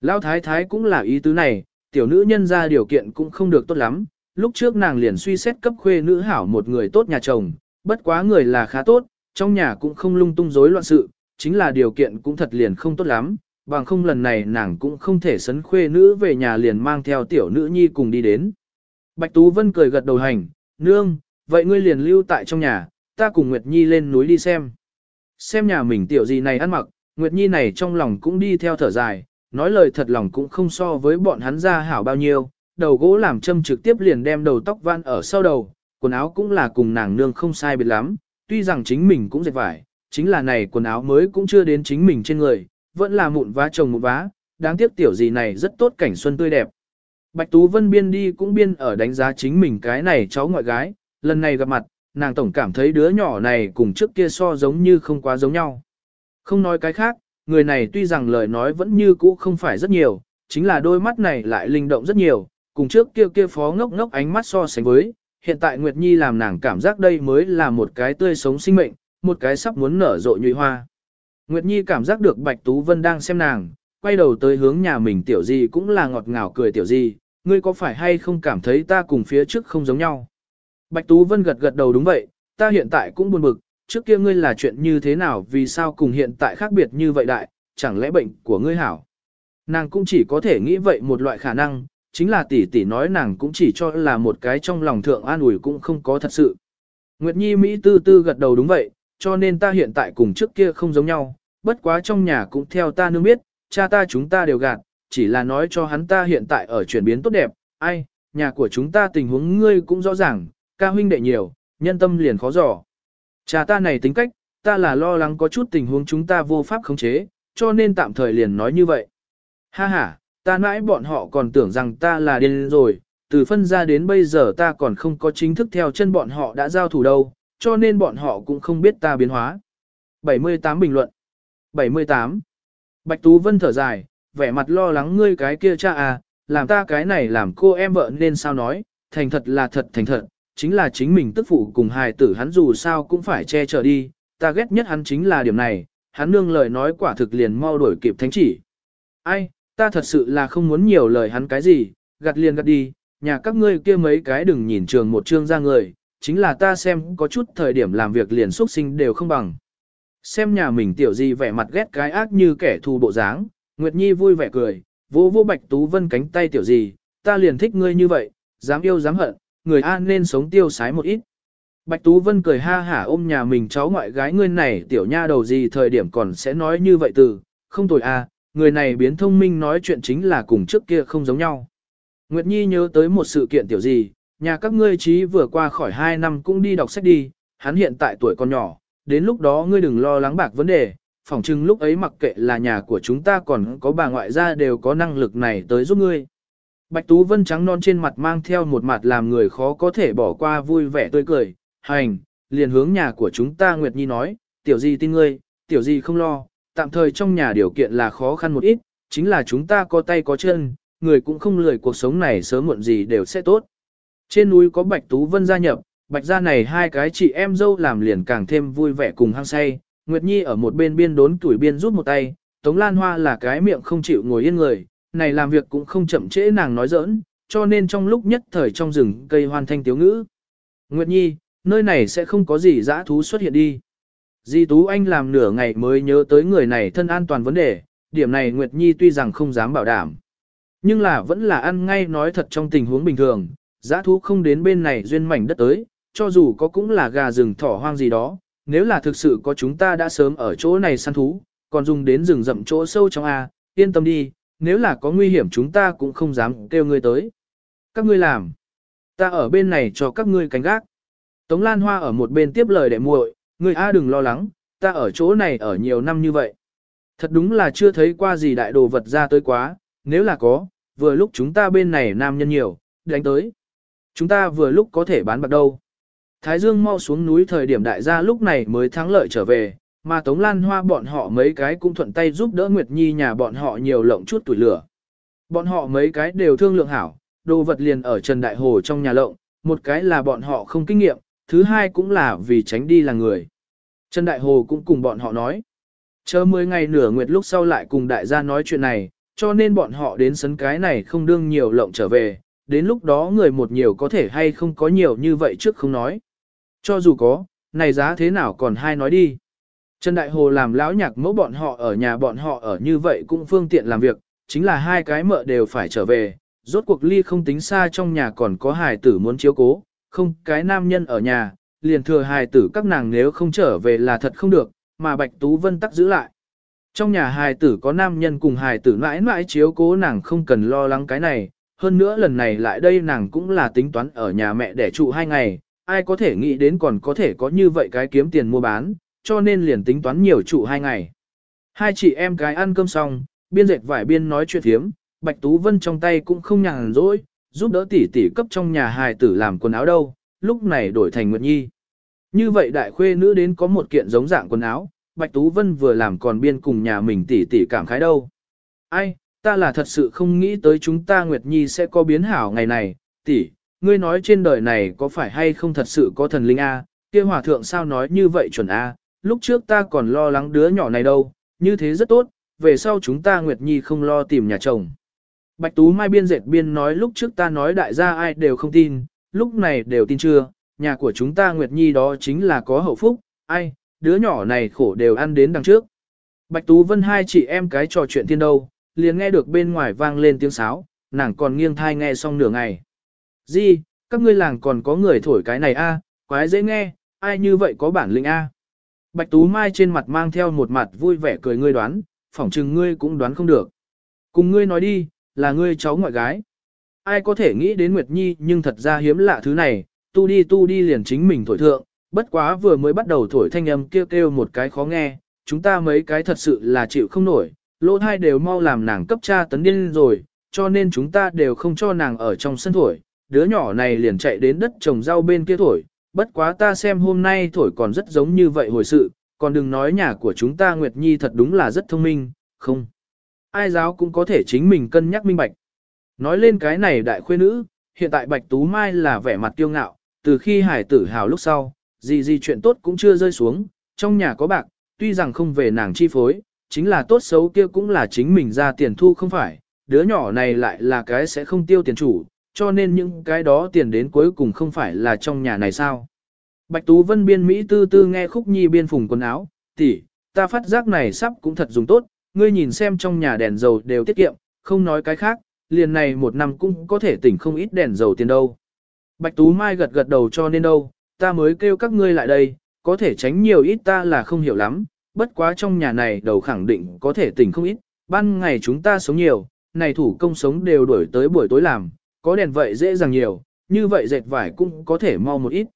Lão thái thái cũng là ý tứ này, tiểu nữ nhân ra điều kiện cũng không được tốt lắm, lúc trước nàng liền suy xét cấp khuê nữ hảo một người tốt nhà chồng, bất quá người là khá tốt, trong nhà cũng không lung tung rối loạn sự, chính là điều kiện cũng thật liền không tốt lắm, bằng không lần này nàng cũng không thể sấn khuê nữ về nhà liền mang theo tiểu nữ nhi cùng đi đến. Bạch Tú Vân cười gật đầu hành, nương, vậy ngươi liền lưu tại trong nhà, ta cùng Nguyệt Nhi lên núi đi xem. Xem nhà mình tiểu gì này ăn mặc, Nguyệt Nhi này trong lòng cũng đi theo thở dài, nói lời thật lòng cũng không so với bọn hắn ra hảo bao nhiêu, đầu gỗ làm châm trực tiếp liền đem đầu tóc van ở sau đầu, quần áo cũng là cùng nàng nương không sai biệt lắm, tuy rằng chính mình cũng dệt vải, chính là này quần áo mới cũng chưa đến chính mình trên người, vẫn là mụn vá chồng mụn vá, đáng tiếc tiểu gì này rất tốt cảnh xuân tươi đẹp. Bạch Tú Vân biên đi cũng biên ở đánh giá chính mình cái này cháu ngoại gái, lần này gặp mặt, nàng tổng cảm thấy đứa nhỏ này cùng trước kia so giống như không quá giống nhau. Không nói cái khác, người này tuy rằng lời nói vẫn như cũ không phải rất nhiều, chính là đôi mắt này lại linh động rất nhiều, cùng trước kia kia phó ngốc ngốc ánh mắt so sánh với, hiện tại Nguyệt Nhi làm nàng cảm giác đây mới là một cái tươi sống sinh mệnh, một cái sắp muốn nở rộ nhụy hoa. Nguyệt Nhi cảm giác được Bạch Tú Vân đang xem nàng, quay đầu tới hướng nhà mình tiểu gì cũng là ngọt ngào cười tiểu gì, ngươi có phải hay không cảm thấy ta cùng phía trước không giống nhau? Bạch Tú Vân gật gật đầu đúng vậy, ta hiện tại cũng buồn bực, trước kia ngươi là chuyện như thế nào vì sao cùng hiện tại khác biệt như vậy đại, chẳng lẽ bệnh của ngươi hảo? Nàng cũng chỉ có thể nghĩ vậy một loại khả năng, chính là tỷ tỷ nói nàng cũng chỉ cho là một cái trong lòng thượng an ủi cũng không có thật sự. Nguyệt Nhi Mỹ tư tư gật đầu đúng vậy, cho nên ta hiện tại cùng trước kia không giống nhau, bất quá trong nhà cũng theo ta nương biết, cha ta chúng ta đều gạt, chỉ là nói cho hắn ta hiện tại ở chuyển biến tốt đẹp, ai, nhà của chúng ta tình huống ngươi cũng rõ ràng, ca huynh đệ nhiều, nhân tâm liền khó dò. Cha ta này tính cách, ta là lo lắng có chút tình huống chúng ta vô pháp khống chế, cho nên tạm thời liền nói như vậy. Ha ha, ta mãi bọn họ còn tưởng rằng ta là điên rồi, từ phân ra đến bây giờ ta còn không có chính thức theo chân bọn họ đã giao thủ đâu, cho nên bọn họ cũng không biết ta biến hóa. 78 bình luận 78 Bạch Tú Vân thở dài, vẻ mặt lo lắng ngươi cái kia cha à, làm ta cái này làm cô em vợ nên sao nói, thành thật là thật thành thật, chính là chính mình tức phụ cùng hài tử hắn dù sao cũng phải che chở đi, ta ghét nhất hắn chính là điểm này, hắn nương lời nói quả thực liền mau đổi kịp thánh chỉ. Ai, ta thật sự là không muốn nhiều lời hắn cái gì, gặt liền gặt đi, nhà các ngươi kia mấy cái đừng nhìn trường một trương ra người, chính là ta xem có chút thời điểm làm việc liền xuất sinh đều không bằng. Xem nhà mình tiểu gì vẻ mặt ghét cái ác như kẻ thù bộ dáng, Nguyệt Nhi vui vẻ cười, vô vô Bạch Tú Vân cánh tay tiểu gì, ta liền thích ngươi như vậy, dám yêu dám hận, người an nên sống tiêu sái một ít. Bạch Tú Vân cười ha hả ôm nhà mình cháu ngoại gái ngươi này tiểu nha đầu gì thời điểm còn sẽ nói như vậy từ, không tồi à, người này biến thông minh nói chuyện chính là cùng trước kia không giống nhau. Nguyệt Nhi nhớ tới một sự kiện tiểu gì, nhà các ngươi trí vừa qua khỏi 2 năm cũng đi đọc sách đi, hắn hiện tại tuổi còn nhỏ, đến lúc đó ngươi đừng lo lắng bạc vấn đề, phỏng chừng lúc ấy mặc kệ là nhà của chúng ta còn có bà ngoại gia đều có năng lực này tới giúp ngươi. Bạch Tú Vân trắng non trên mặt mang theo một mặt làm người khó có thể bỏ qua vui vẻ tươi cười, hành, liền hướng nhà của chúng ta Nguyệt Nhi nói, tiểu gì tin ngươi, tiểu gì không lo, tạm thời trong nhà điều kiện là khó khăn một ít, chính là chúng ta có tay có chân, người cũng không lười cuộc sống này sớm muộn gì đều sẽ tốt. Trên núi có Bạch Tú Vân gia nhập, Bạch gia này hai cái chị em dâu làm liền càng thêm vui vẻ cùng hăng say, Nguyệt Nhi ở một bên biên đốn tuổi biên rút một tay, Tống Lan Hoa là cái miệng không chịu ngồi yên người, này làm việc cũng không chậm trễ nàng nói giỡn, cho nên trong lúc nhất thời trong rừng cây hoàn thanh tiếu ngữ. Nguyệt Nhi, nơi này sẽ không có gì dã thú xuất hiện đi. Di Tú Anh làm nửa ngày mới nhớ tới người này thân an toàn vấn đề, điểm này Nguyệt Nhi tuy rằng không dám bảo đảm. Nhưng là vẫn là ăn ngay nói thật trong tình huống bình thường, dã thú không đến bên này duyên mảnh đất tới, cho dù có cũng là gà rừng thỏ hoang gì đó, nếu là thực sự có chúng ta đã sớm ở chỗ này săn thú, còn dùng đến rừng rậm chỗ sâu trong A, yên tâm đi, nếu là có nguy hiểm chúng ta cũng không dám kêu ngươi tới. Các ngươi làm. ta ở bên này cho các ngươi canh gác. Tống Lan Hoa ở một bên tiếp lời đệ muội, ngươi a đừng lo lắng, ta ở chỗ này ở nhiều năm như vậy. Thật đúng là chưa thấy qua gì đại đồ vật ra tới quá, nếu là có, vừa lúc chúng ta bên này nam nhân nhiều, đánh tới. Chúng ta vừa lúc có thể bán bạc đâu. Thái Dương mau xuống núi thời điểm đại gia lúc này mới thắng lợi trở về, mà Tống Lan Hoa bọn họ mấy cái cũng thuận tay giúp đỡ Nguyệt Nhi nhà bọn họ nhiều lộng chút tuổi lửa. Bọn họ mấy cái đều thương lượng hảo, đồ vật liền ở Trần Đại Hồ trong nhà lộng, một cái là bọn họ không kinh nghiệm, thứ hai cũng là vì tránh đi là người. Trần Đại Hồ cũng cùng bọn họ nói. Chờ 10 ngày nửa nguyệt lúc sau lại cùng đại gia nói chuyện này, cho nên bọn họ đến sấn cái này không đương nhiều lộng trở về, đến lúc đó người một nhiều có thể hay không có nhiều như vậy trước không nói. Cho dù có, này giá thế nào còn hai nói đi. Trần Đại Hồ làm lão nhạc mẫu bọn họ ở nhà bọn họ ở như vậy cũng phương tiện làm việc, chính là hai cái mợ đều phải trở về, rốt cuộc ly không tính xa trong nhà còn có hài tử muốn chiếu cố, không cái nam nhân ở nhà, liền thừa hài tử các nàng nếu không trở về là thật không được, mà Bạch Tú Vân tắc giữ lại. Trong nhà hài tử có nam nhân cùng hài tử mãi mãi chiếu cố nàng không cần lo lắng cái này, hơn nữa lần này lại đây nàng cũng là tính toán ở nhà mẹ để trụ hai ngày, ai có thể nghĩ đến còn có thể có như vậy cái kiếm tiền mua bán, cho nên liền tính toán nhiều trụ hai ngày. Hai chị em cái ăn cơm xong, biên dệt vải biên nói chuyện thiếm, Bạch Tú Vân trong tay cũng không nhàn rỗi, giúp đỡ tỷ tỷ cấp trong nhà hài tử làm quần áo đâu, lúc này đổi thành Nguyệt Nhi. Như vậy đại khuê nữ đến có một kiện giống dạng quần áo, Bạch Tú Vân vừa làm còn biên cùng nhà mình tỷ tỷ cảm khái đâu. Ai, ta là thật sự không nghĩ tới chúng ta Nguyệt Nhi sẽ có biến hảo ngày này, tỷ, ngươi nói trên đời này có phải hay không thật sự có thần linh A, kia hòa thượng sao nói như vậy chuẩn A, lúc trước ta còn lo lắng đứa nhỏ này đâu, như thế rất tốt, về sau chúng ta Nguyệt Nhi không lo tìm nhà chồng. Bạch Tú Mai biên dệt biên nói lúc trước ta nói đại gia ai đều không tin, lúc này đều tin chưa, nhà của chúng ta Nguyệt Nhi đó chính là có hậu phúc, ai, đứa nhỏ này khổ đều ăn đến đằng trước. Bạch Tú Vân hai chị em cái trò chuyện thiên đâu, liền nghe được bên ngoài vang lên tiếng sáo, nàng còn nghiêng thai nghe xong nửa ngày. Di, các ngươi làng còn có người thổi cái này a, quái dễ nghe, ai như vậy có bản lĩnh a. Bạch Tú Mai trên mặt mang theo một mặt vui vẻ cười ngươi đoán, phỏng chừng ngươi cũng đoán không được. Cùng ngươi nói đi, là ngươi cháu ngoại gái. Ai có thể nghĩ đến Nguyệt Nhi nhưng thật ra hiếm lạ thứ này, tu đi tu đi liền chính mình thổi thượng, bất quá vừa mới bắt đầu thổi thanh âm kêu kêu một cái khó nghe, chúng ta mấy cái thật sự là chịu không nổi, lỗ thai đều mau làm nàng cấp cha tấn điên rồi, cho nên chúng ta đều không cho nàng ở trong sân thổi, đứa nhỏ này liền chạy đến đất trồng rau bên kia thổi, bất quá ta xem hôm nay thổi còn rất giống như vậy hồi sự, còn đừng nói nhà của chúng ta Nguyệt Nhi thật đúng là rất thông minh, không. Ai giáo cũng có thể chính mình cân nhắc minh bạch. Nói lên cái này đại khuê nữ, hiện tại Bạch Tú Mai là vẻ mặt tiêu ngạo, từ khi hải tử hào lúc sau, gì gì chuyện tốt cũng chưa rơi xuống, trong nhà có bạc, tuy rằng không về nàng chi phối, chính là tốt xấu kia cũng là chính mình ra tiền thu không phải, đứa nhỏ này lại là cái sẽ không tiêu tiền chủ, cho nên những cái đó tiền đến cuối cùng không phải là trong nhà này sao. Bạch Tú Vân biên Mỹ tư tư nghe khúc nhi biên phùng quần áo, tỷ, ta phát giác này sắp cũng thật dùng tốt, ngươi nhìn xem trong nhà đèn dầu đều tiết kiệm, không nói cái khác, liền này một năm cũng có thể tỉnh không ít đèn dầu tiền đâu. Bạch Tú Mai gật gật đầu cho nên đâu, ta mới kêu các ngươi lại đây, có thể tránh nhiều ít ta là không hiểu lắm, bất quá trong nhà này đầu khẳng định có thể tỉnh không ít, ban ngày chúng ta sống nhiều, này thủ công sống đều đuổi tới buổi tối làm, có đèn vậy dễ dàng nhiều, như vậy dệt vải cũng có thể mau một ít.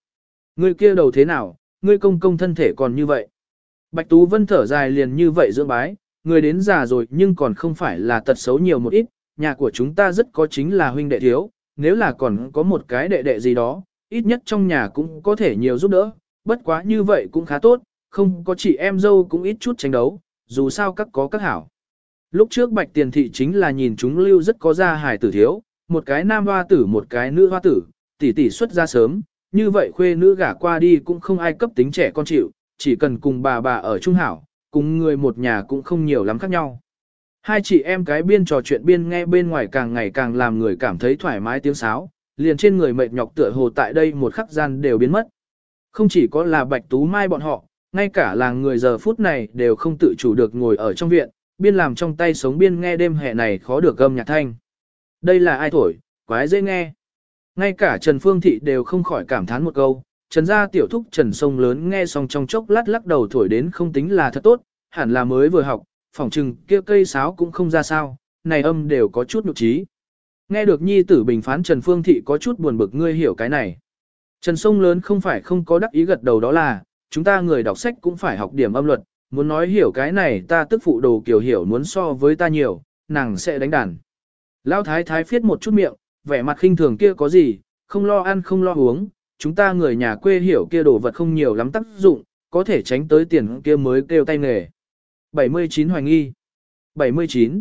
người kia đầu thế nào, ngươi công công thân thể còn như vậy. Bạch Tú Vân thở dài liền như vậy dưỡng bái, người đến già rồi nhưng còn không phải là tật xấu nhiều một ít, nhà của chúng ta rất có chính là huynh đệ thiếu, nếu là còn có một cái đệ đệ gì đó, ít nhất trong nhà cũng có thể nhiều giúp đỡ, bất quá như vậy cũng khá tốt, không có chị em dâu cũng ít chút tranh đấu, dù sao các có các hảo. Lúc trước bạch tiền thị chính là nhìn chúng lưu rất có ra hài tử thiếu, một cái nam hoa tử một cái nữ hoa tử, tỷ tỷ xuất ra sớm, như vậy khuê nữ gả qua đi cũng không ai cấp tính trẻ con chịu, chỉ cần cùng bà bà ở trung hảo, cùng người một nhà cũng không nhiều lắm khác nhau. Hai chị em cái biên trò chuyện biên nghe bên ngoài càng ngày càng làm người cảm thấy thoải mái tiếng sáo, liền trên người mệt nhọc tựa hồ tại đây một khắc gian đều biến mất. Không chỉ có là bạch tú mai bọn họ, ngay cả làng người giờ phút này đều không tự chủ được ngồi ở trong viện, biên làm trong tay sống biên nghe đêm hè này khó được gâm nhạc thanh. Đây là ai thổi, quái dễ nghe. Ngay cả Trần Phương Thị đều không khỏi cảm thán một câu, Trần gia tiểu thúc Trần Sông lớn nghe xong trong chốc lát lắc đầu thổi đến không tính là thật tốt, hẳn là mới vừa học, phỏng chừng kia cây sáo cũng không ra sao, này âm đều có chút nhục trí. Nghe được nhi tử bình phán Trần Phương Thị có chút buồn bực ngươi hiểu cái này. Trần Sông lớn không phải không có đắc ý gật đầu đó là, chúng ta người đọc sách cũng phải học điểm âm luật, muốn nói hiểu cái này ta tức phụ đồ kiểu hiểu muốn so với ta nhiều, nàng sẽ đánh đàn. Lão thái thái phiết một chút miệng, vẻ mặt khinh thường kia có gì, không lo ăn không lo uống, chúng ta người nhà quê hiểu kia đồ vật không nhiều lắm tác dụng, có thể tránh tới tiền kia mới kêu tay nghề. 79 hoài nghi 79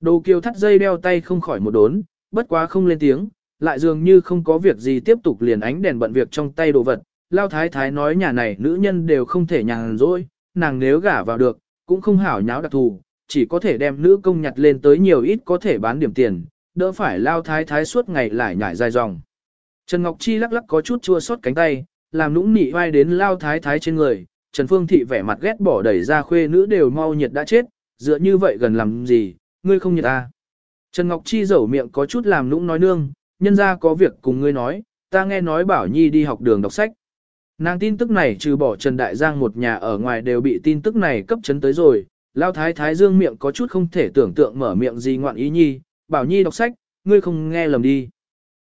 Đồ kiều thắt dây đeo tay không khỏi một đốn, bất quá không lên tiếng, lại dường như không có việc gì tiếp tục liền ánh đèn bận việc trong tay đồ vật. Lao thái thái nói nhà này nữ nhân đều không thể nhàn rỗi, nàng nếu gả vào được, cũng không hảo nháo đặc thù, chỉ có thể đem nữ công nhặt lên tới nhiều ít có thể bán điểm tiền, đỡ phải lao thái thái suốt ngày lại nhảy dài dòng. Trần Ngọc Chi lắc lắc có chút chua xót cánh tay, làm nũng nị vai đến lao thái thái trên người, Trần Phương Thị vẻ mặt ghét bỏ đẩy ra khuê nữ đều mau nhiệt đã chết, dựa như vậy gần làm gì, ngươi không nhiệt à. Trần Ngọc Chi dẩu miệng có chút làm nũng nói nương, nhân ra có việc cùng ngươi nói, ta nghe nói bảo nhi đi học đường đọc sách. Nàng tin tức này trừ bỏ Trần Đại Giang một nhà ở ngoài đều bị tin tức này cấp chấn tới rồi, lao thái thái dương miệng có chút không thể tưởng tượng mở miệng gì ngoạn ý nhi, bảo nhi đọc sách, ngươi không nghe lầm đi.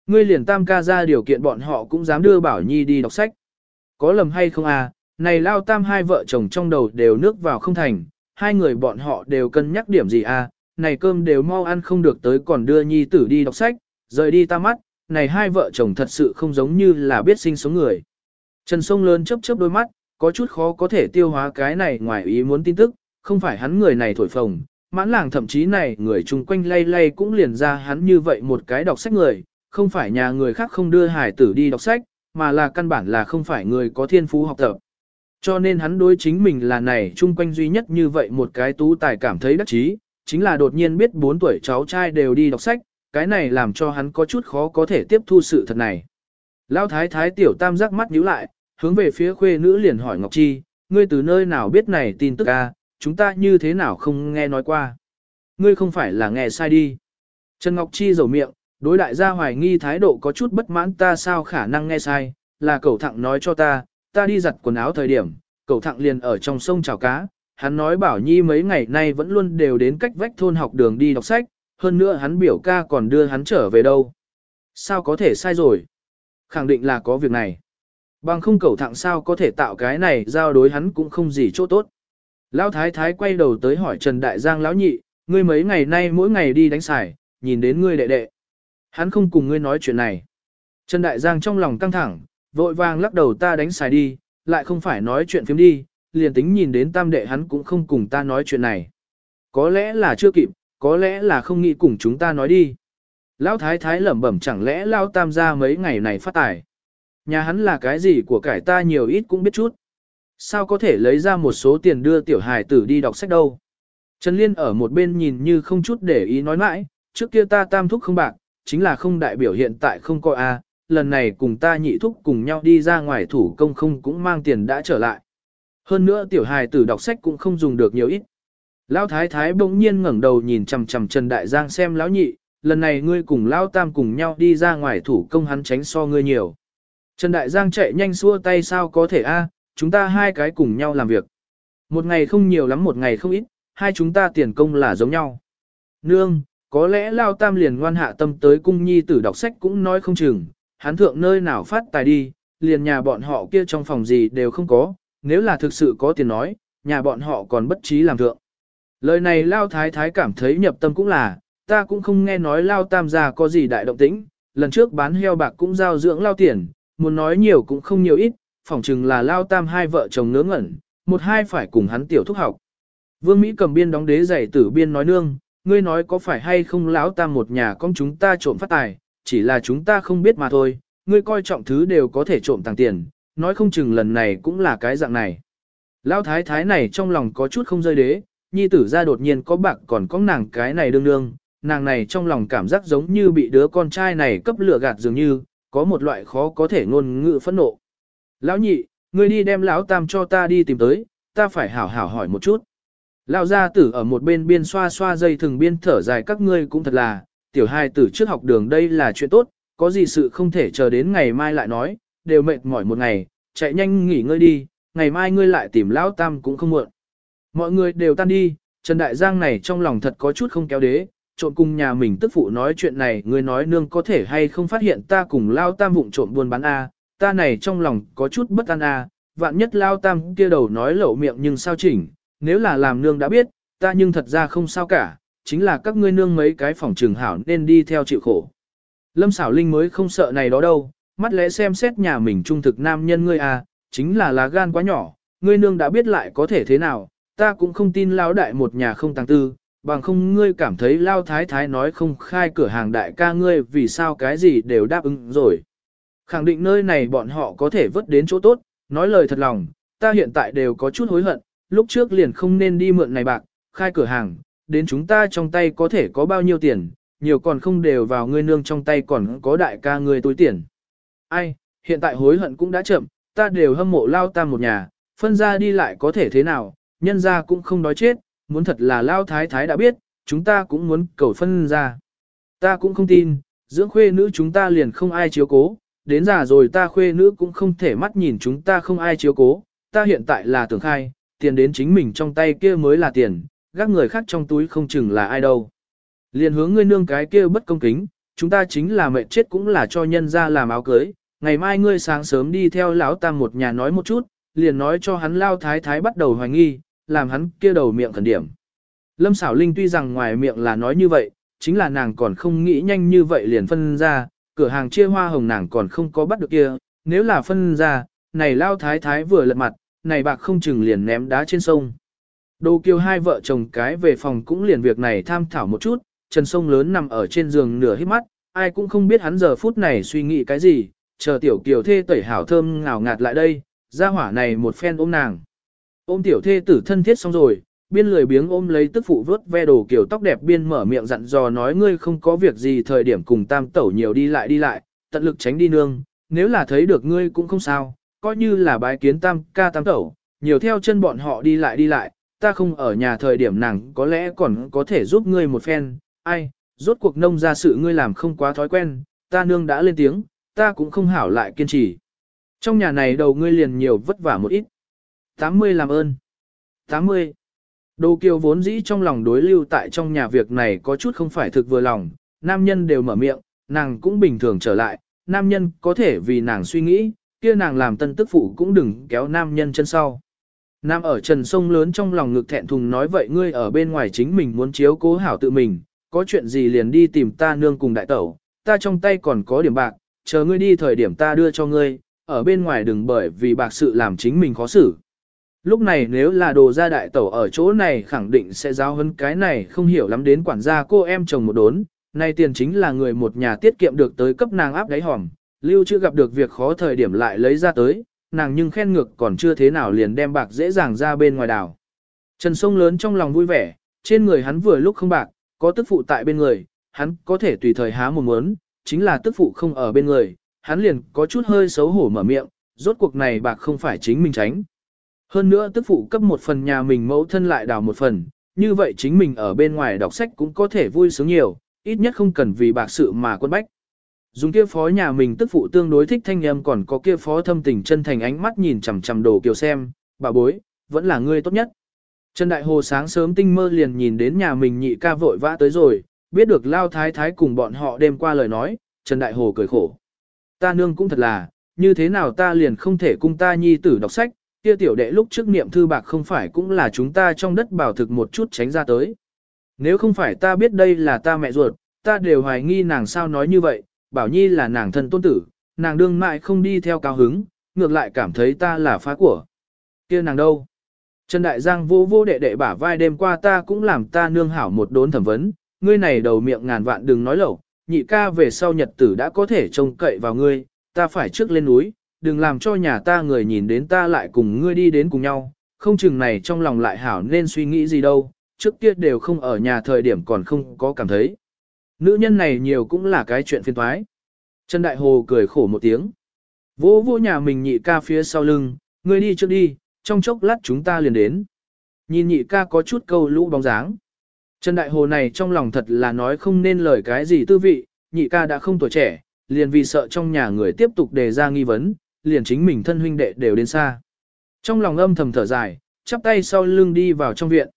Ngươi liền tam ca ra điều kiện bọn họ cũng dám đưa bảo nhi đi đọc sách. Có lầm hay không à, này lao tam hai vợ chồng trong đầu đều nước vào không thành, hai người bọn họ đều cân nhắc điểm gì à, này cơm đều mau ăn không được tới còn đưa nhi tử đi đọc sách, rời đi ta mắt, này hai vợ chồng thật sự không giống như là biết sinh sống người. Trần Sông lớn chớp chớp đôi mắt, có chút khó có thể tiêu hóa cái này ngoài ý muốn tin tức, không phải hắn người này thổi phồng, mãn làng thậm chí này người chung quanh lay lay cũng liền ra hắn như vậy một cái đọc sách người, không phải nhà người khác không đưa hải tử đi đọc sách, mà là căn bản là không phải người có thiên phú học tập. Cho nên hắn đối chính mình là này chung quanh duy nhất như vậy một cái tú tài cảm thấy đắc chí, chính là đột nhiên biết 4 tuổi cháu trai đều đi đọc sách, cái này làm cho hắn có chút khó có thể tiếp thu sự thật này. Lão thái thái tiểu tam giác mắt nhíu lại, hướng về phía khuê nữ liền hỏi Ngọc Chi, ngươi từ nơi nào biết này tin tức a? Chúng ta như thế nào không nghe nói qua. Ngươi không phải là nghe sai đi. Trần Ngọc Chi rầu miệng, đối đại gia hoài nghi thái độ có chút bất mãn ta sao khả năng nghe sai, là cậu thẳng nói cho ta, ta đi giặt quần áo thời điểm, cậu thẳng liền ở trong sông chào cá, hắn nói bảo nhi mấy ngày nay vẫn luôn đều đến cách vách thôn học đường đi đọc sách, hơn nữa hắn biểu ca còn đưa hắn trở về đâu. Sao có thể sai rồi? Khẳng định là có việc này. Bằng không cầu thẳng sao có thể tạo cái này giao đối hắn cũng không gì chỗ tốt. Lão thái thái quay đầu tới hỏi Trần Đại Giang lão nhị, ngươi mấy ngày nay mỗi ngày đi đánh xài, nhìn đến ngươi đệ đệ. Hắn không cùng ngươi nói chuyện này. Trần Đại Giang trong lòng căng thẳng, vội vàng lắc đầu ta đánh xài đi, lại không phải nói chuyện phiếm đi, liền tính nhìn đến tam đệ hắn cũng không cùng ta nói chuyện này. Có lẽ là chưa kịp, có lẽ là không nghĩ cùng chúng ta nói đi. Lão thái thái lẩm bẩm chẳng lẽ Lão tam gia mấy ngày này phát tài. Nhà hắn là cái gì của cải ta nhiều ít cũng biết chút. Sao có thể lấy ra một số tiền đưa tiểu hài tử đi đọc sách đâu. Trần Liên ở một bên nhìn như không chút để ý nói mãi, trước kia ta tam thúc không bạc, chính là không đại biểu hiện tại không coi a lần này cùng ta nhị thúc cùng nhau đi ra ngoài thủ công không cũng mang tiền đã trở lại. Hơn nữa tiểu hài tử đọc sách cũng không dùng được nhiều ít. Lão thái thái bỗng nhiên ngẩng đầu nhìn chằm chằm Trần Đại Giang xem lão nhị, lần này ngươi cùng lão tam cùng nhau đi ra ngoài thủ công hắn tránh so ngươi nhiều. Trần Đại Giang chạy nhanh xua tay sao có thể a, chúng ta hai cái cùng nhau làm việc. Một ngày không nhiều lắm một ngày không ít, hai chúng ta tiền công là giống nhau. Nương, có lẽ Lao Tam liền ngoan hạ tâm tới cung nhi tử đọc sách cũng nói không chừng, hắn thượng nơi nào phát tài đi, liền nhà bọn họ kia trong phòng gì đều không có, nếu là thực sự có tiền nói, nhà bọn họ còn bất trí làm thượng. Lời này Lao Thái Thái cảm thấy nhập tâm cũng là, ta cũng không nghe nói Lao Tam gia có gì đại động tĩnh, lần trước bán heo bạc cũng giao dưỡng Lao tiền, muốn nói nhiều cũng không nhiều ít, phỏng chừng là Lao Tam hai vợ chồng ngớ ngẩn, một hai phải cùng hắn tiểu thúc học. Vương Mỹ cầm biên đóng đế giày tử biên nói nương, ngươi nói có phải hay không lão tam một nhà con chúng ta trộm phát tài, chỉ là chúng ta không biết mà thôi, ngươi coi trọng thứ đều có thể trộm tàng tiền, nói không chừng lần này cũng là cái dạng này. Lão thái thái này trong lòng có chút không rơi đế, nhi tử ra đột nhiên có bạc còn có nàng cái này đương đương, nàng này trong lòng cảm giác giống như bị đứa con trai này cấp lửa gạt dường như, có một loại khó có thể ngôn ngữ phẫn nộ. Lão nhị, ngươi đi đem lão tam cho ta đi tìm tới, ta phải hảo hảo hỏi một chút. Lão gia tử ở một bên biên xoa xoa dây thừng biên thở dài các ngươi cũng thật là, tiểu hai tử trước học đường đây là chuyện tốt, có gì sự không thể chờ đến ngày mai lại nói, đều mệt mỏi một ngày, chạy nhanh nghỉ ngơi đi, ngày mai ngươi lại tìm lão tam cũng không muộn. Mọi người đều tan đi, Trần Đại Giang này trong lòng thật có chút không kéo đế, trộn cùng nhà mình tức phụ nói chuyện này, ngươi nói nương có thể hay không phát hiện ta cùng lao tam vụng trộm buôn bán A, ta này trong lòng có chút bất an à. vạn nhất lao tam kia đầu nói lẩu miệng nhưng sao chỉnh, nếu là làm nương đã biết, ta nhưng thật ra không sao cả, chính là các ngươi nương mấy cái phòng trường hảo nên đi theo chịu khổ. Lâm xảo linh mới không sợ này đó đâu, mắt lẽ xem xét nhà mình trung thực nam nhân ngươi à, chính là lá gan quá nhỏ, ngươi nương đã biết lại có thể thế nào, ta cũng không tin lao đại một nhà không tăng tư, bằng không ngươi cảm thấy lao thái thái nói không khai cửa hàng đại ca ngươi vì sao cái gì đều đáp ứng rồi. Khẳng định nơi này bọn họ có thể vớt đến chỗ tốt, nói lời thật lòng, ta hiện tại đều có chút hối hận, lúc trước liền không nên đi mượn này bạc, khai cửa hàng, đến chúng ta trong tay có thể có bao nhiêu tiền, nhiều còn không đều vào ngươi nương trong tay còn có đại ca ngươi túi tiền. Ai, hiện tại hối hận cũng đã chậm, ta đều hâm mộ lao tam một nhà, phân ra đi lại có thể thế nào, nhân ra cũng không nói chết, muốn thật là lao thái thái đã biết, chúng ta cũng muốn cầu phân ra. Ta cũng không tin, dưỡng khuê nữ chúng ta liền không ai chiếu cố, đến già rồi ta khuê nữ cũng không thể mắt nhìn chúng ta không ai chiếu cố, ta hiện tại là tưởng khai, tiền đến chính mình trong tay kia mới là tiền, gác người khác trong túi không chừng là ai đâu. Liền hướng ngươi nương cái kia bất công kính, chúng ta chính là mệnh chết cũng là cho nhân ra làm áo cưới, ngày mai ngươi sáng sớm đi theo lão tam một nhà nói một chút, liền nói cho hắn lao thái thái bắt đầu hoài nghi, làm hắn kia đầu miệng khẩn điểm. Lâm xảo linh tuy rằng ngoài miệng là nói như vậy, chính là nàng còn không nghĩ nhanh như vậy liền phân ra, cửa hàng chia hoa hồng nàng còn không có bắt được kia, nếu là phân ra, này lao thái thái vừa lật mặt, này bạc không chừng liền ném đá trên sông. Đồ kiều hai vợ chồng cái về phòng cũng liền việc này tham thảo một chút, Trần Sông lớn nằm ở trên giường nửa hít mắt, ai cũng không biết hắn giờ phút này suy nghĩ cái gì, chờ tiểu kiều thê tẩy hảo thơm ngào ngạt lại đây, ra hỏa này một phen ôm nàng. Ôm tiểu thê tử thân thiết xong rồi, biên lười biếng ôm lấy tức phụ vớt ve đồ kiểu tóc đẹp biên mở miệng dặn dò nói ngươi không có việc gì thời điểm cùng tam tẩu nhiều đi lại đi lại, tận lực tránh đi nương, nếu là thấy được ngươi cũng không sao, coi như là bái kiến tam ca tam tẩu, nhiều theo chân bọn họ đi lại đi lại, ta không ở nhà thời điểm nàng có lẽ còn có thể giúp ngươi một phen, ai, rốt cuộc nông ra sự ngươi làm không quá thói quen, ta nương đã lên tiếng, ta cũng không hảo lại kiên trì. Trong nhà này đầu ngươi liền nhiều vất vả một ít. 80 làm ơn. 80. Đồ kiều vốn dĩ trong lòng đối lưu tại trong nhà việc này có chút không phải thực vừa lòng, nam nhân đều mở miệng, nàng cũng bình thường trở lại, nam nhân có thể vì nàng suy nghĩ, kia nàng làm tân tức phụ cũng đừng kéo nam nhân chân sau. Nam ở trần sông lớn trong lòng ngực thẹn thùng nói vậy ngươi ở bên ngoài chính mình muốn chiếu cố hảo tự mình, có chuyện gì liền đi tìm ta nương cùng đại tẩu, ta trong tay còn có điểm bạc, chờ ngươi đi thời điểm ta đưa cho ngươi, ở bên ngoài đừng bởi vì bạc sự làm chính mình khó xử. Lúc này nếu là đồ gia đại tẩu ở chỗ này khẳng định sẽ giáo hơn cái này không hiểu lắm đến quản gia cô em chồng một đốn, nay tiền chính là người một nhà tiết kiệm được tới cấp nàng áp đáy hòm, lưu chưa gặp được việc khó thời điểm lại lấy ra tới, nàng nhưng khen ngược còn chưa thế nào liền đem bạc dễ dàng ra bên ngoài đảo. Trần sông lớn trong lòng vui vẻ, trên người hắn vừa lúc không bạc, có tức phụ tại bên người, hắn có thể tùy thời há một muốn, chính là tức phụ không ở bên người, hắn liền có chút hơi xấu hổ mở miệng, rốt cuộc này bạc không phải chính mình tránh. Hơn nữa tức phụ cấp một phần nhà mình mẫu thân lại đào một phần, như vậy chính mình ở bên ngoài đọc sách cũng có thể vui sướng nhiều, ít nhất không cần vì bạc sự mà quân bách. Dùng kia phó nhà mình tức phụ tương đối thích thanh âm còn có kia phó thâm tình chân thành ánh mắt nhìn chằm chằm đồ kiều xem, bà bối, vẫn là ngươi tốt nhất. Trần Đại Hồ sáng sớm tinh mơ liền nhìn đến nhà mình nhị ca vội vã tới rồi, biết được Lao Thái Thái cùng bọn họ đêm qua lời nói, Trần Đại Hồ cười khổ. Ta nương cũng thật là, như thế nào ta liền không thể cung ta nhi tử đọc sách, kia tiểu đệ lúc trước niệm thư bạc không phải cũng là chúng ta trong đất bảo thực một chút tránh ra tới. Nếu không phải ta biết đây là ta mẹ ruột, ta đều hoài nghi nàng sao nói như vậy, bảo nhi là nàng thân tôn tử, nàng đương mại không đi theo cao hứng, ngược lại cảm thấy ta là phá của. kia nàng đâu? Trần Đại Giang vô vô đệ đệ bả vai đêm qua ta cũng làm ta nương hảo một đốn thẩm vấn, ngươi này đầu miệng ngàn vạn đừng nói lẩu, nhị ca về sau nhật tử đã có thể trông cậy vào ngươi, ta phải trước lên núi, đừng làm cho nhà ta người nhìn đến ta lại cùng ngươi đi đến cùng nhau, không chừng này trong lòng lại hảo nên suy nghĩ gì đâu, trước kia đều không ở nhà thời điểm còn không có cảm thấy. Nữ nhân này nhiều cũng là cái chuyện phiên thoái. Trần Đại Hồ cười khổ một tiếng. Vô vô nhà mình nhị ca phía sau lưng, ngươi đi trước đi, trong chốc lát chúng ta liền đến. Nhìn nhị ca có chút câu lũ bóng dáng. Trần Đại Hồ này trong lòng thật là nói không nên lời cái gì tư vị, nhị ca đã không tuổi trẻ, liền vì sợ trong nhà người tiếp tục đề ra nghi vấn, liền chính mình thân huynh đệ đều đến xa. Trong lòng âm thầm thở dài, chắp tay sau lưng đi vào trong viện.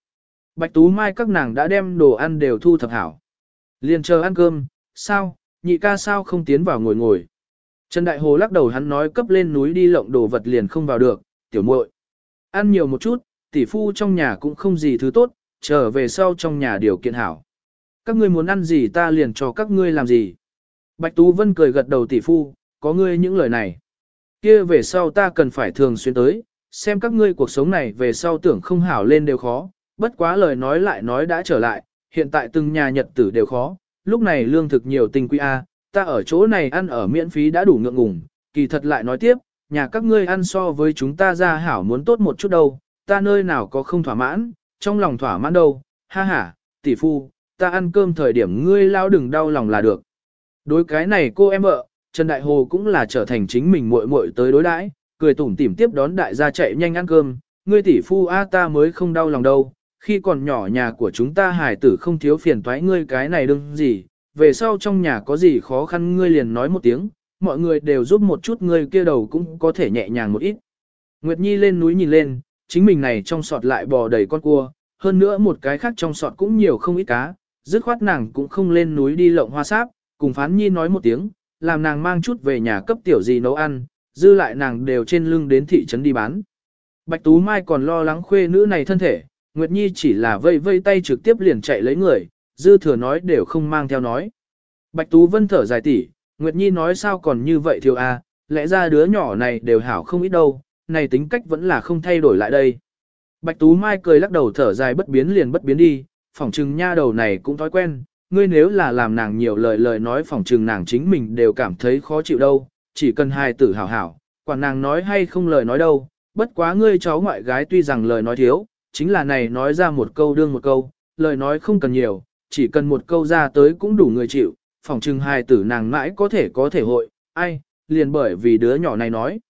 Bạch Tú Mai các nàng đã đem đồ ăn đều thu thập hảo. Liền chờ ăn cơm, sao, nhị ca sao không tiến vào ngồi ngồi. Trần Đại Hồ lắc đầu hắn nói cấp lên núi đi lộng đồ vật liền không vào được, tiểu muội Ăn nhiều một chút, tỷ phu trong nhà cũng không gì thứ tốt, trở về sau trong nhà điều kiện hảo. Các ngươi muốn ăn gì ta liền cho các ngươi làm gì. Bạch Tú Vân cười gật đầu tỷ phu, có ngươi những lời này kia về sau ta cần phải thường xuyên tới, xem các ngươi cuộc sống này về sau tưởng không hảo lên đều khó, bất quá lời nói lại nói đã trở lại, hiện tại từng nhà nhật tử đều khó, lúc này lương thực nhiều tình quy A, ta ở chỗ này ăn ở miễn phí đã đủ ngượng ngùng, kỳ thật lại nói tiếp, nhà các ngươi ăn so với chúng ta ra hảo muốn tốt một chút đâu, ta nơi nào có không thỏa mãn, trong lòng thỏa mãn đâu, ha ha, tỷ phu, ta ăn cơm thời điểm ngươi lao đừng đau lòng là được. Đối cái này cô em vợ, Trần Đại Hồ cũng là trở thành chính mình muội muội tới đối đãi, cười tủm tỉm tiếp đón đại gia chạy nhanh ăn cơm, ngươi tỷ phu a ta mới không đau lòng đâu, khi còn nhỏ nhà của chúng ta hài tử không thiếu phiền toái ngươi cái này đừng gì, về sau trong nhà có gì khó khăn ngươi liền nói một tiếng, mọi người đều giúp một chút ngươi kia đầu cũng có thể nhẹ nhàng một ít. Nguyệt Nhi lên núi nhìn lên, chính mình này trong sọt lại bò đầy con cua, hơn nữa một cái khác trong sọt cũng nhiều không ít cá, dứt khoát nàng cũng không lên núi đi lộng hoa sáp, cùng phán nhi nói một tiếng, làm nàng mang chút về nhà cấp tiểu gì nấu ăn, dư lại nàng đều trên lưng đến thị trấn đi bán. Bạch Tú Mai còn lo lắng khuê nữ này thân thể, Nguyệt Nhi chỉ là vây vây tay trực tiếp liền chạy lấy người, dư thừa nói đều không mang theo nói. Bạch Tú Vân thở dài tỉ, Nguyệt Nhi nói sao còn như vậy thiếu a, lẽ ra đứa nhỏ này đều hảo không ít đâu, này tính cách vẫn là không thay đổi lại đây. Bạch Tú Mai cười lắc đầu thở dài bất biến liền bất biến đi, phỏng trừng nha đầu này cũng thói quen, ngươi nếu là làm nàng nhiều lời lời nói phỏng trừng nàng chính mình đều cảm thấy khó chịu đâu, chỉ cần hài tử hảo hảo, quản nàng nói hay không lời nói đâu, bất quá ngươi cháu ngoại gái tuy rằng lời nói thiếu, chính là này nói ra một câu đương một câu, lời nói không cần nhiều, chỉ cần một câu ra tới cũng đủ người chịu, phỏng trừng hài tử nàng mãi có thể có thể hội, ai, liền bởi vì đứa nhỏ này nói.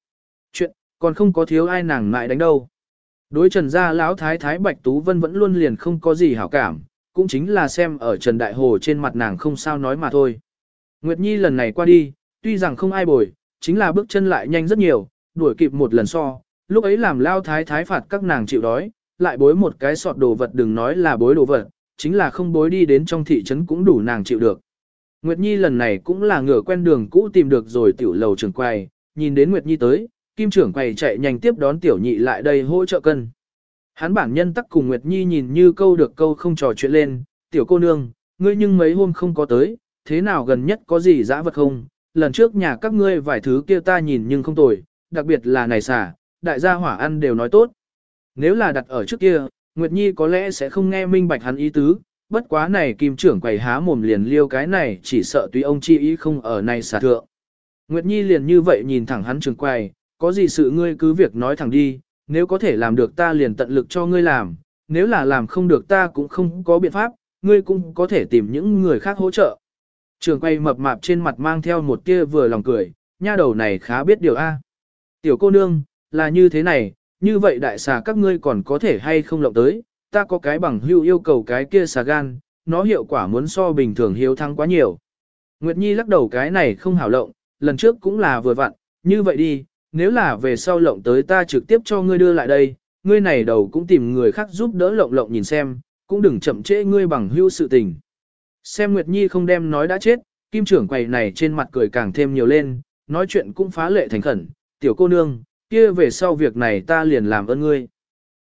Chuyện, còn không có thiếu ai nàng mãi đánh đâu. Đối trần gia lão thái thái Bạch Tú Vân vẫn luôn liền không có gì hảo cảm, cũng chính là xem ở Trần Đại Hồ trên mặt nàng không sao nói mà thôi. Nguyệt Nhi lần này qua đi, tuy rằng không ai bồi, chính là bước chân lại nhanh rất nhiều, đuổi kịp một lần so, lúc ấy làm lao thái thái phạt các nàng chịu đói, lại bối một cái sọt đồ vật đừng nói là bối đồ vật, chính là không bối đi đến trong thị trấn cũng đủ nàng chịu được. Nguyệt Nhi lần này cũng là ngựa quen đường cũ tìm được rồi tiểu lầu trưởng quầy, nhìn đến Nguyệt Nhi tới, kim trưởng quầy chạy nhanh tiếp đón tiểu nhị lại đây hỗ trợ cân. Hắn bản nhân tắc cùng Nguyệt Nhi nhìn như câu được câu không trò chuyện lên, tiểu cô nương, ngươi nhưng mấy hôm không có tới, thế nào gần nhất có gì dã vật không, lần trước nhà các ngươi vài thứ kia ta nhìn nhưng không tồi, đặc biệt là này xả, đại gia hỏa ăn đều nói tốt. Nếu là đặt ở trước kia, Nguyệt Nhi có lẽ sẽ không nghe minh bạch hắn ý tứ, bất quá này kim trưởng quầy há mồm liền liêu cái này chỉ sợ tùy ông chi ý không ở này xả thượng. Nguyệt Nhi liền như vậy nhìn thẳng hắn trưởng quầy, có gì sự ngươi cứ việc nói thẳng đi, nếu có thể làm được ta liền tận lực cho ngươi làm, nếu là làm không được ta cũng không có biện pháp, ngươi cũng có thể tìm những người khác hỗ trợ. Trường quay mập mạp trên mặt mang theo một tia vừa lòng cười, nha đầu này khá biết điều A. Tiểu cô nương, là như thế này, như vậy đại xà các ngươi còn có thể hay không lộng tới, ta có cái bằng hưu yêu cầu cái kia xà gan, nó hiệu quả muốn so bình thường hiếu thắng quá nhiều. Nguyệt Nhi lắc đầu cái này không hảo lộng, lần trước cũng là vừa vặn, như vậy đi, nếu là về sau lộng tới ta trực tiếp cho ngươi đưa lại đây, ngươi này đầu cũng tìm người khác giúp đỡ lộng lộng nhìn xem, cũng đừng chậm trễ ngươi bằng hưu sự tình. Xem Nguyệt Nhi không đem nói đã chết, kim trưởng quầy này trên mặt cười càng thêm nhiều lên, nói chuyện cũng phá lệ thành khẩn, tiểu cô nương, kia về sau việc này ta liền làm ơn ngươi.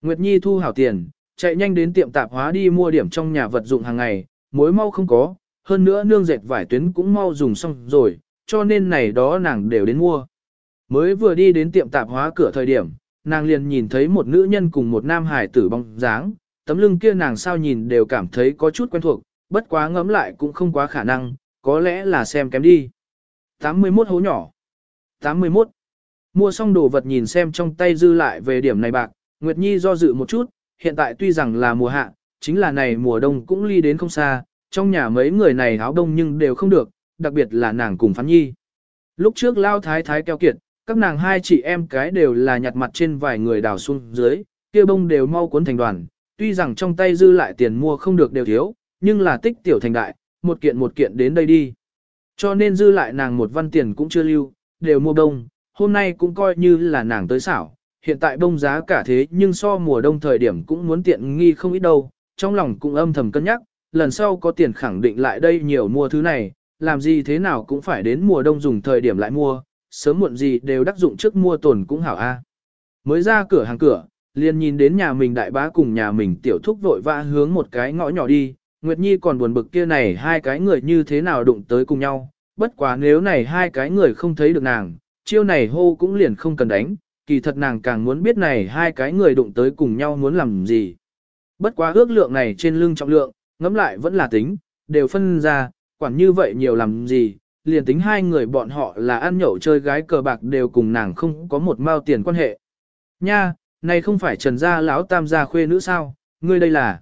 Nguyệt Nhi thu hảo tiền, chạy nhanh đến tiệm tạp hóa đi mua điểm trong nhà vật dụng hàng ngày, mối mau không có, hơn nữa nương dệt vải tuyến cũng mau dùng xong rồi, cho nên này đó nàng đều đến mua. Mới vừa đi đến tiệm tạp hóa cửa thời điểm, nàng liền nhìn thấy một nữ nhân cùng một nam hải tử bóng dáng, tấm lưng kia nàng sao nhìn đều cảm thấy có chút quen thuộc, bất quá ngẫm lại cũng không quá khả năng, có lẽ là xem kém đi. 81 hố nhỏ. 81. Mua xong đồ vật nhìn xem trong tay dư lại về điểm này bạc, Nguyệt Nhi do dự một chút, hiện tại tuy rằng là mùa hạ, chính là này mùa đông cũng ly đến không xa, trong nhà mấy người này áo đông nhưng đều không được, đặc biệt là nàng cùng Phán Nhi. Lúc trước lao thái thái keo kiệt, các nàng hai chị em cái đều là nhặt mặt trên vài người đào xuống dưới, kia bông đều mau cuốn thành đoàn, tuy rằng trong tay dư lại tiền mua không được đều thiếu, nhưng là tích tiểu thành đại, một kiện một kiện đến đây đi. Cho nên dư lại nàng một văn tiền cũng chưa lưu, đều mua bông, hôm nay cũng coi như là nàng tới xảo, hiện tại bông giá cả thế nhưng so mùa đông thời điểm cũng muốn tiện nghi không ít đâu, trong lòng cũng âm thầm cân nhắc, lần sau có tiền khẳng định lại đây nhiều mua thứ này, làm gì thế nào cũng phải đến mùa đông dùng thời điểm lại mua, sớm muộn gì đều đắc dụng trước mua tồn cũng hảo a. Mới ra cửa hàng cửa, liền nhìn đến nhà mình đại bá cùng nhà mình tiểu thúc vội vã hướng một cái ngõ nhỏ đi, Nguyệt Nhi còn buồn bực kia này hai cái người như thế nào đụng tới cùng nhau, bất quá nếu này hai cái người không thấy được nàng, chiêu này hô cũng liền không cần đánh, kỳ thật nàng càng muốn biết này hai cái người đụng tới cùng nhau muốn làm gì. Bất quá ước lượng này trên lưng trọng lượng, ngẫm lại vẫn là tính, đều phân ra, quản như vậy nhiều làm gì, liền tính hai người bọn họ là ăn nhậu chơi gái cờ bạc đều cùng nàng không có một mao tiền quan hệ. Nha, này không phải trần gia lão tam gia khuê nữ sao, ngươi đây là.